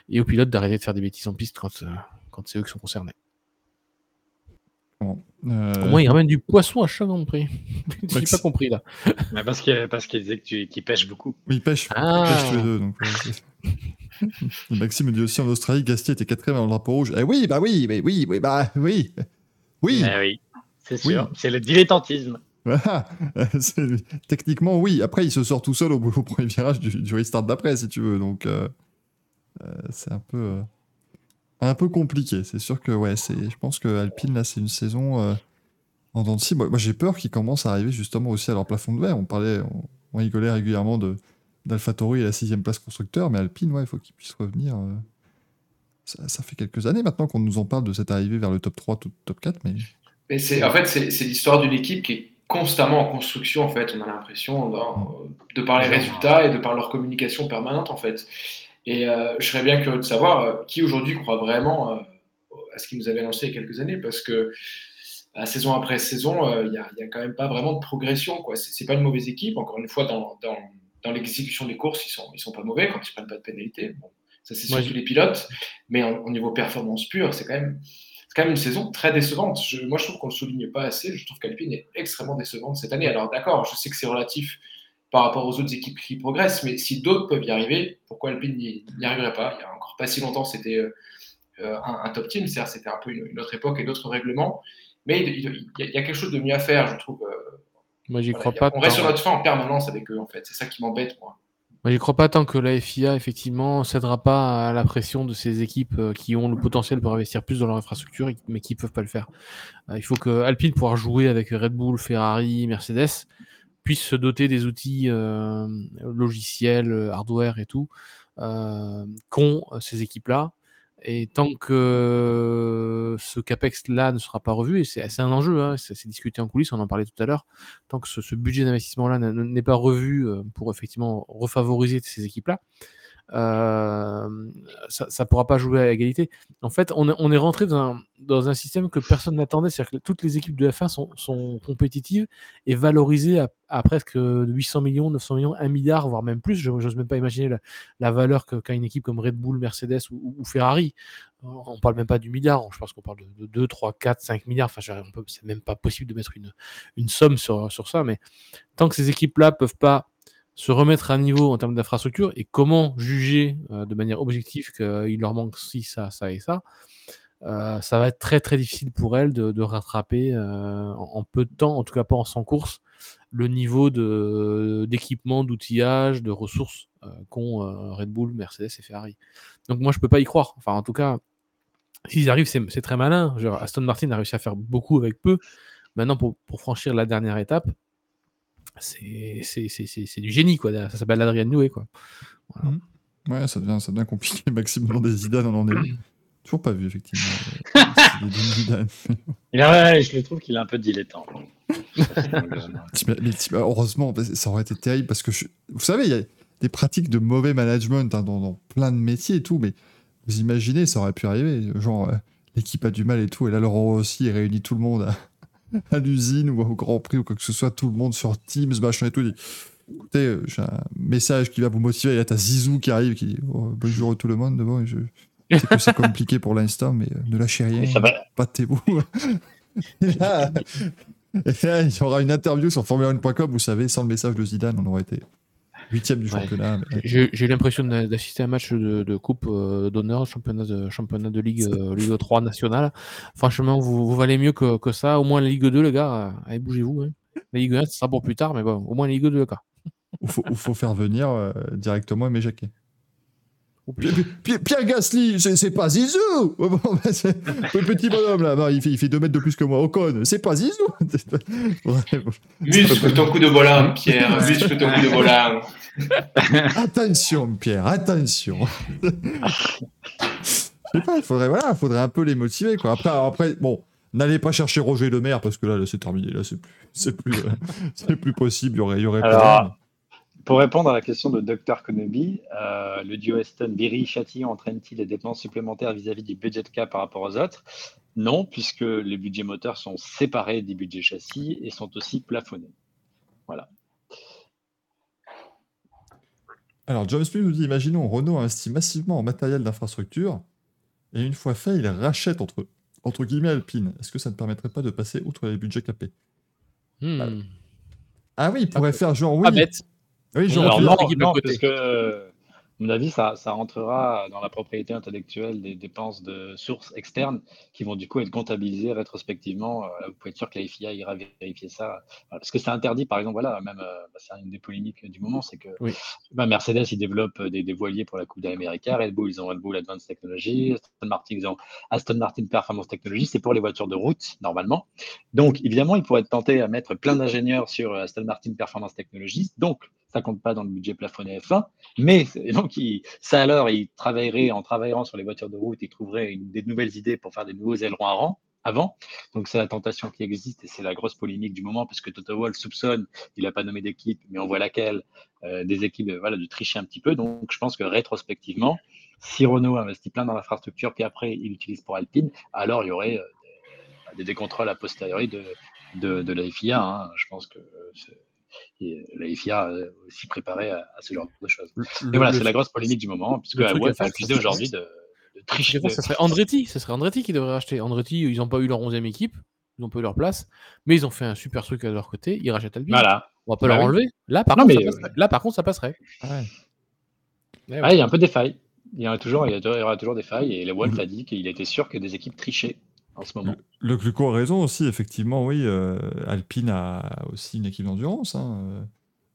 et au pilote d'arrêter de faire des bêtises en piste quand, quand c'est eux qui sont concernés. Euh, Au moins, il ramène du poisson à chaque Grand Prix. [LAUGHS] J'ai Max- pas compris là. Mais parce qu'il parce qu'il disait que tu- qu'il pêche beaucoup. Oui, ils pêchent. Ah. Ils pêchent tous les deux. Donc, Et [LAUGHS] Maxime me dit aussi en Australie, Gastier était quatrième dans le drapeau rouge. Eh oui, bah oui, mais oui, oui, bah oui. Oui, Eh oui, c'est Oui. sûr. C'est le dilettantisme. voilà. [LAUGHS] C'est- Techniquement, oui. Après, il se sort tout seul au, au premier virage du, du restart d'après, si tu veux. Donc, euh, euh, c'est un peu, euh, un peu compliqué. C'est sûr que, ouais, c'est, je pense que Alpine, là, c'est une saison euh, en dents de scie. Moi, moi, j'ai peur qu'ils commencent à arriver justement aussi à leur plafond de verre. On parlait, on, on rigolait régulièrement de d'AlphaTauri et la sixième place constructeur, mais Alpine, ouais, il faut qu'ils puissent revenir. euh, ça, ça fait quelques années maintenant qu'on nous en parle de cette arrivée vers le top 3, tout- top 4, mais Mais c'est, en fait, c'est, l'histoire d'une équipe qui est constamment en construction, en fait, on a l'impression, de par les résultats et de par leur communication permanente, en fait. Et euh, je serais bien curieux de savoir euh, qui aujourd'hui croit vraiment euh, à ce qu'ils nous avaient annoncé il y a quelques années, parce que à saison après saison, il n'y a, quand même pas vraiment de progression. C'est, c'est pas une mauvaise équipe, encore une fois, dans, dans, dans l'exécution des courses, ils sont, ils sont pas mauvais quand ils prennent pas de pénalité. Bon, ça, c'est surtout les pilotes, mais au niveau performance pure, c'est quand même c'est quand même une saison très décevante. Je- moi, je trouve qu'on ne le souligne pas assez. Je trouve qu'Alpine est extrêmement décevante cette année. Alors, d'accord, je sais que c'est relatif par rapport aux autres équipes qui progressent, mais si d'autres peuvent y arriver, pourquoi Alpine n'y arriverait pas? Il y a encore pas si longtemps, c'était euh, un, un top team. Certes, c'était un peu une, une autre époque et d'autres règlements, mais il, il- il y a, quelque chose de mieux à faire, je trouve. euh, Moi, j'y voilà, crois a- pas. on reste sur notre fin en permanence avec eux, en fait. C'est ça qui m'embête, moi. Moi, j'y crois pas tant que la FIA, effectivement, cédera pas à la pression de ces équipes euh, qui ont le potentiel pour investir plus dans leur infrastructure, mais qui peuvent pas le faire. Il faut que Alpine, pouvoir jouer avec Red Bull, Ferrari, Mercedes, puisse se doter des outils euh, logiciels, hardware et tout, euh, qu'ont ces équipes-là. Et tant que ce CAPEX-là ne sera pas revu, et c'est un enjeu, hein, c'est discuté en coulisses, on en parlait tout à l'heure, tant que ce, budget d'investissement-là n'est pas revu euh, pour effectivement refavoriser ces équipes-là, euh, ça ne pourra pas jouer à égalité. En fait, on, est- rentré dans un, système que personne n'attendait, c'est-à-dire que toutes les équipes de F1 sont, compétitives et valorisées à, presque 800 millions, 900 millions, 1 milliard, voire même plus. Je n'ose même pas imaginer la, valeur qu'a une équipe comme Red Bull, Mercedes ou, Ferrari. On parle même pas du milliard, je pense qu'on parle de, de 2, 3, 4, 5 milliards. Enfin, c'est même pas possible de mettre une, somme sur, ça, mais tant que ces équipes-là peuvent pas se remettre à niveau en termes d'infrastructure et comment juger euh, de manière objective qu'il leur manque ci, ça, ça et ça, euh, ça va être très très difficile pour elles de, rattraper euh, en, peu de temps, en tout cas pas en 100 courses, le niveau d'équipement, d'outillage, de ressources euh, qu'ont euh, Red Bull, Mercedes et Ferrari. Donc moi je peux pas y croire. Enfin en tout cas, s'ils arrivent, c'est très malin. Aston Martin a réussi à faire beaucoup avec peu. Maintenant, pour franchir la dernière étape, c'est c'est- c'est- c'est- c'est du génie, quoi. Ça s'appelle Adrien Newey, quoi. ouais, ça devient, ça devient compliqué. [LAUGHS] Maxime demande des Zidane, on en est Toujours pas vu, effectivement. Euh. [LAUGHS] [LAUGHS] Il a- je le trouve qu'il est un peu dilettant. Mais heureusement, ça aurait été terrible parce que je- vous savez, il y a des pratiques de mauvais management hein, dans, dans plein de métiers et tout, mais vous imaginez, ça aurait pu arriver. Genre, euh, l'équipe a du mal et tout, et là, Laurent aussi réunit tout le monde à, à l'usine ou au Grand Prix ou quoi que ce soit, tout le monde sur Teams, machin et tout. il dit, Écoutez, euh, j'ai un message qui va vous motiver. Et là, t'as Zizou qui arrive qui dit oh, Bonjour tout le monde. Bon, je sais que c'est [LAUGHS] compliqué pour l'instant, mais euh, ne lâchez rien. Ça va, Battez-vous. et, là, [LAUGHS] et là, il y aura une interview sur Formule1.com, vous savez, sans le message de Zidane, on aurait été huitième du Ouais. championnat. mais- J'ai eu l'impression d'a- d'assister à un match de, de coupe euh, d'honneur, championnat de, championnat de Ligue, euh, Ligue 3 nationale. Franchement, vous, vous valez mieux que, que ça. Au moins la Ligue 2, les gars, euh, allez, bougez-vous. hein. La Ligue 1, ce sera pour plus tard, mais bon, au moins la Ligue 2, les gars. Il faut, faire venir euh, directement Aimé Jacquet. Pierre, putain. Pierre- Pierre Gasly, c'est pas Zizou [LAUGHS] bon, c'est- Le petit bonhomme là, bah, il, fait, il fait 2 mètres de plus que moi, Ocon, c'est pas Zizou [LAUGHS] Ouais, bon. Muscle ton coup de volant, Pierre. [LAUGHS] Muscle ton coup de volant. Attention, Pierre, attention. Je sais pas, il faudrait, voilà, faudrait un peu les motiver. Quoi. Après, après, bon, n'allez pas chercher Roger Le Maire parce que là, là, c'est terminé. Là, c'est plus, c'est plus, euh, c'est plus possible. Il y aurait, y aurait Alors. Pour répondre à la question de Dr. Konobi, euh, le duo Aston Viry-Châtillon entraîne-t-il des dépenses supplémentaires vis-à-vis du budget cap par rapport aux autres? Non, puisque les budgets moteurs sont séparés des budgets châssis et sont aussi plafonnés. Voilà. Alors, John Smith nous dit imaginons, Renault investit massivement en matériel d'infrastructure et une fois fait, il rachète entre entre guillemets Alpine, est-ce que ça ne permettrait pas de passer outre les budgets capés? Hmm. Ah oui, il pourrait Pas- faire genre oui. Pas bête. Oui, genre Alors, non, non, parce que, euh, à mon avis, ça, ça rentrera dans la propriété intellectuelle des dépenses de sources externes qui vont du coup être comptabilisées rétrospectivement. Euh, Vous pouvez être sûr que la FIA ira vérifier ça. Parce que c'est interdit, par exemple, voilà, même, euh, bah, c'est une des polémiques du moment, c'est que Oui. bah, Mercedes, ils développent des, des voiliers pour la Coupe d'Amérique, Red Bull, ils ont Red Bull Advanced Technology, Aston Martin, ils ont Aston Martin Performance Technology, c'est pour les voitures de route, normalement. Donc, évidemment, ils pourraient être tentés à mettre plein d'ingénieurs sur euh, Aston Martin Performance Technologies. Donc, ça compte pas dans le budget plafonné F1. Mais donc, ils- ça alors, ils travailleraient en travaillant sur les voitures de route, ils trouveraient une- des nouvelles idées pour faire des nouveaux ailerons à rang avant. Donc, c'est la tentation qui existe et c'est la grosse polémique du moment parce que Toto Wolff soupçonne, il n'a pas nommé d'équipe, mais on voit laquelle, euh, des équipes euh, voilà, de tricher un petit peu. Donc, je pense que rétrospectivement, si Renault investit plein dans l'infrastructure, puis après, il l'utilise pour Alpine, alors il y aurait euh, des, des décontrôles a posteriori de, la FIA. hein. Je pense que la FIA euh, aussi préparée à, à ce genre de choses. Et voilà, c'est la grosse polémique du moment, puisque à faire, a accusé aujourd'hui de, tricher. ça serait Andretti, ça serait Andretti qui devrait racheter. Andretti, ils n'ont pas eu leur 11e équipe, ils n'ont pas eu leur place, mais ils ont fait un super truc à leur côté, ils rachètent Alpine. Voilà. On va pas Bah leur oui. enlever. Là, par, Non, contre, mais, ça passerait. Là, par contre, ça passerait. Ouais. Ouais, il y a un peu des failles. Il y, en a toujours, il y aura toujours des failles. Et le Wolf Mhm. a dit qu'il était sûr que des équipes trichaient en ce moment. Le Cluco a raison aussi, effectivement, oui. euh, Alpine a aussi une équipe d'endurance. hein, euh,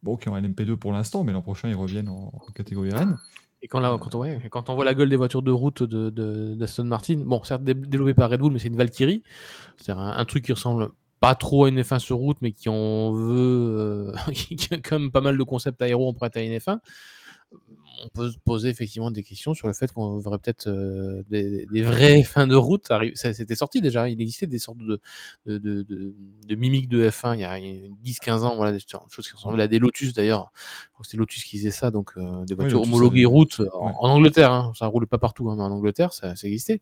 bon, qui est en LMP2 pour l'instant, mais l'an prochain, ils reviennent en, en catégorie Rennes. Et quand, là, quand, on, ouais, quand on voit la gueule des voitures de route de, de- d'Aston Martin, bon, certes dé- développé par Red Bull, mais c'est une Valkyrie. C'est un, un truc qui ressemble pas trop à une F1 sur route, mais qui en veut, euh, [LAUGHS] qui a quand même pas mal de concepts aéro en prête à une F1. On peut se poser effectivement des questions sur le fait qu'on verrait peut-être euh, des, des vraies [LAUGHS] F1 de route. Ça, C'était sorti déjà, il existait des sortes de, de, de, de- de mimiques de F1 il y a, il y a 10-15 ans, voilà, des choses qui ressemblaient à des Lotus d'ailleurs. Je crois que C'était Lotus qui faisait ça, donc euh, des voitures Lotus, homologuées route en, Ouais. en Angleterre. hein. Ça roule pas partout, hein, mais en Angleterre, ça, ça existait.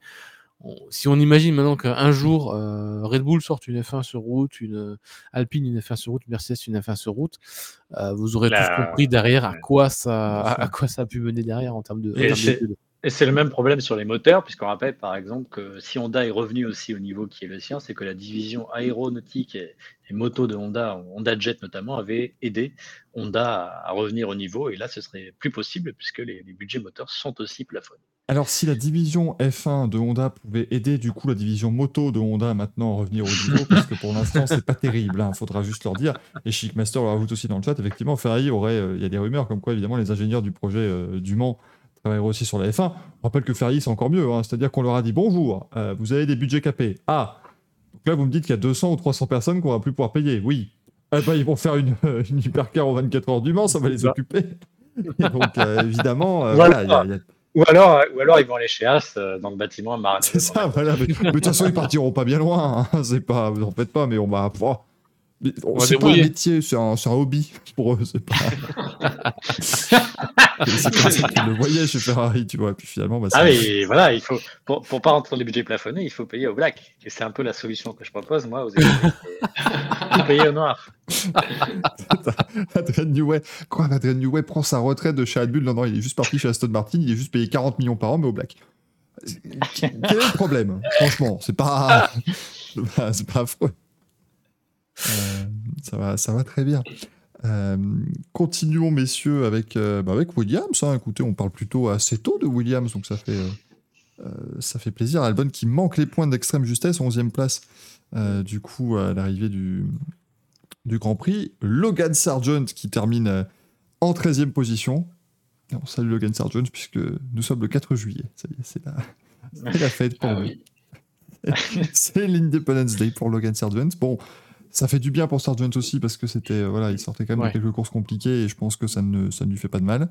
On- si on imagine maintenant qu'un jour euh, Red Bull sorte une F1 sur route, une euh, Alpine une F1 sur route, Mercedes une F1 sur route, euh, vous aurez La- tous compris derrière à quoi ça, à, quoi ça a pu mener derrière en termes de. en termes d'études. Et c'est le même problème sur les moteurs, puisqu'on rappelle par exemple que si Honda est revenu aussi au niveau qui est le sien, c'est que la division aéronautique et, moto de Honda, Honda Jet notamment, avait aidé Honda à, revenir au niveau. Et là, ce serait plus possible puisque les, budgets moteurs sont aussi plafonnés. Alors, si la division F1 de Honda pouvait aider du coup la division moto de Honda maintenant à revenir au niveau, parce que pour l'instant, c'est pas terrible, il faudra juste leur dire. Et Chicmaster le rajoute aussi dans le chat, effectivement, Ferrari aurait, euh, il y a des rumeurs comme quoi, évidemment, les ingénieurs du projet euh, du Mans travailleraient aussi sur la F1. On rappelle que Ferrari, c'est encore mieux, hein, c'est-à-dire qu'on leur a dit bonjour, euh, vous avez des budgets capés. Ah, donc là, vous me dites qu'il y a 200 ou 300 personnes qu'on va plus pouvoir payer. Oui. Eh ben, ils vont faire une, [LAUGHS] une hypercar aux 24 heures du Mans, ça va les occuper. Et donc, euh, [LAUGHS] évidemment, euh, Voilà. voilà, il y a- il y a Ou alors, ou alors ils vont aller chez As euh, dans le bâtiment à c'est ça, voilà. Mais de toute façon, ils partiront pas bien loin. hein. [LAUGHS] C'est pas, vous en faites pas, mais on va. oh. Mais c'est pas un métier, c'est un, un hobby pour eux. C'est pas. Et [LAUGHS] c'est comme ça qu'ils le voyaient chez Ferrari, tu vois. Puis finalement, bah, Ah oui, voilà, il faut pour, pour pas rentrer dans les budgets plafonnés, il faut payer au black. Et c'est un peu la solution que je propose moi aux de payer au noir. [LAUGHS] Adrien Newey. Quoi, Adrien Newey prend sa retraite de chez Red Bull? Non, non, il est juste parti chez Aston Martin. Il est juste payé 40 millions par an, mais au black. Quel est le problème? Franchement. C'est pas, [LAUGHS] c'est pas affreux. Euh, ça, va, ça va très bien. Euh, continuons, messieurs, avec, euh, bah, avec Williams. hein. Écoutez, on parle plutôt assez tôt de Williams, donc ça fait, euh, ça fait plaisir. Albon qui manque les points d'extrême justesse, 11e place, du coup, à l'arrivée du, du Grand Prix. Logan Sargent qui termine en 13e position. Et on salue Logan Sargent puisque nous sommes le 4 juillet. Ça y est, c'est la, c'est la fête pour Ah lui. oui. [LAUGHS] c'est l'Independence Day pour Logan Sargent. Bon, ça fait du bien pour Sargent aussi parce que c'était euh, voilà, il sortait quand même Ouais. de quelques courses compliquées et je pense que ça ne, ça ne lui fait pas de mal.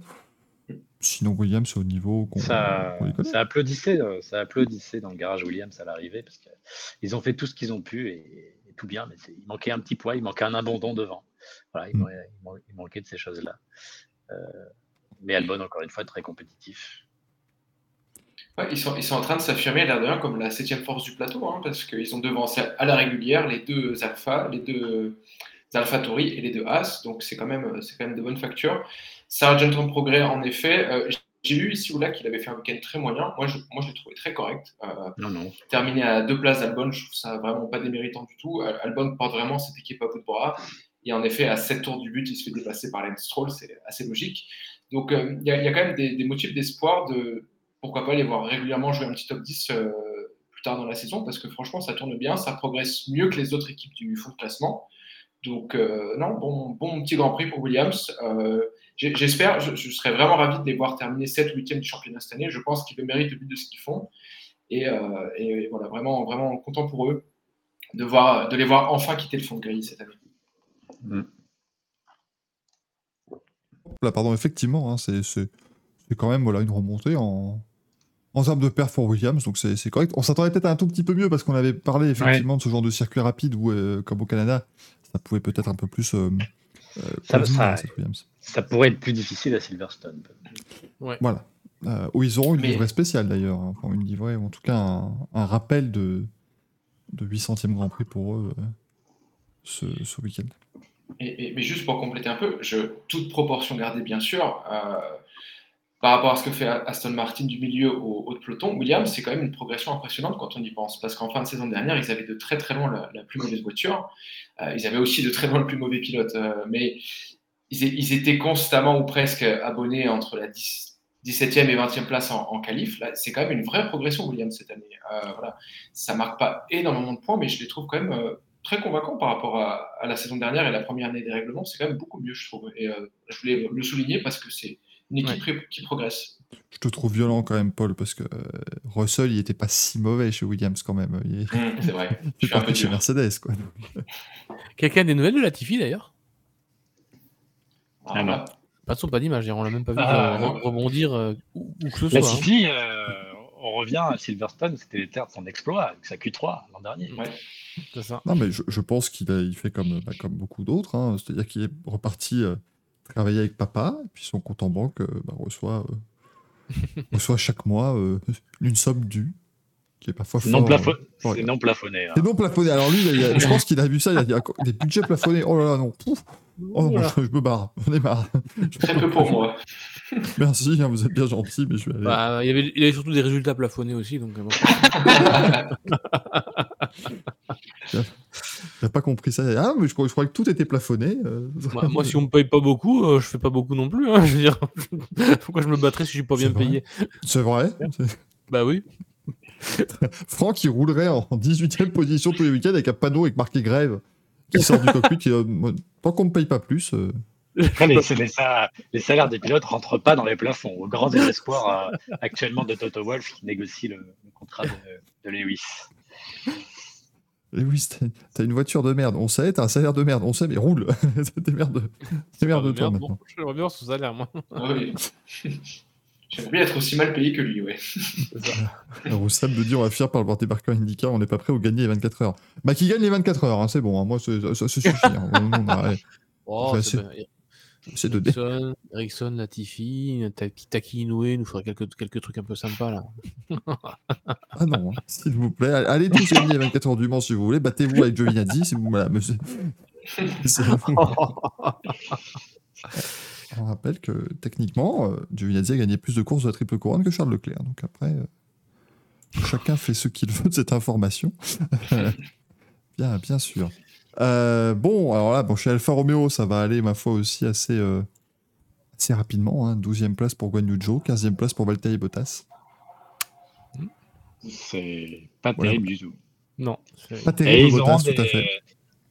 Sinon, Williams c'est au niveau qu'on Ça, ça, applaudissait, euh, ça applaudissait dans le garage Williams à l'arrivée parce qu'ils ont fait tout ce qu'ils ont pu et, et tout bien, mais il manquait un petit poids, il manquait un abandon devant. Voilà, il, Mm. il il manquait de ces choses-là. Euh, mais Albon, encore une fois, très compétitif. Ouais, ils, sont, ils sont en train de s'affirmer, l'air de rien, comme la septième force du plateau, hein, parce qu'ils ont devancé à la régulière les deux Alpha, les deux Alpha Tauri et les deux As, donc c'est quand même, c'est quand même de bonne facture. Sargent en progrès, en effet. Euh, j'ai lu ici ou là qu'il avait fait un week-end très moyen. Moi, je, moi, je l'ai trouvé très correct. Euh, Non, non. terminé à deux places d'Albon, je trouve ça vraiment pas déméritant du tout. Al- Albon porte vraiment cette équipe à bout de bras. Et en effet, à 7 tours du but, il se fait dépasser par Lance Stroll, c'est assez logique. Donc, euh, il y, a- il y a quand même des, des motifs d'espoir de pourquoi pas les voir régulièrement jouer un petit top 10 euh, plus tard dans la saison, parce que franchement, ça tourne bien, ça progresse mieux que les autres équipes du fond de classement. Donc, euh, non, bon, bon petit Grand Prix pour Williams. Euh, J'espère, je, serais vraiment ravi de les voir terminer 7 ou 8e du championnat cette année. Je pense qu'ils le méritent au but de ce qu'ils font. Et, voilà, vraiment, vraiment content pour eux de, voir, de les voir enfin quitter le fond de grille cette année. Là, pardon, effectivement, hein, c'est quand même voilà, une remontée en, en termes de perf pour Williams, donc c'est correct. On s'attendait peut-être à un tout petit peu mieux parce qu'on avait parlé effectivement de ce genre de circuit rapide où, euh, comme au Canada, ça pouvait peut-être un peu plus. euh, euh, Ça- pourrait être plus difficile à Silverstone. Voilà. Euh, où ils auront une Mais- livrée spéciale d'ailleurs. hein. Enfin, une livrée, ou en tout cas un, un rappel de, de 800e Grand Prix pour eux euh, ce, ce week-end. Et, et- mais juste pour compléter un peu, je, toute proportion gardée bien sûr, euh, par rapport à ce que fait Aston Martin du milieu au haut de peloton, Williams, c'est quand même une progression impressionnante quand on y pense. Parce qu'en fin de saison dernière, ils avaient de très très loin la, plus mauvaise voiture. Euh, ils avaient aussi de très loin le plus mauvais pilote. euh, mais ils, étaient constamment ou presque abonnés entre la 10 17e et 20e place en, en qualif. C'est quand même une vraie progression, Williams, cette année. Euh, voilà. Ça marque pas énormément de points, mais je les trouve quand même euh, très convaincants par rapport à, la saison dernière et la première année des règlements. C'est quand même beaucoup mieux, je trouve. Et je voulais le souligner parce que c'est une équipe qui progresse. Je te trouve violent quand même, Paul, parce que euh, Russell, il était pas si mauvais chez Williams quand même. Il Hum, c'est vrai. il [LAUGHS] Je suis un peu chez. Mercedes, quoi. Quelqu'un a des nouvelles de Latifi d'ailleurs? Ah, là. Pas de son, pas d'image, on l'a même pas vu Ah, euh, non. re- rebondir euh, où, où que ce soit. hein. Latifi, euh, on revient à Silverstone, c'était les terres de son exploit avec sa Q3 l'an dernier. Ouais. C'est ça. Non, mais je, je pense qu'il a- il fait comme, bah, comme beaucoup d'autres. hein. C'est-à-dire qu'il est reparti euh, travailler avec papa, et puis son compte en banque euh, bah, reçoit, euh, [LAUGHS] reçoit chaque mois euh, une somme due, qui est parfois Non, euh, c'est non plafonné. hein. C'est non plafonné. Alors lui, il a- je pense qu'il a vu ça, il a dit des budgets plafonnés. Oh là là, non. Pouf. Oh Voilà. je, je me barre. J'en ai marre. Très peu pour moi. [LAUGHS] Merci, hein, vous êtes bien gentil, mais je vais aller. Bah, il, y avait, il y avait surtout des résultats plafonnés aussi. Donc, [LAUGHS] [LAUGHS] J'ai pas compris ça. Ah, mais je, crois- je croyais que tout était plafonné. euh. moi, moi, si on me paye pas beaucoup, euh, je fais pas beaucoup non plus. hein, [LAUGHS] je veux dire, [LAUGHS] pourquoi je me battrais si je suis pas bien payé? C'est vrai. Bah oui. Franck, il roulerait en 18ème position tous les week-ends avec un panneau avec marqué grève qui sort du cockpit. qui, euh, tant qu'on me paye pas plus. euh, Après, les, salaires des pilotes rentrent pas dans les plafonds, au grand désespoir euh, actuellement de Toto Wolff qui négocie le, le contrat de, de Lewis. Lewis, t'as- t'as une voiture de merde. On sait, t'as un salaire de merde. On sait, mais roule. [LAUGHS] T'es merde. T'es merde de toi Merde, maintenant. bon, je reviens sur son salaire, moi. Oui. [LAUGHS] J'aimerais bien être aussi mal payé que lui, ouais. [LAUGHS] Alors, au Sam de dire on va finir par le porter marqueur IndyCar, on n'est pas prêt au gagner les 24 heures. Bah, qui gagne les 24 heures, hein, c'est bon. hein, moi, c'est- ça, suffit. hein. On- on a- ouais, Oh, Ouais, bien. C'est dé- Ericsson, Ericsson, Latifi, Taki Taki Inoue, nous ferait quelques, quelques trucs un peu sympas là. Ah non, hein, s'il vous plaît. Allez tous gagner les 24 heures du Mans si vous voulez. Battez-vous avec Giovinazzi. Si vous, voilà, [LAUGHS] On rappelle que techniquement, euh, Giovinazzi a gagné plus de courses de la triple couronne que Charles Leclerc. Donc après, euh, chacun fait ce qu'il veut de cette information. [LAUGHS] bien, bien sûr. Euh, bon, alors là, bon, chez Alfa Romeo, ça va aller, ma foi, aussi assez, euh, assez rapidement. Hein. 12e place pour Guan Yu Zhou, 15e place pour Valtteri Bottas. C'est pas Voilà. terrible du tout. Non. c'est- Pas Et terrible, Bottas, tout à fait.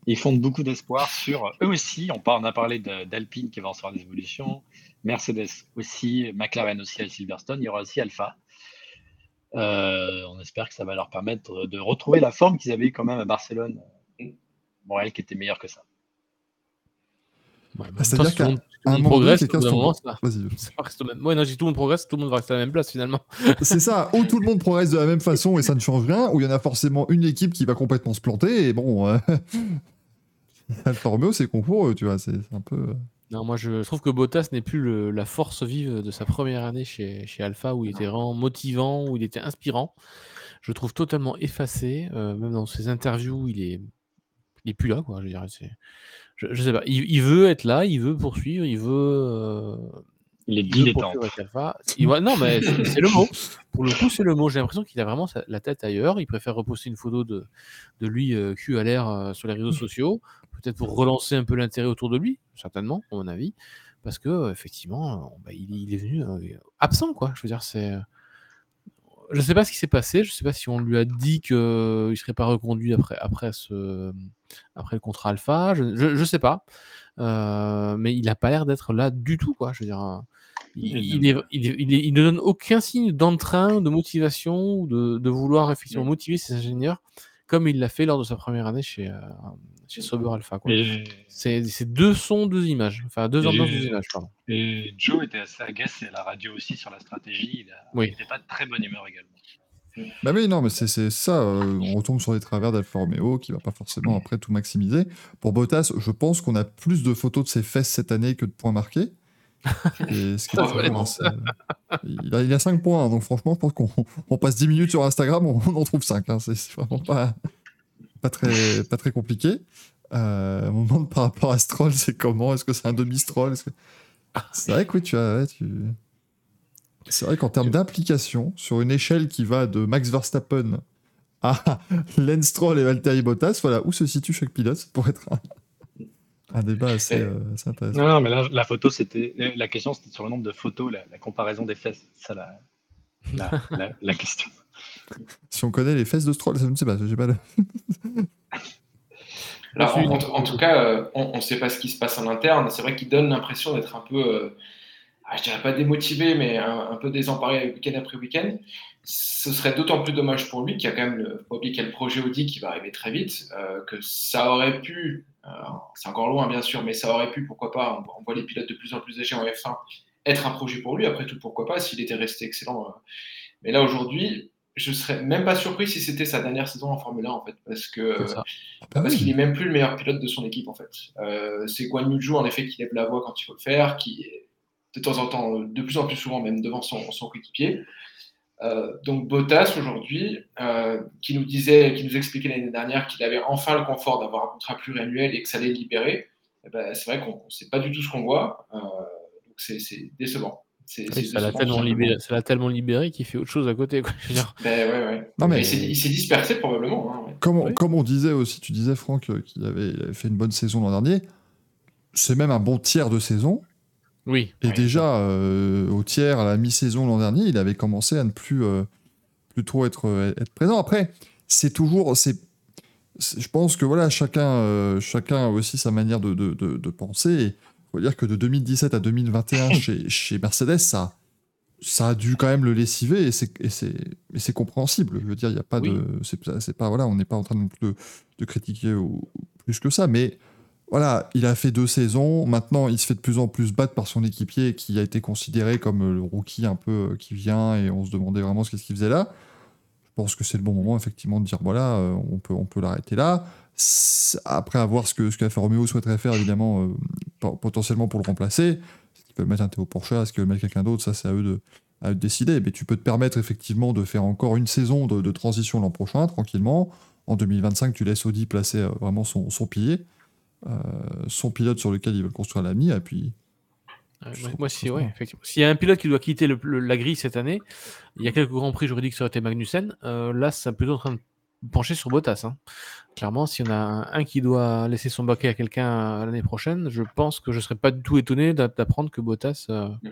ils font beaucoup d'espoir sur eux aussi. On, a parlé de- d'Alpine qui va en faire des évolutions, Mercedes aussi, McLaren aussi à Silverstone. Il y aura aussi Alpha. Euh, on espère que ça va leur permettre de retrouver la forme qu'ils avaient eu quand même à Barcelone. Bon, elle qui était meilleure que ça. Ouais, Ah, mais c'est-à-dire qu'à tout un le monde progresse, tout le monde progresse, tout le monde va rester à la même place finalement. [LAUGHS] C'est ça, ou tout le monde progresse de la même façon et ça ne change rien, ou il y en a forcément une équipe qui va complètement se planter, et bon, euh, [LAUGHS] Alfa Romeo, c'est concours, tu vois, c'est un peu... euh, Non, moi je trouve que Bottas n'est plus le- la force vive de sa première année chez, chez Alpha où il était vraiment motivant, où il était inspirant. Je le trouve totalement effacé, euh, même dans ses interviews, il est, il est plus là, quoi. Je dirais, c'est, je, je sais pas. Il, il veut être là, il veut poursuivre, il veut, euh, Il est Alpha. Il voit- Non, mais c'est le mot. Pour le coup, c'est le mot. J'ai l'impression qu'il a vraiment la tête ailleurs. Il préfère reposter une photo de, de lui euh, cul à l'air euh, sur les réseaux sociaux, peut-être pour relancer un peu l'intérêt autour de lui, certainement, à mon avis, parce que effectivement, bah, il, il est venu euh, absent, quoi. Je veux dire, c'est. Je sais pas ce qui s'est passé. Je sais pas si on lui a dit qu'il ne serait pas reconduit après, après, ce, après le contrat Alpha. Je, je sais pas. Euh, mais il n'a pas l'air d'être là du tout, quoi. Je veux dire, euh, il, il, est, il, est- il est- il ne donne aucun signe d'entrain, de motivation, de, de vouloir effectivement motiver ses ingénieurs, comme il l'a fait lors de sa première année chez, euh, chez Sober Alpha. C'est deux sons, deux images. Enfin, deux ambiances, deux images, pardon. et Joe était assez agacé à la radio aussi sur la stratégie. Il Oui. n'était pas de très bonne humeur également. Bah oui, non, mais c'est c'est ça. euh, on retombe sur les travers d'Alfa Romeo qui va pas forcément après tout maximiser. Pour Bottas, je pense qu'on a plus de photos de ses fesses cette année que de points marqués. [LAUGHS] Et ce qui est très vraiment. bon, c'est- il, a, il a 5 points, hein, donc franchement, je pense qu'on on passe 10 minutes sur Instagram, on, on en trouve 5. c'est c'est vraiment pas, pas, très, pas très compliqué. Euh, on me demande par rapport à Stroll, c'est comment? Est-ce que c'est un demi-Stroll? Que- C'est vrai que oui, tu as. ouais, tu... C'est vrai qu'en termes d'implication, sur une échelle qui va de Max Verstappen à [LAUGHS] Lance Stroll et Valtteri Bottas, voilà où se situe chaque pilote Ça pourrait être un, un débat assez, euh, assez intéressant. Non, non, mais là, la photo, c'était. La question, c'était sur le nombre de photos, la, la comparaison des fesses. C'est ça la, la, la, la question. [LAUGHS] Si on connaît les fesses de Stroll, je ne sais pas, j'ai pas le... [LAUGHS] Alors, Je en, suis- en- en tout cas, euh, on ne sait pas ce qui se passe en interne. C'est vrai qu'il donne l'impression d'être un peu, euh, ah, je dirais pas démotivé, mais un, un peu désemparé week-end après week-end. Ce serait d'autant plus dommage pour lui qu'il y a quand même le, faut pas oublier qu'il y a le projet Audi qui va arriver très vite, euh, que ça aurait pu, euh, c'est encore loin bien sûr, mais ça aurait pu, pourquoi pas, on, on voit les pilotes de plus en plus âgés en F1, être un projet pour lui. Après tout, pourquoi pas, s'il était resté excellent. euh. Mais là, aujourd'hui, je serais même pas surpris si c'était sa dernière saison en Formule 1, en fait, parce que. Ah bah parce oui. qu'il est même plus le meilleur pilote de son équipe en fait. C'est Guan Yu en effet qui lève la voix quand il faut le faire, qui est de temps en temps, de plus en plus souvent même devant son, son coéquipier. Euh, donc Bottas aujourd'hui, euh, qui nous disait, qui nous expliquait l'année dernière qu'il avait enfin le confort d'avoir un contrat pluriannuel et que ça allait le libérer. eh ben, c'est vrai qu'on ne sait pas du tout ce qu'on voit, euh, donc c'est décevant. C'est Oui, ça l'a tellement, libéré- simplement. ça l'a tellement libéré qu'il fait autre chose à côté. Quoi. Je veux dire, Ben, ouais, ouais. Non, mais- il s'est- dispersé probablement. hein, ouais. Comme, on- Oui. comme on disait aussi, tu disais Franck qu'il avait, il avait fait une bonne saison l'an dernier, c'est même un bon tiers de saison. Oui. Et déjà, euh, au tiers, à la mi-saison l'an dernier, il avait commencé à ne plus, euh, plus trop être, euh, être présent. Après, c'est toujours. c'est je pense que voilà, chacun, euh, chacun a aussi sa manière de, de, de- de penser. Il faut dire que de 2017 à 2021, [LAUGHS] chez, chez Mercedes, ça, ça a dû quand même le lessiver et c'est compréhensible. Je veux dire, il y a pas Oui. de, c'est pas voilà, on n'est pas en train de, de critiquer plus que ça, mais voilà, il a fait deux saisons. Maintenant, il se fait de plus en plus battre par son équipier qui a été considéré comme le rookie un peu euh, qui vient et on se demandait vraiment ce qu'il faisait là. Je pense que c'est le bon moment effectivement de dire voilà, euh, on peut, l'arrêter là. Après avoir ce que ce Romeo souhaiterait faire évidemment euh, po- potentiellement pour le remplacer, est-ce qu'ils peuvent mettre un Théo Porcher, est-ce qu'ils veulent mettre quelqu'un d'autre, ça c'est à eux de à décider. Mais tu peux te permettre effectivement de faire encore une saison de, transition l'an prochain tranquillement. En 2025, tu laisses Audi placer vraiment son, son pilier son pilote sur lequel ils veulent construire l'avenir. Et puis, Ouais, Je moi, si, ouais, effectivement. S'il y a un pilote qui doit quitter le- le- la grille cette année, il y a quelques grands prix, j'aurais dit que ça aurait été Magnussen. Euh, là, c'est plutôt en train de pencher sur Bottas. hein. Clairement, s'il y en a un, un qui doit laisser son baquet à quelqu'un l'année prochaine, je pense que je serais pas du tout étonné d'a- d'apprendre que Bottas euh, Mm.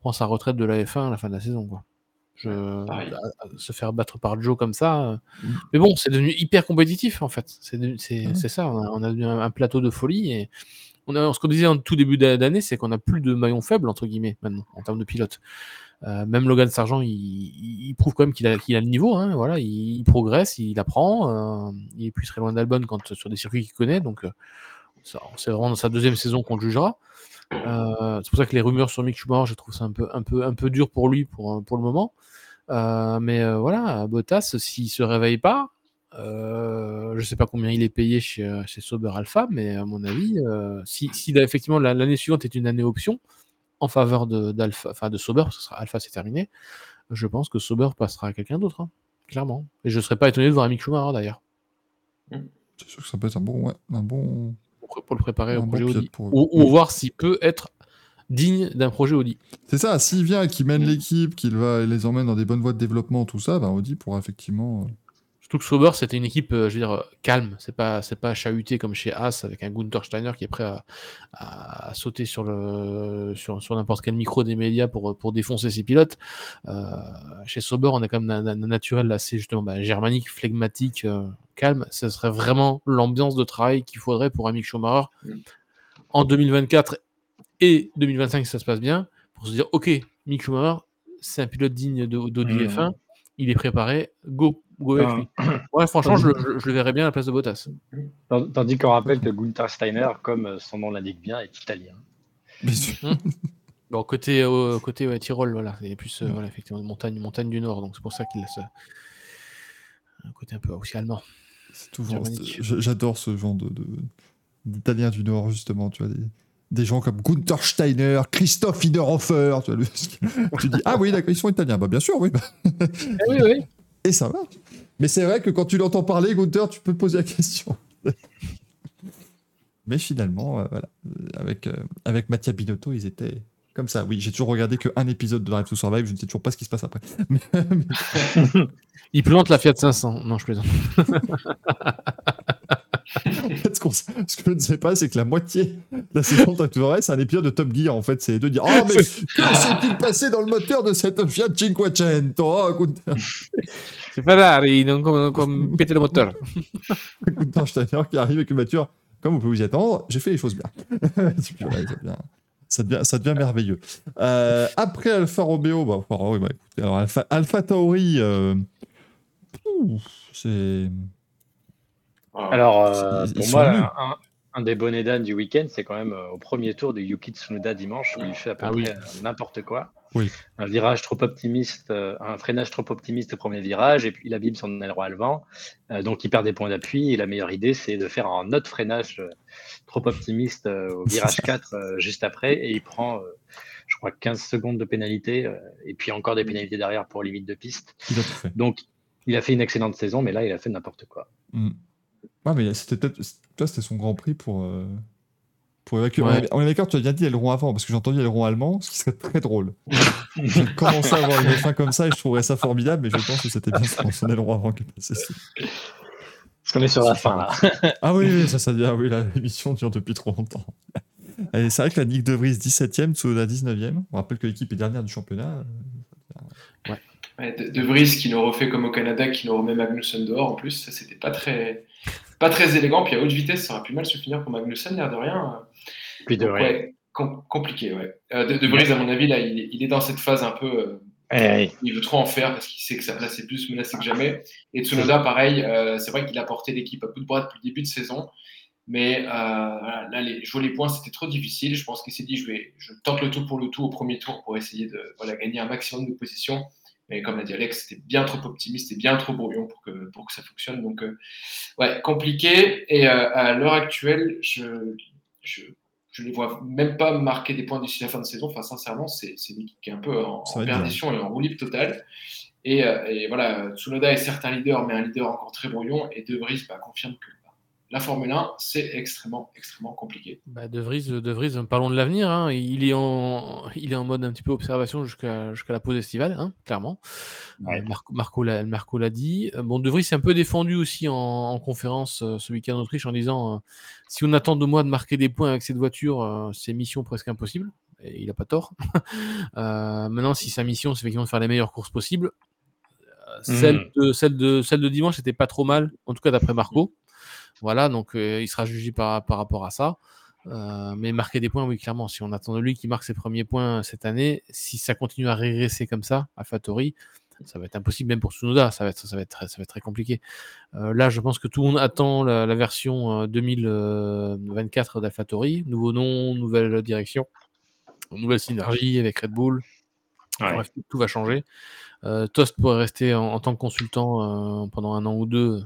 prend sa retraite de la F1 à la fin de la saison. Quoi. Je, pareil. à se faire battre par Joe comme ça. euh. Mm. Mais bon, c'est devenu hyper compétitif en fait. C'est c'est ça, on a, on a un, plateau de folie. Et on a, ce qu'on disait en tout début d'a- d'année, c'est qu'on a plus de maillons faibles, entre guillemets, maintenant, en termes de pilote. Euh, même Logan Sargent, il, prouve quand même qu'il a, a le niveau. hein, voilà, il, il progresse, il apprend. euh, il est plus très loin d'Albon quand sur des circuits qu'il connaît. Donc, euh, c'est vraiment dans sa deuxième saison qu'on le jugera. Euh, c'est pour ça que les rumeurs sur Mick Schumacher, je trouve ça un peu, un peu, un peu dur pour lui pour, pour le moment. Euh, mais euh, voilà, Bottas, s'il se réveille pas, euh, je sais pas combien il est payé chez, euh, chez Sauber Alpha, mais à mon avis, euh, si, si effectivement la- l'année suivante est une année option en faveur de, enfin de Sauber, parce que Alpha c'est terminé, je pense que Sauber passera à quelqu'un d'autre, hein, clairement. Et je serais pas étonné de voir un Mick Schumacher d'ailleurs, c'est sûr que ça peut être un bon, ouais, un bon, pour, le préparer un au projet Audi. pour. Ou, ou voir s'il peut être digne d'un projet Audi. C'est ça, s'il vient et qu'il mène l'équipe, qu'il va les emmène dans des bonnes voies de développement, tout ça, ben Audi pourra effectivement. Surtout que Sauber, c'était une équipe, je veux dire, calme. C'est pas, c'est pas chahuté comme chez Haas avec un Gunther Steiner qui est prêt à, à sauter sur le, sur, sur n'importe quel micro des médias pour, pour défoncer ses pilotes. Euh, chez Sauber, on est quand même un, un naturel assez justement bah, germanique, flegmatique, euh, calme. Ce serait vraiment l'ambiance de travail qu'il faudrait pour un Mick Schumacher en 2024 et 2025 si ça se passe bien, pour se dire ok, Mick Schumacher, c'est un pilote digne d'Audi Mmh. F1, il est préparé, go, lui. Ouais, franchement, je, le- je le verrais bien à la place de Bottas. Tand- Tandis qu'on rappelle que Gunther Steiner, comme son nom l'indique bien, est italien. Bien sûr. Bon, côté, euh, côté ouais, Tyrol, voilà, il est plus euh, voilà, effectivement montagne, montagne du Nord, donc c'est pour ça qu'il a ce un côté un peu aussi allemand. J'adore ce genre de, de- d'Italiens du Nord, justement. Tu vois, des, des gens comme Gunther Steiner, Christoph Innerhofer. Tu, vois, le- [LAUGHS] tu dis, ah oui, d'accord, ils sont italiens. Bah, bien sûr, oui. bah, oui, oui. Et ça va. Mais c'est vrai que quand tu l'entends parler, Gunther, tu peux poser la question. [LAUGHS] Mais finalement, euh, voilà, euh, avec, euh, avec Mattia Binotto, ils étaient comme ça. Oui, j'ai toujours regardé qu'un épisode de Drive to Survive, je ne sais toujours pas ce qui se passe après. Mais- [LAUGHS] mais- Il plante la Fiat 500. Non, je plaisante. [LAUGHS] En fait, ce, que je ne sais pas, c'est que la moitié de la saison de c'est un épisode de Top Gear, en fait. C'est de dire Oh, mais que s'est-il passé dans le moteur de cette Fiat Cinquecento? Oh, Gunther, C'est Ferrari, non comme, comme péter le moteur. Gunther Steiner qui arrive avec une voiture, comme vous pouvez vous y attendre, j'ai fait les choses bien. [LAUGHS] Ça, devient, ça, merveilleux. Euh, après Alfa Romeo, bah, bah, écoutez, alors Alpha, Alpha Tauri, euh, c'est. Alors, euh, pour moi, un, un des bonnets d'âne du week-end, c'est quand même euh, au premier tour de Yuki Tsunoda dimanche, où il fait à peu Ah près euh, n'importe quoi. Oui. Un virage trop optimiste, euh, un freinage trop optimiste au premier virage, et puis il abîme son aileron à le vent. Euh, donc il perd des points d'appui. Et la meilleure idée, c'est de faire un autre freinage euh, trop optimiste euh, au virage 4 euh, juste après, et il prend, euh, je crois, 15 secondes de pénalité, euh, et puis encore des pénalités derrière pour limite de piste. Donc il a fait une excellente saison, mais là, il a fait n'importe quoi. Mm. Ouais, mais c'était peut-être. Toi, c'était son grand prix pour. euh, Pour évacuer. Ouais. On est- d'accord, tu as bien dit aileron avant, parce que j'ai entendu aileron allemand, ce qui serait très drôle. je commençais à avoir une fin comme ça et je trouverais ça formidable, mais je pense que c'était bien son, aileron avant qui est passé. Parce qu'on est sur la fin là. Ah oui, oui, ça, ça devient. Oui, la- l'émission dure depuis trop longtemps. Et c'est vrai que la Nick De Vries 17ème, Tsunoda 19ème. On rappelle que l'équipe est dernière du championnat. Ouais, de, de Vries qui nous refait comme au Canada, qui nous remet Magnussen dehors en plus, ça c'était pas très, pas très élégant. Puis à haute vitesse, ça aurait pu mal se finir pour Magnussen, l'air de rien. Puis de Donc, rien. ouais, com- compliqué, ouais. Euh, de, de Vries, à mon avis, là, il est, il est dans cette phase un peu. euh, Eh, il veut trop en faire parce qu'il sait que sa place est plus menacée que jamais. Et Tsunoda, pareil, euh, c'est vrai qu'il a porté l'équipe à bout de bras depuis le début de saison. Mais voilà, là, les, jouer les points, c'était trop difficile. Je pense qu'il s'est dit, je, vais, je tente le tout pour le tout au premier tour pour essayer de voilà, gagner un maximum de positions. Mais comme l'a dit Alex, c'était bien trop optimiste et bien trop brouillon pour que, pour que ça fonctionne. Donc, euh, ouais, compliqué. Et euh, à l'heure actuelle, je, je, je ne les vois même pas marquer des points d'ici la fin de saison. Enfin, sincèrement, c'est une équipe qui est un peu en, dur. perdition et en roue libre totale. Et, euh, et voilà, Tsunoda est certes un leader, mais un leader encore très brouillon. Et De Vries bah, confirme que la Formule 1, c'est extrêmement, extrêmement compliqué. Bah, de Vries, de Vries, parlons de l'avenir. hein. Il, est en, il est en mode un petit peu observation jusqu'à la pause estivale, hein, clairement. Ouais. Euh, Marco, Marco l'a Marco dit. Euh, Bon, De Vries s'est un peu défendu aussi en, en conférence euh, ce week-end en Autriche en disant euh, si on attend de moi de marquer des points avec cette voiture, euh, c'est mission presque impossible. Et il n'a pas tort. [LAUGHS] Euh, maintenant, si sa mission, c'est effectivement de faire les meilleures courses possibles, celle, de, celle, de, celle de dimanche n'était pas trop mal, en tout cas d'après Marco. Voilà, donc euh, il sera jugé par, par rapport à ça. Euh, mais marquer des points, oui, clairement. Si on attend de lui qu'il marque ses premiers points cette année, si ça continue à régresser comme ça, à Fatori, ça va être impossible, même pour Tsunoda, ça va être, ça va être, très, ça va être très compliqué. Euh, là, je pense que tout le monde attend la, la version euh, 2024 d'AlphaTauri. Nouveau nom, nouvelle direction, nouvelle synergie avec Red Bull. Ouais. Bref, tout va changer. Euh, Tost pourrait rester en, en tant que consultant euh, pendant un an ou deux,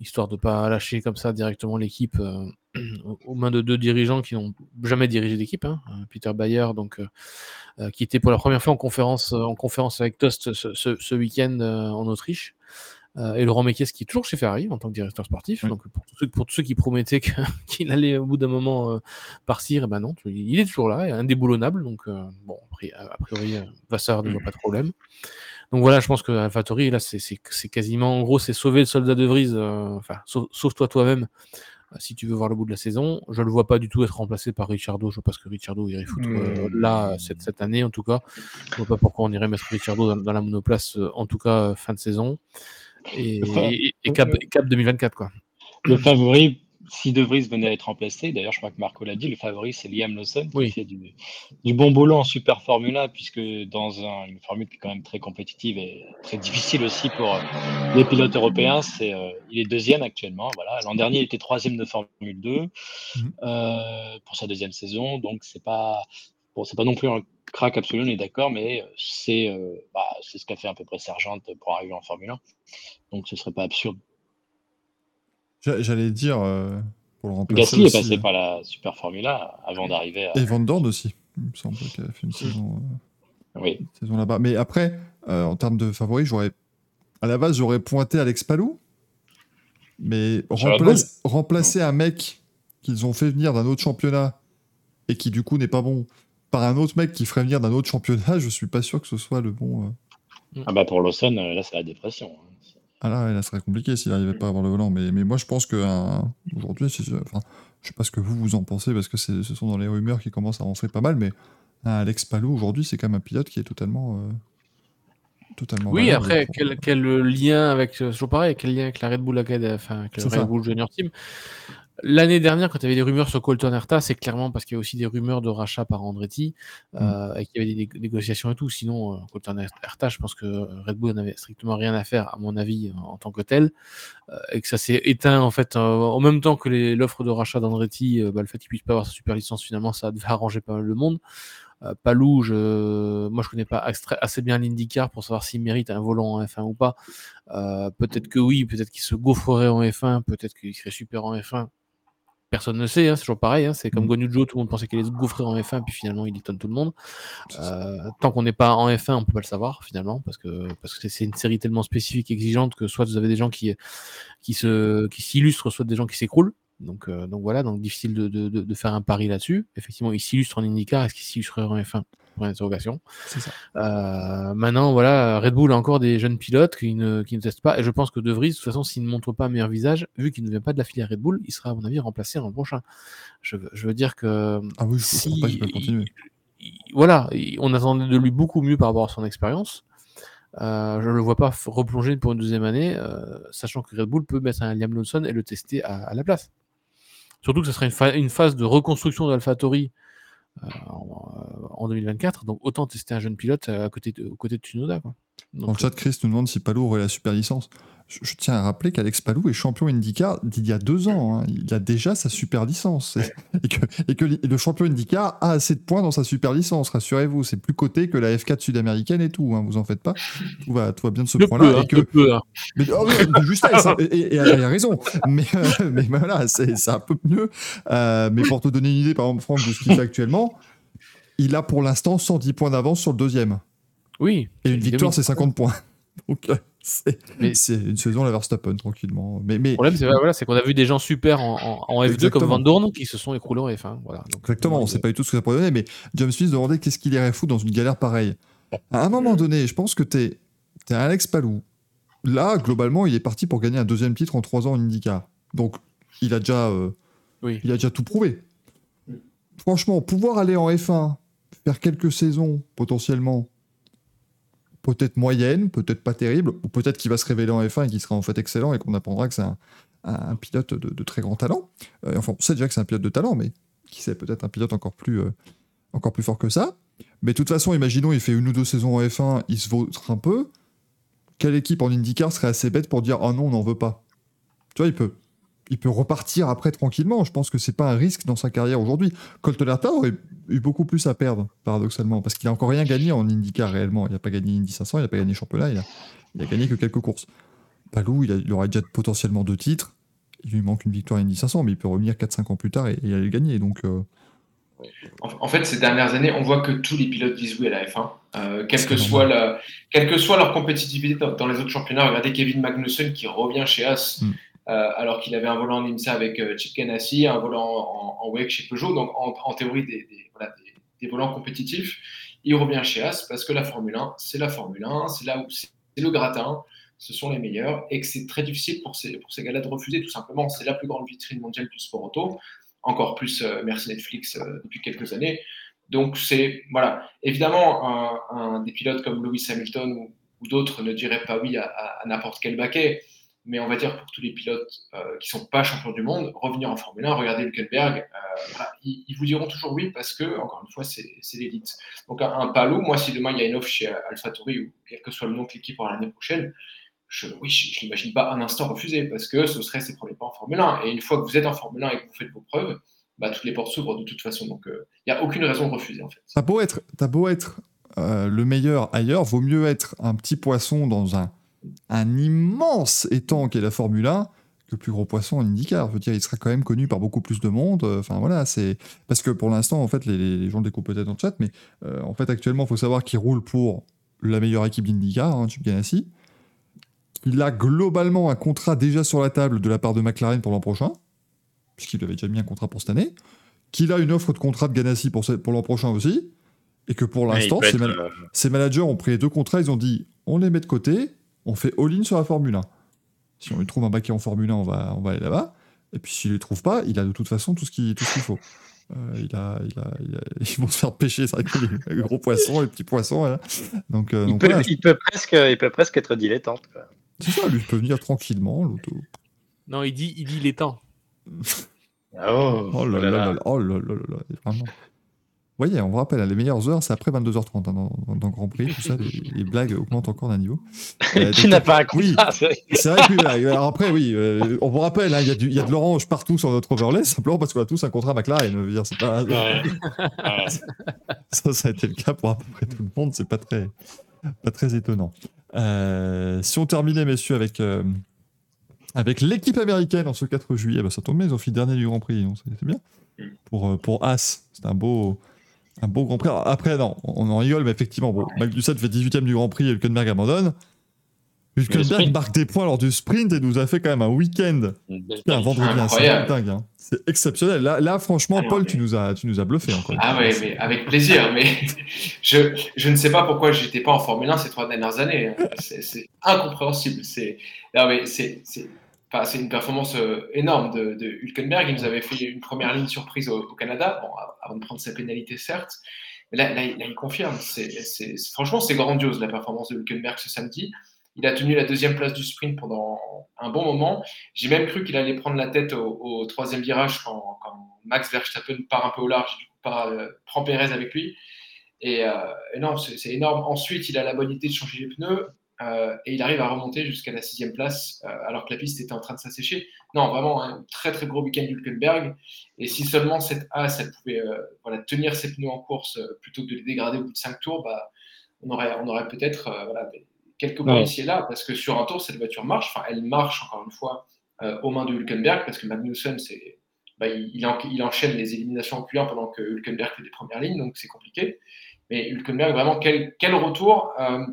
histoire de ne pas lâcher comme ça directement l'équipe euh, [CLEARS THROAT] aux- mains de deux dirigeants qui n'ont jamais dirigé d'équipe. hein. Euh, Peter Bayer, donc, euh, qui était pour la première fois en conférence, en conférence avec Tost ce, ce- ce week-end euh, en Autriche. Et Laurent Mekies qui est toujours chez Ferrari en tant que directeur sportif. Oui. Donc pour tous, ceux, pour tous ceux qui promettaient [LAUGHS] qu'il allait au bout d'un moment partir, eh ben non, il est toujours là, indéboulonnable. Donc bon, a priori, Vasseur ne voit pas de problème. Donc voilà, je pense que AlphaTauri, là, c'est- quasiment, en gros, c'est sauver le soldat de Vries, euh, enfin, sau- sauve-toi toi-même euh, si tu veux voir le bout de la saison. Je le vois pas du tout être remplacé par Ricciardo. Je ce que Ricciardo irait foutre euh, Hmm. là, cette, cette année en tout cas. Je vois pas pourquoi on irait mettre Ricciardo dans, dans la monoplace, euh, en tout cas, euh, fin de saison. Et, Enfin, et- et cap, cap 2024, quoi. Le favori, si De Vries venait à être remplacé, d'ailleurs, je crois que Marco l'a dit, le favori, c'est Liam Lawson qui Oui. fait du, du bon boulot en Super Formula, puisque dans un- une formule qui est quand même très compétitive et très difficile aussi pour euh, les pilotes européens, c'est, euh, il est deuxième actuellement. Voilà. L'an dernier, il était troisième de Formule 2 Mhm. euh, pour sa deuxième saison, donc c'est pas, bon, c'est pas non plus un crack absolu, on est d'accord, mais c'est, bah, c'est ce qu'a fait à peu près Sergent pour arriver en Formule 1. Donc ce serait pas absurde. J'a- J'allais dire, euh, pour le remplacer Gasly est passé euh, par la Super Formula avant d'arriver à. Et Van Dorn aussi, il me semble qu'elle a fait une saison, euh, Oui. une saison là-bas. Mais après, euh, en termes de favoris, j'aurais... À la base, j'aurais pointé Alex Palou. Mais remplace- remplacer un mec qu'ils ont fait venir d'un autre championnat et qui du coup n'est pas bon par un autre mec qui ferait venir d'un autre championnat, je suis pas sûr que ce soit le bon... euh, Ah bah pour Lawson, là c'est la dépression. Ah là, ouais, là, ça serait compliqué s'il n'arrivait pas à avoir le volant. Mais, mais moi, je pense que un- aujourd'hui, c'est- enfin, je sais pas ce que vous vous en pensez parce que ce sont dans les rumeurs qui commencent à rentrer pas mal. Mais un Alex Palou aujourd'hui, c'est quand même un pilote qui est totalement, euh, totalement. Oui, après, pour- quel, quel lien avec, euh, toujours pareil, quel lien avec la Red Bull Academy, enfin, avec le Red ça. Bull Junior Team? L'année dernière, quand il y avait des rumeurs sur Colton Herta, c'est clairement parce qu'il y a aussi des rumeurs de rachat par Andretti euh, et qu'il y avait des né- négociations et tout. Sinon, euh, Colton Herta, je pense que Red Bull n'avait strictement rien à faire, à mon avis, en, en tant que tel, euh, et que ça s'est éteint en fait euh, en même temps que l'offre de rachat d'Andretti. euh, bah, le fait qu'il puisse pas avoir sa super licence, finalement, ça devait [LAUGHS] arranger pas mal le monde. Euh, Palou, je... moi je connais pas assez bien l'IndyCar pour savoir s'il mérite un volant en F1 ou pas. Euh, peut-être que oui, peut-être qu'il se gaufrerait en F1, peut-être qu'il serait super en F1. Personne ne sait, hein, c'est toujours pareil. hein, c'est comme Mm. Guanyujo, tout le monde pensait qu'il allait se gaufrer en F1, puis finalement il étonne tout le monde. Euh, tant qu'on n'est pas en F1, on peut pas le savoir finalement, parce que parce que c'est- une série tellement spécifique, exigeante que soit vous avez des gens qui qui se qui s'illustrent, soit des gens qui s'écroulent. Donc, euh, donc voilà, donc difficile de, de, de- de faire un pari là-dessus. Effectivement, il s'illustre en IndyCar, est-ce qu'il s'illustrerait en F1 Point d'interrogation. Euh, maintenant, voilà, Red Bull a encore des jeunes pilotes qui ne, qui ne testent pas. Et je pense que De Vries, de toute façon, s'il ne montre pas un meilleur visage, vu qu'il ne vient pas de la filière Red Bull, il sera, à mon avis, remplacé l'an prochain. Je, veux- je veux dire que. Ah oui, je si- pas qu'il peut continuer. il- voilà, il- on attendait de lui beaucoup mieux par rapport à son expérience. Euh, je ne le vois pas replonger pour une deuxième année, euh, sachant que Red Bull peut mettre un Liam Lawson et le tester à, à la place. Surtout que ce serait une, phase de reconstruction d'AlphaTauri en, en 2024, donc autant tester un jeune pilote euh, à côté de, aux côtés de Tsunoda. Quoi. Dans le Donc, chat, Chris nous demande si Palou aurait la super licence. Je, je tiens à rappeler qu'Alex Palou est champion IndyCar d'il y a deux ans. hein. Il a déjà sa super licence. Et- [LAUGHS] Et, que, et que li- le champion IndyCar a assez de points dans sa super licence, rassurez-vous. C'est plus coté que la F4 sud-américaine et tout, hein, vous en faites pas. [LAUGHS] Tout va, tout va bien de ce point-là. hein, et que, hein. mais, oh justesse, hein, et, elle a raison. Mais, euh, [LAUGHS] mais voilà, c'est un peu mieux. Euh, mais pour te donner une idée, par exemple, Franck, de ce qu'il fait actuellement, il a pour l'instant 110 points d'avance sur le deuxième. Oui. Et une victoire, c'est 50 points. Donc, euh, c'est Mais- c'est une saison à la Verstappen, tranquillement. Mais, mais Le problème, c'est voilà, qu'on a vu des gens super en, en- en F2 Exactement. comme Van Dorn qui se sont écroulés en F1. Voilà. Donc, exactement, on euh, sait pas du tout ce que ça pourrait donner. Mais James Smith demandait qu'est-ce qu'il irait foutre dans une galère pareille. À un moment donné, je pense que t'es es un Alex Palou. Là, globalement, il est parti pour gagner un deuxième titre en trois ans en IndyCar. Donc, il a déjà, euh, Oui. il a déjà tout prouvé. Franchement, pouvoir aller en F1, faire quelques saisons potentiellement, peut-être moyennes, peut-être pas terribles, ou peut-être qu'il va se révéler en F1 et qu'il sera en fait excellent et qu'on apprendra que c'est un, pilote de, de très grand talent. Euh, enfin, on sait déjà que c'est un pilote de talent, mais qui sait, peut-être un pilote encore plus, euh, encore plus fort que ça. Mais de toute façon, imaginons, il fait une ou deux saisons en F1, il se vautre un peu. Quelle équipe en IndyCar serait assez bête pour dire « Ah non, on n'en veut pas ?» Tu vois, il peut, il peut repartir après tranquillement. Je pense que c'est pas un risque dans sa carrière aujourd'hui. Colton Herta aurait eu beaucoup plus à perdre, paradoxalement, parce qu'il a encore rien gagné en IndyCar réellement. Il n'a pas gagné Indy 500, il n'a pas gagné championnat, il a, il a gagné que quelques courses. Palou, il, a- il aurait déjà potentiellement deux titres. Il lui manque une victoire Indy 500, mais il peut revenir 4-5 ans plus tard et, et aller le gagner. Donc, euh, En, fait, ces dernières années, on voit que tous les pilotes disent oui à la F1, euh, quelle, que soit la, quelle que soit leur compétitivité dans, les autres championnats. Regardez Kevin Magnussen qui revient chez As, mm. Euh, alors qu'il avait un volant en IMSA avec euh, Chip Ganassi, un volant en, en, WEC chez Peugeot, donc en, théorie des, volants compétitifs. Il revient chez As parce que la Formule 1, c'est la Formule 1, c'est là où c'est le gratin, ce sont les meilleurs, et que c'est très difficile pour ces, pour ces gars-là de refuser, tout simplement. C'est la plus grande vitrine mondiale du sport auto. Encore plus euh, merci Netflix depuis quelques années. Donc c'est voilà, évidemment des pilotes comme Lewis Hamilton ou, d'autres ne diraient pas oui à, n'importe quel baquet, mais on va dire pour tous les pilotes euh, qui sont pas champions du monde, revenir en Formule 1, regardez Hülkenberg, ils, vous diront toujours oui parce que encore une fois c'est l'élite. Donc un, un, Palou, moi si demain il y a une offre chez AlphaTauri ou quel que soit le nom de l'équipe pour l'année prochaine, je, oui, je n'imagine pas un instant refuser parce que ce serait ses premiers pas en Formule 1. Et une fois que vous êtes en Formule 1 et que vous faites vos preuves, bah, toutes les portes s'ouvrent de toute façon. Donc, il euh, n'y a aucune raison de refuser en fait. T'as beau être, as beau être euh, le meilleur ailleurs, vaut mieux être un petit poisson dans un, un immense étang qu'est la Formule 1 que le plus gros poisson en IndyCar. Je veux dire, il sera quand même connu par beaucoup plus de monde. Enfin voilà, c'est parce que pour l'instant, en fait, les, les gens découpent peut-être dans le chat, mais euh, en fait, actuellement, il faut savoir qu'il roule pour la meilleure équipe d'IndyCar, hein, Chip Ganassi. Il a globalement un contrat déjà sur la table de la part de McLaren pour l'an prochain, puisqu'il avait déjà mis un contrat pour cette année. Qu'il a une offre de contrat de Ganassi pour, pour l'an prochain aussi. Et que pour l'instant, euh, ses, managers ont pris les deux contrats, ils ont dit on les met de côté, on fait all-in sur la Formule 1. Si on lui trouve un baquet en Formule 1, on va, on va aller là-bas. Et puis s'il ne les trouve pas, il a de toute façon tout ce qu'il faut. Euh, il a, il a, [LAUGHS] ils vont se faire pêcher, que les, gros poissons, les petits poissons. Donc, euh, il, peut, il, peut, presque, il peut presque être dilettante. C'est ça, lui, peut venir tranquillement, l'auto. Non, il dit, il dit, il est temps. oh, oh là là là, oh là là là, vraiment. Voyez, on vous rappelle, les meilleures heures, c'est après 22h30 hein, dans, dans, Grand Prix, tout ça, les, blagues augmentent encore d'un niveau. [LAUGHS] Euh, Qui n'a pas un oui, c'est vrai que Alors après, oui, euh, on vous rappelle, hein, il y, y, a de l'orange partout sur notre overlay, simplement parce qu'on a tous un contrat McLaren. Dire, [LAUGHS] ça, ça a été le cas pour à peu près tout le monde, c'est pas très, pas très étonnant. Euh, si on terminait, messieurs, avec, euh, avec l'équipe américaine en ce 4 juillet, bah, ça tombe bien, ils ont fait le dernier du Grand Prix, c'est bien. Pour, euh, pour As, c'est un beau, un beau Grand Prix. après, non, on en rigole, mais effectivement, bon, Magnussen fait 18ème du Grand Prix et Hülkenberg abandonne. Hülkenberg marque des points lors du sprint et nous a fait quand même un week-end. Un vendredi, c'est dingue. Hein. C'est exceptionnel. Là, là franchement, Paul, tu, nous as, tu nous as bluffé encore. Ah ouais, mais avec plaisir. Mais [LAUGHS] je, je ne sais pas pourquoi je n'étais pas en Formule 1 ces trois dernières années. C'est incompréhensible. C'est une performance euh, énorme de, de, Hülkenberg. Il nous avait fait une première ligne surprise au, Canada, avant de prendre sa pénalité, certes. Là, il confirme. franchement, c'est grandiose la performance de Hülkenberg ce samedi. Il a tenu la deuxième place du sprint pendant un bon moment. J'ai même cru qu'il allait prendre la tête au, troisième virage quand, Max Verstappen part un peu au large, du coup, euh, prend Pérez avec lui. Et, euh, non, c'est énorme. Ensuite, il a la bonne idée de changer les pneus euh, et il arrive à remonter jusqu'à la sixième place alors que la piste était en train de s'assécher. Non, vraiment un très très gros week-end d'Hulkenberg. Et si seulement cette A, ça pouvait voilà, tenir ses pneus en course plutôt que de les dégrader au bout de cinq tours, bah, on aurait, on aurait peut-être voilà, quelques points ici et là, parce que sur un tour, cette voiture marche. Enfin, elle marche, encore une fois, euh, aux mains de Hülkenberg, parce que Magnussen, c'est, bah, il, il, enchaîne les éliminations en Q1 pendant que Hülkenberg fait des premières lignes, donc c'est compliqué. Mais Hülkenberg, vraiment, quel, quel retour euh,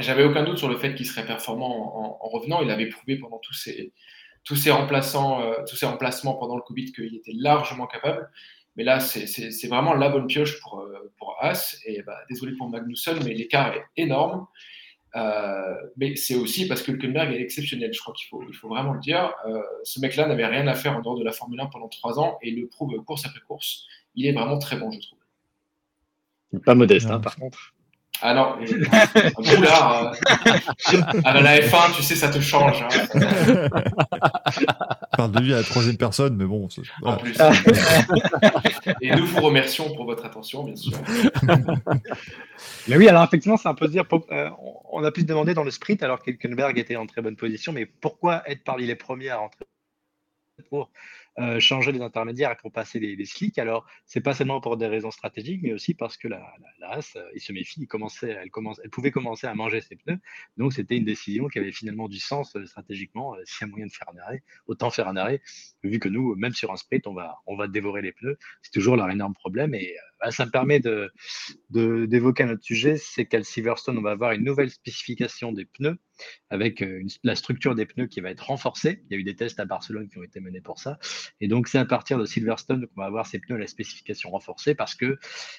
J'avais aucun doute sur le fait qu'il serait performant en, revenant. Il avait prouvé pendant tous ses, tous ses, remplaçants, euh, tous ses remplacements pendant le Covid qu'il était largement capable. Mais là, c'est vraiment la bonne pioche pour, pour Haas. Et bah, désolé pour Magnussen, mais l'écart est énorme. Euh, mais c'est aussi parce que Hülkenberg est exceptionnel, je crois qu'il faut, il faut vraiment le dire. Euh, ce mec-là n'avait rien à faire en dehors de la Formule 1 pendant trois ans et le prouve course après course. Il est vraiment très bon, je trouve. Pas modeste, hein, par contre. Ah non, oula, euh, à la F1, tu sais, ça te change. Hein. parle de lui à la troisième personne, mais bon. En plus. Et nous vous remercions pour votre attention, bien sûr. Mais oui, alors effectivement, c'est un peu se dire, euh, on a pu se demander dans le sprint, alors qu'Hülkenberg était en très bonne position, mais pourquoi être parmi les premiers à rentrer pour euh, changer les intermédiaires pour passer les, les slicks. Alors, c'est pas seulement pour des raisons stratégiques, mais aussi parce que la, la, Haas, euh, il se méfie, il commençait, elle, commence, elle pouvait commencer à manger ses pneus. Donc, c'était une décision qui avait finalement du sens euh, stratégiquement. S'il y a moyen de faire un arrêt, autant faire un arrêt, vu que nous, même sur un sprint, on va, on va dévorer les pneus. C'est toujours leur énorme problème. Et bah, ça me permet d'évoquer de, un autre sujet, c'est qu'à Silverstone, on va avoir une nouvelle spécification des pneus avec euh, la structure des pneus qui va être renforcée. Il y a eu des tests à Barcelone qui ont été menés pour ça. Et donc, c'est à partir de Silverstone qu'on va avoir ces pneus à la spécification renforcée parce que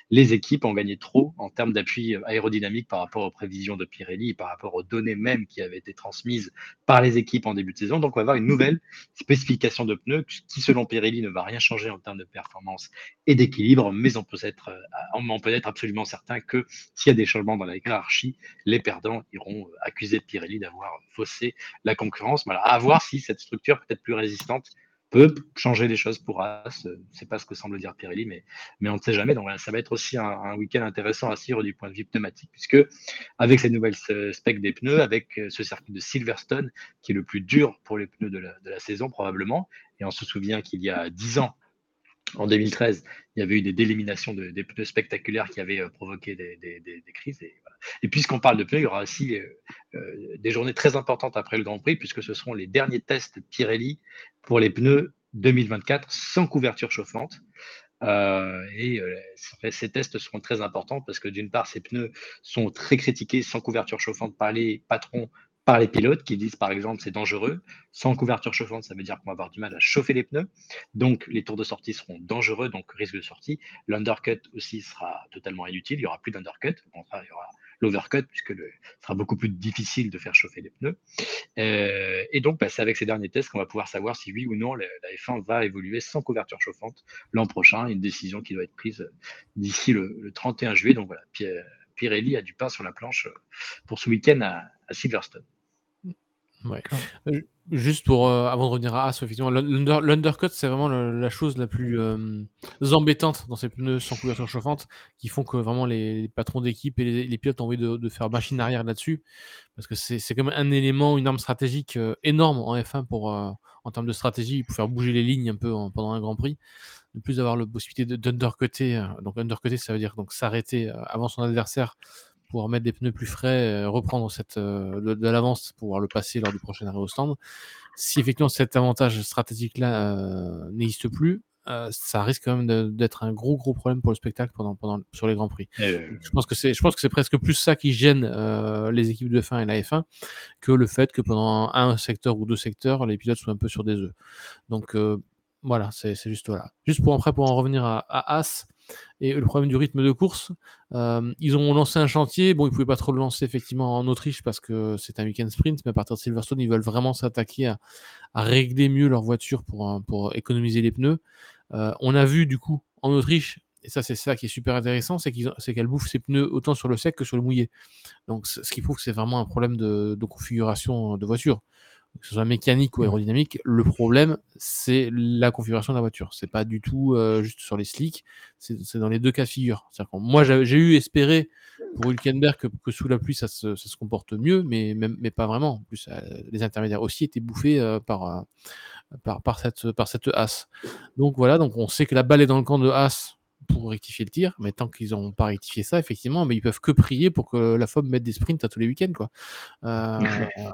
les équipes ont gagné trop en termes d'appui aérodynamique par rapport aux prévisions de Pirelli par rapport aux données mêmes qui avaient été transmises par les équipes en début de saison. Donc, on va avoir une nouvelle spécification de pneus qui, selon Pirelli, ne va rien changer en termes de performance et d'équilibre, mais on peut euh, on peut être absolument certain que s'il y a des changements dans la hiérarchie, les perdants iront accuser Pirelli d'avoir faussé la concurrence. À voir si cette structure peut-être plus résistante peut changer les choses pour As. C'est pas ce que semble dire Pirelli, mais, on ne sait jamais. Donc ça va être aussi un, week-end intéressant à suivre du point de vue pneumatique, puisque avec ces nouvelles specs des pneus, avec euh, ce circuit de Silverstone, qui est le plus dur pour les pneus de la, de la saison probablement, et on se souvient qu'il y a 10 ans, en 2013, il y avait eu des déliminations de, des pneus spectaculaires qui avaient euh, provoqué des, crises. Et, puisqu'on parle de pneus, il y aura aussi euh, euh, des journées très importantes après le Grand Prix, puisque ce seront les derniers tests Pirelli pour les pneus 2024 sans couverture chauffante. Et ces tests seront très importants parce que d'une part, ces pneus sont très critiqués sans couverture chauffante par les patrons par les pilotes qui disent par exemple c'est dangereux. Sans couverture chauffante, ça veut dire qu'on va avoir du mal à chauffer les pneus. Donc les tours de sortie seront dangereux, donc risque de sortie. L'undercut aussi sera totalement inutile, il n'y aura plus d'undercut. Au contraire, il y aura l'overcut puisque ce sera beaucoup plus difficile de faire chauffer les pneus. Euh, et donc bah, c'est avec ces derniers tests qu'on va pouvoir savoir si oui ou non la, F1 va évoluer sans couverture chauffante l'an prochain. Une décision qui doit être prise d'ici le, 31 juillet. Donc voilà, Pirelli a du pain sur la planche pour ce week-end à Silverstone. Ouais. Euh, juste pour, euh, avant de revenir à As, effectivement, l'undercut, c'est vraiment la chose la plus euh, embêtante dans ces pneus sans couverture chauffante, qui font que vraiment les, patrons d'équipe et les, pilotes ont envie de, faire machine arrière là-dessus, parce que c'est quand même un élément, une arme stratégique énorme en F1 pour, en termes de stratégie, pour faire bouger les lignes un peu pendant un Grand Prix. De plus avoir la possibilité d'undercutter, donc undercutter, ça veut dire donc s'arrêter avant son adversaire pouvoir mettre des pneus plus frais, reprendre cette, euh, de, l'avance pour pouvoir le passer lors du prochain arrêt au stand. Si effectivement cet avantage stratégique-là euh, n'existe plus, euh, ça risque quand même d'être un gros gros problème pour le spectacle pendant, pendant sur les grands prix. je pense que c'est je pense que c'est presque plus ça qui gêne les équipes de F1 et la F1 que le fait que pendant un secteur ou deux secteurs les pilotes soient un peu sur des œufs. Donc voilà, c'est juste voilà. Juste pour en revenir à, As, et le problème du rythme de course, euh, ils ont lancé un chantier. Bon, ils pouvaient pas trop le lancer effectivement en Autriche parce que c'est un week-end sprint, mais à partir de Silverstone, ils veulent vraiment s'attaquer à, régler mieux leur voiture pour, pour économiser les pneus. Euh, on a vu du coup en Autriche, et ça c'est ça qui est super intéressant, c'est qu'elle bouffe ses pneus autant sur le sec que sur le mouillé. Donc ce qui prouve que c'est vraiment un problème de configuration de voiture que ce soit mécanique ou aérodynamique, le problème, c'est la configuration de la voiture. C'est pas du tout euh, juste sur les slicks, c'est dans les deux cas de figure. moi, j'ai eu espéré pour Hülkenberg que, sous la pluie, ça se, ça se comporte mieux, mais, mais, pas vraiment. En plus, euh, les intermédiaires aussi étaient bouffés euh, par, par, par, cette, par cette as. Donc voilà, donc on sait que la balle est dans le camp de as pour rectifier le tir, mais tant qu'ils n'ont pas rectifié ça, effectivement, mais ils peuvent que prier pour que la FOB mette des sprints à tous les week-ends, quoi. Euh,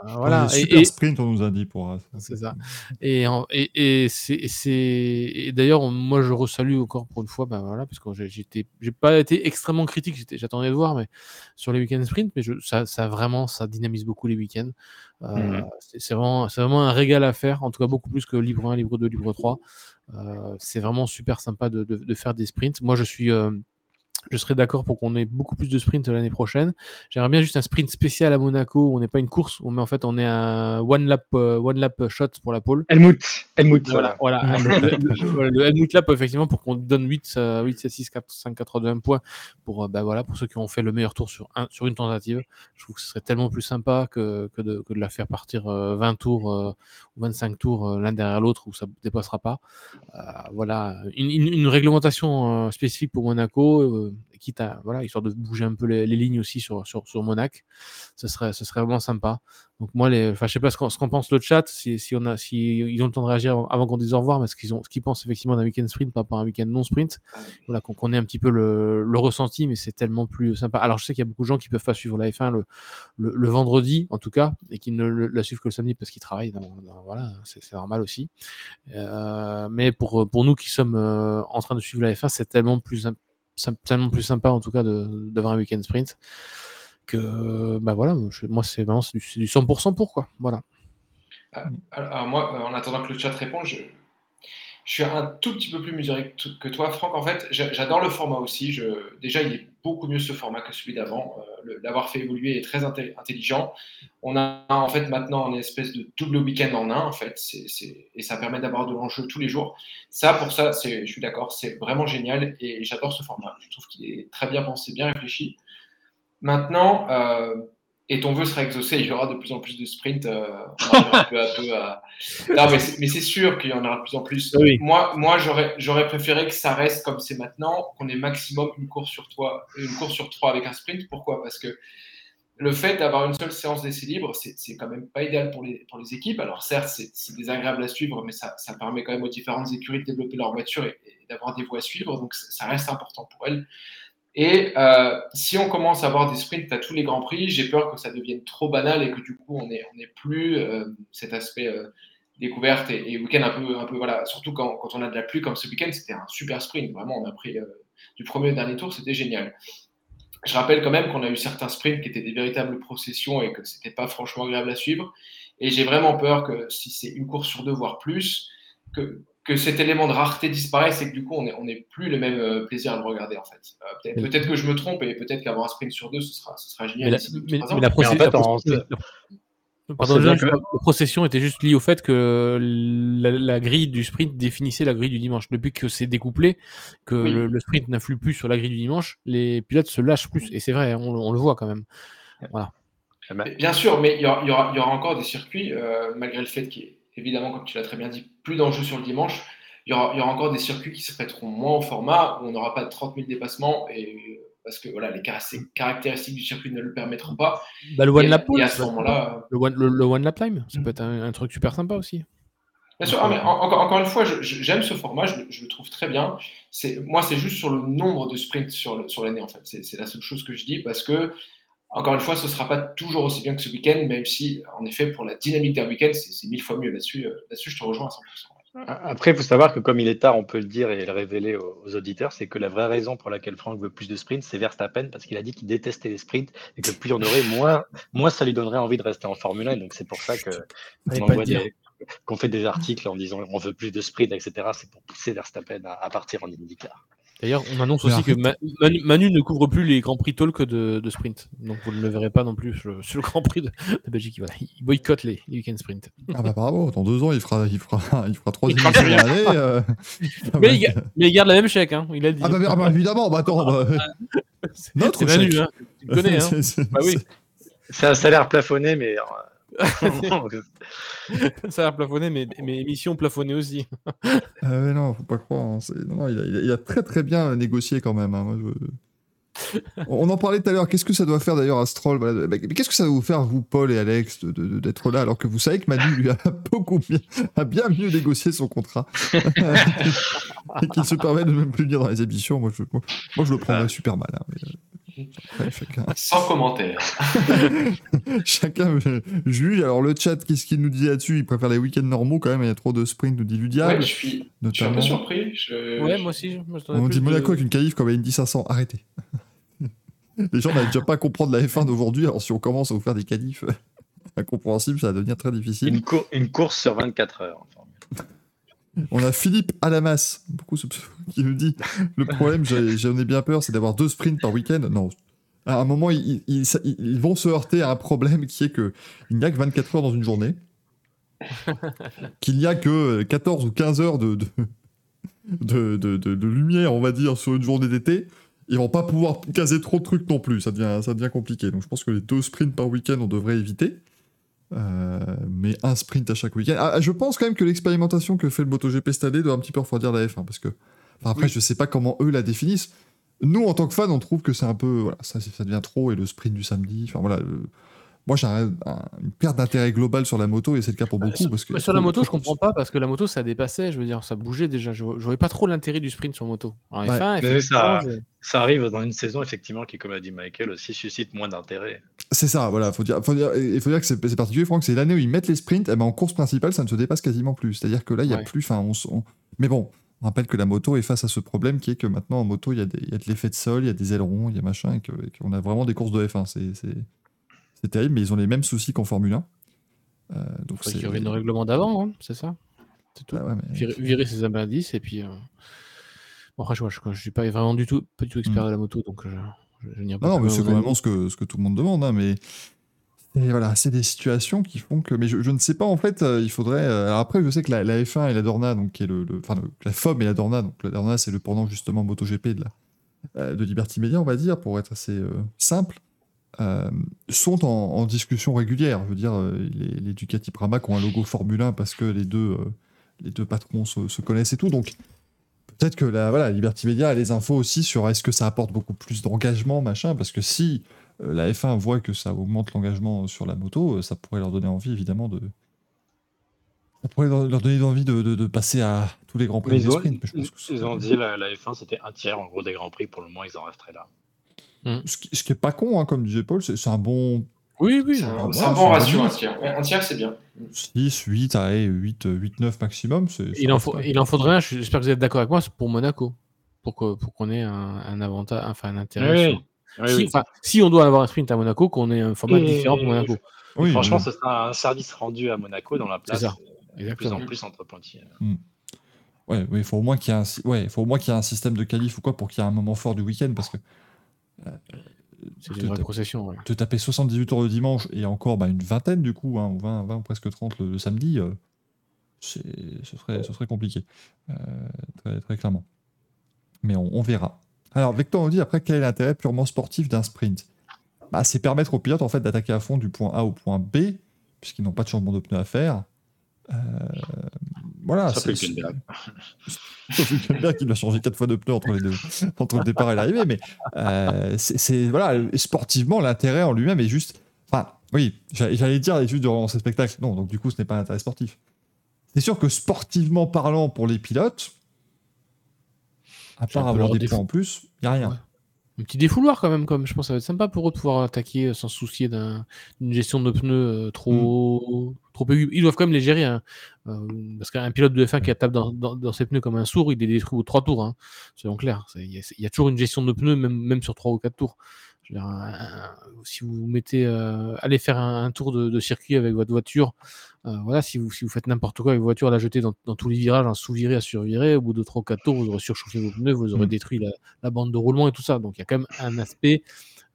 voilà. Super et, sprint, on nous a dit pour. C'est ça. Et, et, c'est d'ailleurs, moi, je resalue encore pour une fois, ben voilà, parce que j'étais, j'ai pas été extrêmement critique, j'attendais de voir, mais sur les week-ends sprint, mais je, ça, ça vraiment, ça dynamise beaucoup les week-ends. Euh, mmh c'est vraiment, vraiment un régal à faire, en tout cas beaucoup plus que Libre 1, Libre 2, Libre 3. Euh, c'est vraiment super sympa de, de, de, faire des sprints. Moi, je suis euh, je serais d'accord pour qu'on ait beaucoup plus de sprints l'année prochaine. J'aimerais bien juste un sprint spécial à Monaco où on n'est pas une course, mais en fait on est un one lap, euh, one lap shot pour la pole. Helmut, Helmut. Voilà, voilà. le, Helmut lap effectivement pour qu'on donne 8, 8, 7, 6, 4, 5, 4, 2, 1 point pour, euh, bah, voilà, pour ceux qui ont fait le meilleur tour sur, un, sur une tentative. Je trouve que ce serait tellement plus sympa que, que, de, que de la faire partir 20 euh, tours ou 25 tours l'un derrière l'autre où ça ne dépassera pas. voilà, une, une, une réglementation spécifique pour Monaco quitte à, voilà, histoire de bouger un peu les, lignes aussi sur, sur, sur Monac. Ce serait, ce serait vraiment sympa. Donc moi, les, je sais pas ce qu'en pense le chat, si, si, on a, si ils ont le temps de réagir avant qu'on dise au revoir, mais ce qu'ils pensent effectivement d'un week-end sprint, pas par un week-end non sprint. Voilà, qu'on connaît un petit peu le, le ressenti, mais c'est tellement plus sympa. Alors je sais qu'il y a beaucoup de gens qui peuvent pas suivre la F1 le, le, vendredi, en tout cas, et qui ne la suivent que le samedi parce qu'ils travaillent. voilà, c'est normal aussi. Euh, mais pour, pour nous qui sommes euh, en train de suivre la F1, c'est tellement plus, tellement plus sympa en tout cas d'avoir un week-end sprint que bah voilà, moi c'est vraiment du, du 100% pour quoi. Voilà. Ah, alors, moi, en attendant que le chat réponde, je, je suis un tout petit peu plus mesuré que toi, Franck. En fait, j'adore le format aussi. Je, déjà, il est beaucoup mieux ce format que celui d'avant. Euh, l'avoir fait évoluer est très intelligent. On a en fait maintenant une espèce de double week-end en un, en fait, et ça permet d'avoir de l'enjeu tous les jours. Ça, pour ça, je suis d'accord, c'est vraiment génial et j'adore ce format. Je trouve qu'il est très bien pensé, bien réfléchi. Maintenant, euh, et ton vœu sera exaucé, il y aura de plus en plus de sprints. Euh, peu à peu à... [LAUGHS] Non, mais c'est sûr qu'il y en aura de plus en plus. Moi, moi j'aurais préféré que ça reste comme c'est maintenant, qu'on ait maximum une course sur toi, une course sur trois avec un sprint. Pourquoi? Parce que le fait d'avoir une seule séance d'essai libre, c'est quand même pas idéal pour les, pour les équipes. Alors certes, c'est désagréable à suivre, mais ça, ça, permet quand même aux différentes écuries de développer leur voiture et, et d'avoir des voies à suivre. Donc ça reste important pour elles. Et euh, si on commence à avoir des sprints à tous les grands prix, j'ai peur que ça devienne trop banal et que du coup on n'ait plus euh, cet aspect euh, découverte et, week-end un peu, un peu voilà, surtout quand, quand, on a de la pluie comme ce week-end, c'était un super sprint. Vraiment, on a pris du premier au dernier tour, c'était génial. Je rappelle quand même qu'on a eu certains sprints qui étaient des véritables processions et que c'était pas franchement agréable à suivre. Et j'ai vraiment peur que si c'est une course sur deux, voire plus, que que cet élément de rareté disparaisse et que du coup, on n'ait plus le même euh, plaisir à le regarder en fait. Euh, peut-être que je me trompe et peut-être qu'avoir un sprint sur deux, ce sera, ce sera génial. Mais la, procession, était juste liée au fait que la, grille du sprint définissait la grille du dimanche. Depuis que c'est découplé, que le, sprint n'influe plus sur la grille du dimanche, les pilotes se lâchent plus. Et c'est vrai, on, le voit quand même. Voilà. Bien sûr, mais il y, aura, y aura, encore des circuits, euh, malgré le fait qu'il y ait évidemment, comme tu l'as très bien dit, plus d'enjeux sur le dimanche. Il y, aura, il y, aura, encore des circuits qui se prêteront moins au format, où on n'aura pas de 30 000 dépassements, et, parce que voilà, les caractéristiques du circuit ne le permettront pas. Bah, le One Lap à ce moment-là. Le, le, One Lap Time, ça peut être un, truc super sympa aussi. Bien sûr, ah, mais encore, encore, une fois, j'aime ce format, je, je, le trouve très bien. Moi, c'est juste sur le nombre de sprints sur l'année, en fait. C'est la seule chose que je dis, parce que encore une fois, ce ne sera pas toujours aussi bien que ce week-end, même si, en effet, pour la dynamique d'un week-end, c'est mille fois mieux. Là-dessus, euh, là je te rejoins à 100%. Après, il faut savoir que, comme il est tard, on peut le dire et le révéler aux, auditeurs, c'est que la vraie raison pour laquelle Franck veut plus de sprints, c'est Verstappen, parce qu'il a dit qu'il détestait les sprints et que plus il y en aurait, moins, moins ça lui donnerait envie de rester en Formule 1. Donc, c'est pour ça qu'on fait des articles en disant on veut plus de sprints, etc. C'est pour pousser Verstappen à, à partir en IndyCar. D'ailleurs, on annonce aussi que Manu, ne couvre plus les Grands Prix Talk de, de sprint. Donc vous ne le verrez pas non plus sur le, Grand Prix de, Belgique. Il boycotte les, les week-end sprint. Ah bah bravo, dans deux ans, il fera, il fera, il fera trois émissions l'année. Euh... [LAUGHS] mais, il, mais, il, garde la même chèque, hein. il a dit. Ah bah, ah bah évidemment, bah attends. Bah, [LAUGHS] notre Manu, hein. tu le connais. [LAUGHS] Hein. bah oui. C'est un salaire plafonné, mais euh, [LAUGHS] [LAUGHS] ça a l'air plafonné, mais mes émissions plafonnées aussi. [LAUGHS] ah mais non, faut pas croire. Hein. Non, il, a, il, a, très très bien négocié quand même. Hein. Moi, je... On en parlait tout à l'heure. Qu'est-ce que ça doit faire d'ailleurs à Stroll Qu'est-ce que ça va vous faire, vous, Paul et Alex, d'être là alors que vous savez que Manu lui a beaucoup bien, a bien mieux négocié son contrat et qu'il se permet de même plus dire dans les émissions. Moi, je, moi, je le prendrais super mal. Hein, mais... [LAUGHS] Sans commentaire. [LAUGHS] chacun juge. Alors, le chat, qu'est-ce qu'il nous dit là-dessus? Il préfère les week-ends normaux quand même. Il y a trop de sprints, nous dit Ludia. je suis, un peu surpris. Ouais, moi aussi. On dit Monaco avec une qualif comme une 500. Arrêtez. [LAUGHS] les gens n'arrivent déjà pas à comprendre la F1 d'aujourd'hui. Alors, si on commence à vous faire des qualifs incompréhensibles, ça va devenir très difficile. Une, une course sur 24 heures. On a Philippe Alamas, beaucoup [LAUGHS] qui nous dit le problème, j'en ai bien peur, c'est d'avoir deux sprints par week-end. Non, à un moment, ils, vont se heurter à un problème qui est qu'il n'y a que 24 heures dans une journée, [LAUGHS] qu'il n'y a que 14 ou 15 heures de, de, lumière, on va dire, sur une journée d'été. Ils vont pas pouvoir caser trop de trucs non plus, ça devient, ça devient compliqué. Donc je pense que les deux sprints par week-end, on devrait éviter. Euh, mais un sprint à chaque week-end. Ah, je pense quand même que l'expérimentation que fait le MotoGP cette année doit un petit peu refroidir la F1 parce que après je sais pas comment eux la définissent, nous, en tant que fans, on trouve que c'est un peu. Voilà, ça, ça devient trop et le sprint du samedi. Enfin voilà. le- Moi, j'ai un- un- une perte d'intérêt global sur la moto et c'est le cas pour beaucoup. sur, parce que sur la moto, je comprends pas parce que la moto, ça dépassait. Je veux dire, ça bougeait déjà. Je, je voyais pas trop l'intérêt du sprint sur moto. En Ouais. F1, Mais effectivement, ça- Ça arrive dans une saison, effectivement, qui, comme a dit Michael, aussi suscite moins d'intérêt. C'est ça, voilà. Faut dire, faut dire, il faut dire que c'est particulier, Franck. C'est l'année où ils mettent les sprints. Et ben en course principale, ça ne se dépasse quasiment plus. C'est-à-dire que là, il y a Ouais. plus. On, on- Mais bon, on rappelle que la moto est face à ce problème qui est que maintenant en moto, il y a, des- il y a de l'effet de sol, il y a des ailerons, il y a machin, et qu'on a vraiment des courses de F1. C'est terrible, mais ils ont les mêmes soucis qu'en Formule 1. Euh, donc c'est. qu'ils reviennent au règlement d'avant, hein, c'est ça? C'est tout. Ah ouais, mais- Virer, virer ses indices et puis. euh, Bon, après, je, je suis pas vraiment du tout, pas du tout expert de la moto, donc je, je, je n'irai pas. Non, mais c'est même ce que, ce que tout le monde demande, hein, mais et voilà, c'est des situations qui font que. Mais je, je ne sais pas, en fait, euh, il faudrait. euh, Alors après, je sais que la, la F1 et la Dorna, donc qui est le. le- Enfin, le- la FOM et la Dorna, donc la Dorna, c'est le pendant justement MotoGP de, la, euh, de Liberty Media, on va dire, pour être assez simple, sont en, en discussion régulière. Je veux dire, les, les Ducati Pramac ont un logo Formule 1 parce que les deux, les deux patrons se, se connaissent et tout, donc. Peut-être que la voilà, Liberty Media a les infos aussi sur est-ce que ça apporte beaucoup plus d'engagement, machin, parce que si euh, la F1 voit que ça augmente l'engagement sur la moto, euh, ça pourrait leur donner envie, évidemment, de. Ça pourrait leur leur donner envie de, de- de passer à tous les grands prix ils, ont, sprint. je pense que ils ont dit la, la F1 c'était un tiers en gros des grands prix. Pour le moment, ils en resteraient là. Ce qui, ce qui est pas con, hein, comme disait Paul, c'est un bon Oui, oui. C'est un, c'est bon ratio, un tiers. Un tiers, c'est bien. 6, 8, allez, 8, 8 9 maximum. c'est- Il en, faut, il en faudrait un, j'espère que vous êtes d'accord avec moi, c'est pour Monaco. Pour qu'on ait un, un avantage, enfin un intérêt. sur- Oui, si, oui. enfin, si on doit avoir un sprint à Monaco, qu'on ait un format Et- différent pour Monaco. Oui, Franchement, oui. ce sera un service rendu à Monaco dans la place. ça, euh, De plus Exactement. en plus entre. Ouais, oui, il faut au moins qu'il y ait un, si- ouais, il faut au moins qu'il y ait un système de qualif ou quoi pour qu'il y ait un moment fort du week-end parce que C'est une vraie taper- procession. ouais. te taper 78 tours le dimanche et encore bah, une vingtaine du coup, hein, ou 20, 20 presque 30 le, le samedi, euh, ce, serait, ce serait compliqué, euh, très, très clairement. Mais on, on verra. Alors, Vector nous dit après quel est l'intérêt purement sportif d'un sprint? Bah, C'est permettre aux pilotes en fait, d'attaquer à fond du point A au point B, puisqu'ils n'ont pas de changement de pneu à faire. Euh, voilà. Sauf c'est- Hülkenberg. [LAUGHS] Qui doit changer quatre fois de pneu entre les deux, [LAUGHS] entre le départ et l'arrivée. Mais euh, c'est voilà, sportivement, l'intérêt en lui-même est juste. Enfin, oui, j'a- j'allais dire l'étude de relancer spectacle. Non, donc du coup, ce n'est pas un intérêt sportif. C'est sûr que sportivement parlant pour les pilotes, à part avoir des points en plus, il n'y a rien. Ouais. Un petit défouloir quand même, comme je pense que ça va être sympa pour eux de pouvoir attaquer euh, sans se soucier d'un- d'une gestion de pneus euh, trop, trop aiguë. Ils doivent quand même les gérer. hein. Euh, parce qu'un pilote de F1 qui tape dans, dans, dans ses pneus comme un sourd, il les détruit aux trois tours. Hein, soyons clairs. C'est- Il y, a- il y a toujours une gestion de pneus, même, même sur trois ou quatre tours. Je veux dire, un- un- si vous mettez, euh, allez faire un, un tour de, de circuit avec votre voiture, euh, voilà, si vous, si vous faites n'importe quoi avec votre voiture, la jeter dans, dans tous les virages, un sous-viré à surviré, au bout de 3 ou 4 tours, vous aurez surchauffé vos pneus, vous aurez Mm. détruit la, la bande de roulement et tout ça. Donc il y a quand même un aspect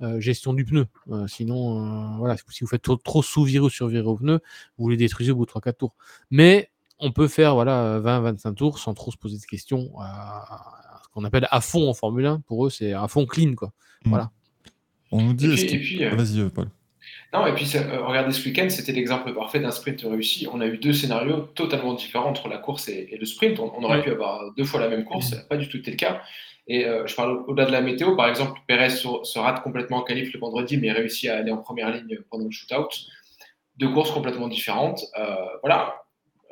euh, gestion du pneu. Euh, sinon, euh, voilà, si vous faites trop, trop sous-viré ou surviré au pneu, vous les détruisez au bout de 3-4 tours. Mais on peut faire voilà, 20-25 tours sans trop se poser de questions. à- à ce qu'on appelle à fond en Formule 1, pour eux, c'est à fond clean. Quoi. On nous dit. Euh, Vas-y, Paul. Non, et puis euh, regardez ce week-end, c'était l'exemple parfait d'un sprint réussi. On a eu deux scénarios totalement différents entre la course et, et le sprint. On, on aurait Ouais. pu avoir deux fois la même course, ça n'a pas du tout été le cas. Et euh, je parle au-delà de la météo, par exemple, Perez se, se rate complètement en qualif le vendredi, mais réussit à aller en première ligne pendant le shootout. Deux courses complètement différentes. Euh, voilà.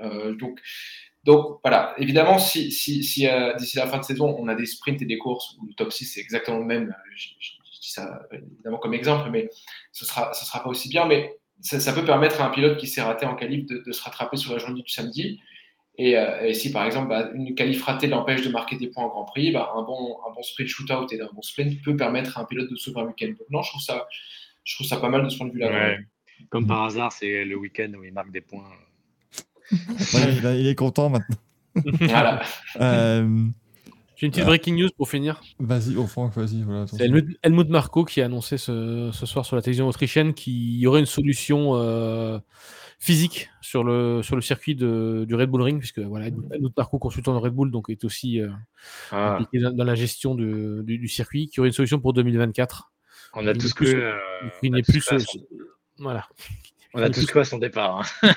Euh, donc, donc voilà, évidemment, si, si, si euh, d'ici la fin de saison, on a des sprints et des courses où le top 6 c'est exactement le même, je, je- je dis ça évidemment comme exemple, mais ce sera, ce sera pas aussi bien, mais ça, ça peut permettre à un pilote qui s'est raté en qualif de, de se rattraper sur la journée du samedi. Et, euh, et si par exemple bah, une qualif ratée l'empêche de marquer des points en Grand Prix, bah, un, bon, un bon sprint shootout et un bon sprint peut permettre à un pilote de sauver un week-end. Donc non, je trouve ça, je trouve ça pas mal de ce point de vue-là. Ouais. Comme Mm. par hasard, c'est le week-end où il marque des points. [LAUGHS] Ouais, il, a- il est content maintenant. Voilà. Euh, J'ai une petite breaking news pour finir. vas-y, oh Franck, vas-y. Voilà, C'est. Helmut, Helmut Marko qui a annoncé ce, ce soir sur la télévision autrichienne qu'il y aurait une solution euh, physique sur le, sur le circuit de, du Red Bull Ring, puisque voilà, Helmut Marko, consultant de Red Bull, donc est aussi euh, Ah, impliqué dans, dans la gestion du, du circuit, qui aurait une solution pour 2024. on a Il tous est plus- que. euh, Il n'est plus ce- ce- voilà. On a tous cru à son départ. hein.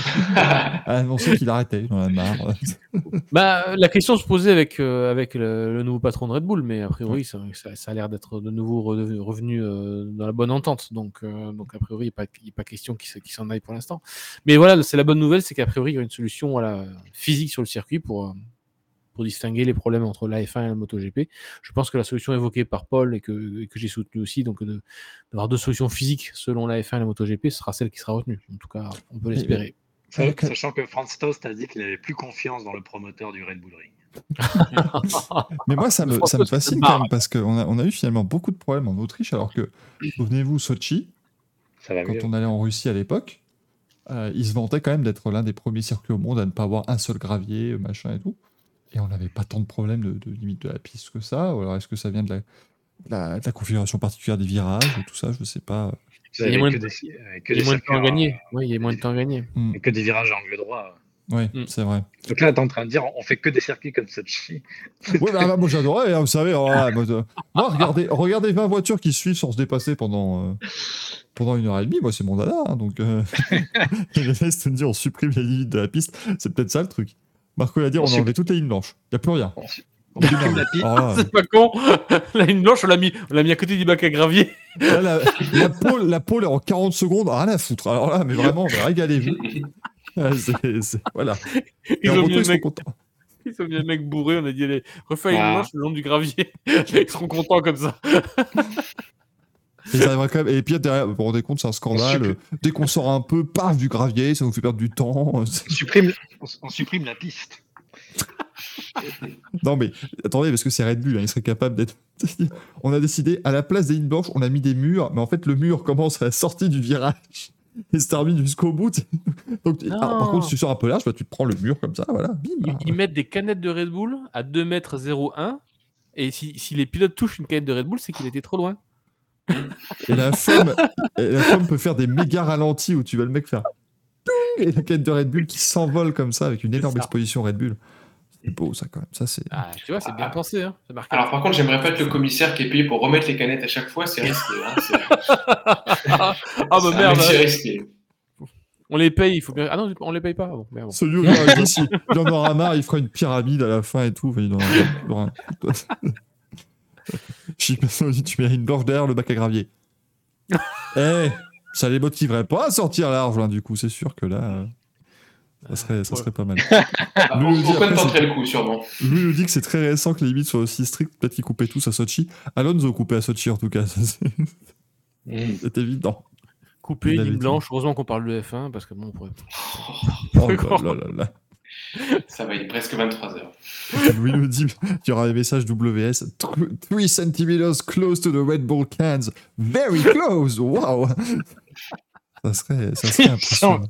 [LAUGHS] a annoncé qu'il arrêtait, il en a marre. [LAUGHS] Bah, la question se posait avec, euh, avec le, le nouveau patron de Red Bull, mais a priori, ça, ça- ça a l'air d'être de nouveau revenu euh, dans la bonne entente. Donc, euh, donc a priori, il pas, il est pas question qu'il se- qu'il s'en aille pour l'instant. Mais voilà, c'est la bonne nouvelle, c'est qu'a priori, il y a une solution voilà, physique sur le circuit pour, pour distinguer les problèmes entre la F1 et la MotoGP. Je pense que la solution évoquée par Paul et que, et que j'ai soutenue aussi, donc de- d'avoir deux solutions physiques selon la F1 et la MotoGP, ce sera celle qui sera retenue. En tout cas, on peut l'espérer. Ouais, Sachant que Franz Tost a dit qu'il avait plus confiance dans le promoteur du Red Bull Ring. [LAUGHS] Mais moi, ça me, ça me fascine quand même parce qu'on a, on a eu finalement beaucoup de problèmes en Autriche, alors que, souvenez-vous, Sochi, Ça va quand mieux. on allait en Russie à l'époque, euh, ils se vantaient quand même d'être l'un des premiers circuits au monde à ne pas avoir un seul gravier, euh, machin et tout. Et on n'avait pas tant de problèmes de, de limite de la piste que ça. Ou alors est-ce que ça vient de la, de la, de la configuration particulière des virages ou tout ça? Je sais pas. Il y a moins que de- des, que Il y des a moins de temps gagner. Oui, il y a moins de temps à gagner. Hmm. euh, que des virages à angle droit. Ouais, Mm. c'est vrai. Donc là, tu es en train de dire, on fait que des circuits comme Sochi. Ouais, bah, bah, moi j'adorais, hein, vous savez. oh, là, moi, euh, moi, regardez, regardez 20 voitures qui suivent sans se dépasser pendant, euh, pendant une heure et demie. Moi, c'est mon dada. hein, donc, euh, je laisse te dire, on supprime les limites de la piste. C'est peut-être ça le truc. Marco l'a dit, on, On a enlevé toutes les lignes blanches. Il n'y a plus rien. [LAUGHS] On, là, [LAUGHS] C'est pas con. La ligne blanche, on l'a mis, on l'a mis à côté du bac à gravier. là, la, la pole, la pole est en 40 secondes, rien à foutre. Alors là, mais vraiment, régalez-vous. [LAUGHS] Ah, voilà. Ils ont, mis le sont mec, contents. ils ont mis le mec bourré. On a dit, allez, refais la ligne Ah. blanche le long du gravier. ils seront contents comme ça. Et, ils arriveraient quand même- et puis derrière, vous vous rendez compte, c'est un scandale. supprime. Dès qu'on sort un peu, paf, du gravier, ça nous fait perdre du temps. On supprime, on, on supprime la piste. Non mais attendez, parce que c'est Red Bull, hein, il serait capable d'être. [LAUGHS] on a décidé, à la place des lignes blanches, on a mis des murs, mais en fait le mur commence à la sortie du virage et se termine jusqu'au bout. [LAUGHS] Donc, ah, par contre, si tu sors un peu large, bah, tu te prends le mur comme ça, voilà, bim. Ils, ils mettent des canettes de Red Bull à 2 mètres 01. Et si, si les pilotes touchent une canette de Red Bull, c'est qu'il était trop loin. Et la femme, et la femme peut faire des méga ralentis où tu vas le mec faire. Et la quête de Red Bull qui s'envole comme ça avec une énorme exposition Red Bull. C'est beau ça quand même. Ça c'est. Ah, tu vois, c'est bien Ah. pensé. Hein. C'est marqué. Alors par contre, j'aimerais pas être le commissaire qui est payé pour remettre les canettes à chaque fois, c'est risqué. Hein, c'est- [LAUGHS] ah bah c'est merde. métier risqué. On les paye, il faut bien. Ah non, on les paye pas. Bon, merde. Celui où il il en aura marre, il fera une pyramide à la fin et tout. Il en aura- [LAUGHS] Je sais dit, tu mets une blanche derrière le bac à gravier. [LAUGHS] Eh, ça les motiverait pas à sortir large, hein, du coup, c'est sûr que là, euh, ça serait, ça Ouais. serait pas mal. [LAUGHS] Ah, Lui, on on le coup, sûrement. Lui nous dit que c'est très récent que les limites soient aussi strictes, peut-être qu'ils coupaient tous à Sochi. Alonso coupait à Sochi en tout cas, [LAUGHS] ça, c'est évident. Ligne dit. blanche. Heureusement qu'on parle de F1 parce que bon, on pourrait. Oh là là là. [LAUGHS] Ça va, il est presque 23h. Louis nous dit il y aura un message WS 3 cm close to the Red Bull cans. Very close. Wow. Ça serait, ça serait [LAUGHS] impressionnant.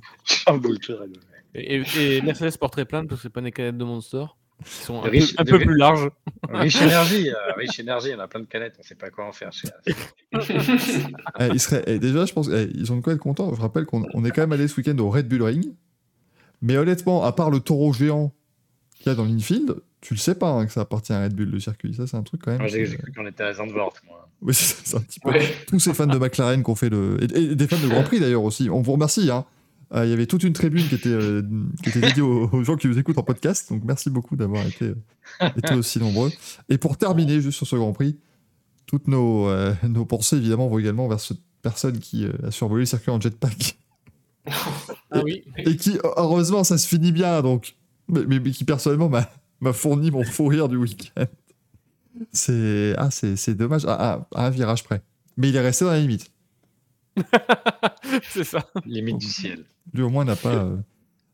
Elle- Et, et- Mercedes porterait plainte parce que c'est pas des canettes de Monster. Qui sont un, peu, un plus larges. Riche énergie, euh, riche énergie, on a plein de canettes, on sait pas quoi en faire. chez- Eh, il serait, eh, déjà, je pense qu'ils ont de quoi être contents. Je rappelle qu'on on est quand même allé ce week-end au Red Bull Ring. Mais honnêtement, à part le taureau géant qu'il y a dans l'infield, tu le sais pas hein, que ça appartient à Red Bull, le circuit. Ça, c'est un truc quand même. J'ai cru qu'on était à Zandvoort. Moi. Oui, [LAUGHS] c'est un petit peu. Ouais. tous ces fans de McLaren qui ont fait le. Et, et des fans de Grand Prix d'ailleurs aussi. On vous remercie. hein. Euh, Il y avait toute une tribune qui était, euh, qui était dédiée aux, aux gens qui nous écoutent en podcast. Donc merci beaucoup d'avoir été, euh, été aussi nombreux. Et pour terminer, juste sur ce Grand Prix, toutes nos, nos pensées évidemment vont également vers cette personne qui a survolé le circuit en jetpack. Ah oui. Et qui, heureusement, ça se finit bien. Donc, mais, mais- mais qui personnellement m'a m'a fourni mon fou rire du week-end. C'est ah, c'est c'est dommage. À, à- à un virage près. Mais il est resté dans la limite. [LAUGHS] c'est ça. Limite du ciel. lui au moins n'a pas euh,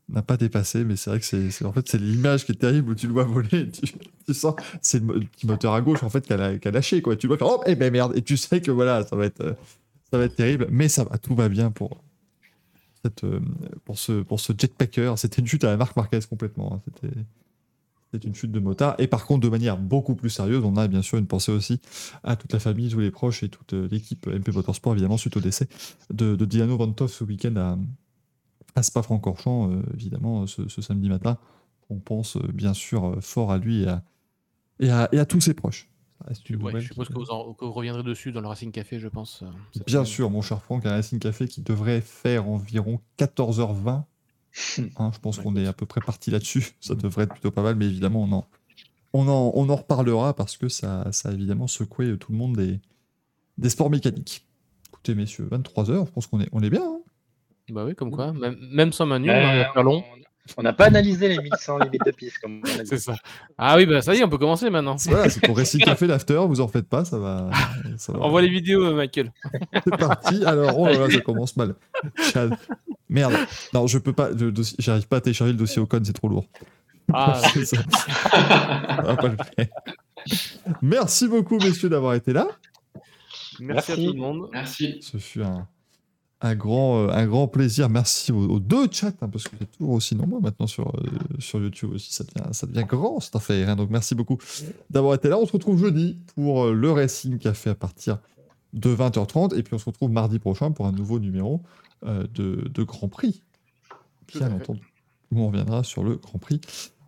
n'a pas dépassé mais c'est vrai que c'est c'est- en fait c'est l'image qui est terrible où tu le vois voler et tu, tu sens c'est le, petit moteur à gauche en fait qui a, la- qui a lâché quoi tu le vois faire oh eh ben merde et tu sais que voilà ça va être euh, ça va être terrible mais ça va tout va bien pour euh, pour ce jetpacker c'était une chute à la marque Marquez complètement hein. c'était une chute de motard et par contre de manière beaucoup plus sérieuse on a bien sûr une pensée aussi à toute la famille tous les proches et toute euh, l'équipe MP Motorsport évidemment suite au décès de, Diano Vantov ce week-end à Spa-Francorchamps, euh, évidemment, ce, samedi matin. On pense bien sûr fort à lui et à tous ses proches. Ouais, nouvelle je suppose qui- que vous, en- que vous reviendrez dessus dans le Racing Café, je pense. euh, Bien semaine. sûr, mon cher Franck, un Racing Café qui devrait faire environ 14h20. [LAUGHS] Hein, je pense qu'on est à peu près parti là-dessus. [LAUGHS] Ça devrait être plutôt pas mal, mais évidemment, on en, on en, on en reparlera parce que ça, ça a évidemment secoué euh, tout le monde des, des sports mécaniques. Écoutez, messieurs, 23h, je pense qu'on est, on est bien. hein. Bah oui, comme quoi. Même, même sans Manu, on Euh, arrive à faire long. On- n'a pas analysé les 1100 limites de piste. C'est ça. Ah oui, bah ça y est, on peut commencer maintenant. Voilà, c'est pour Racing Café l'after, vous en faites pas, ça va. [LAUGHS] ça va- Envoie les vidéos, euh, Michael. C'est parti. Alors, oh là là, ça [LAUGHS] commence mal. Chad. Merde. Non, je peux pas. le dossier- J'arrive pas à télécharger le dossier au code, c'est trop lourd. Ah, [LAUGHS] C'est ça. Ça va pas le faire. Merci beaucoup, messieurs, d'avoir été là. merci, à Merci. tout le monde. Merci. Ce fut un, un, grand, euh, un grand plaisir. Merci aux, aux deux chats, hein, parce que vous êtes toujours aussi nombreux maintenant sur, euh, sur YouTube aussi. Ça devient, ça devient grand, cette affaire. hein. Donc, merci beaucoup d'avoir été là. On se retrouve jeudi pour euh, le Racing Café à partir de 20h30. Et puis, on se retrouve mardi prochain pour un nouveau numéro euh, de, de Grand Prix. Bien entendu. Où on reviendra sur le Grand Prix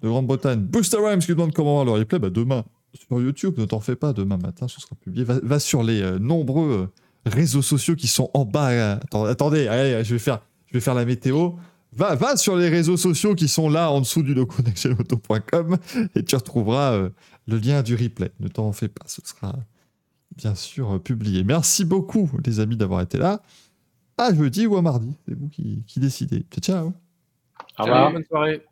de Grande-Bretagne. Booster Rhymes qui demande comment voir le replay. Bah, demain sur YouTube, ne t'en fais pas, demain matin, ce sera publié. Va, va sur les euh, nombreux réseaux sociaux qui sont en bas. euh, attendez, allez, je vais faire, je vais faire la météo. Va, va sur les réseaux sociaux qui sont là en dessous du logo et tu retrouveras euh, le lien du replay. Ne t'en fais pas, ce sera bien sûr euh, publié. Merci beaucoup, les amis, d'avoir été là. À jeudi ou à mardi, c'est vous qui, qui décidez. Ciao, ciao. Au revoir. bonne soirée.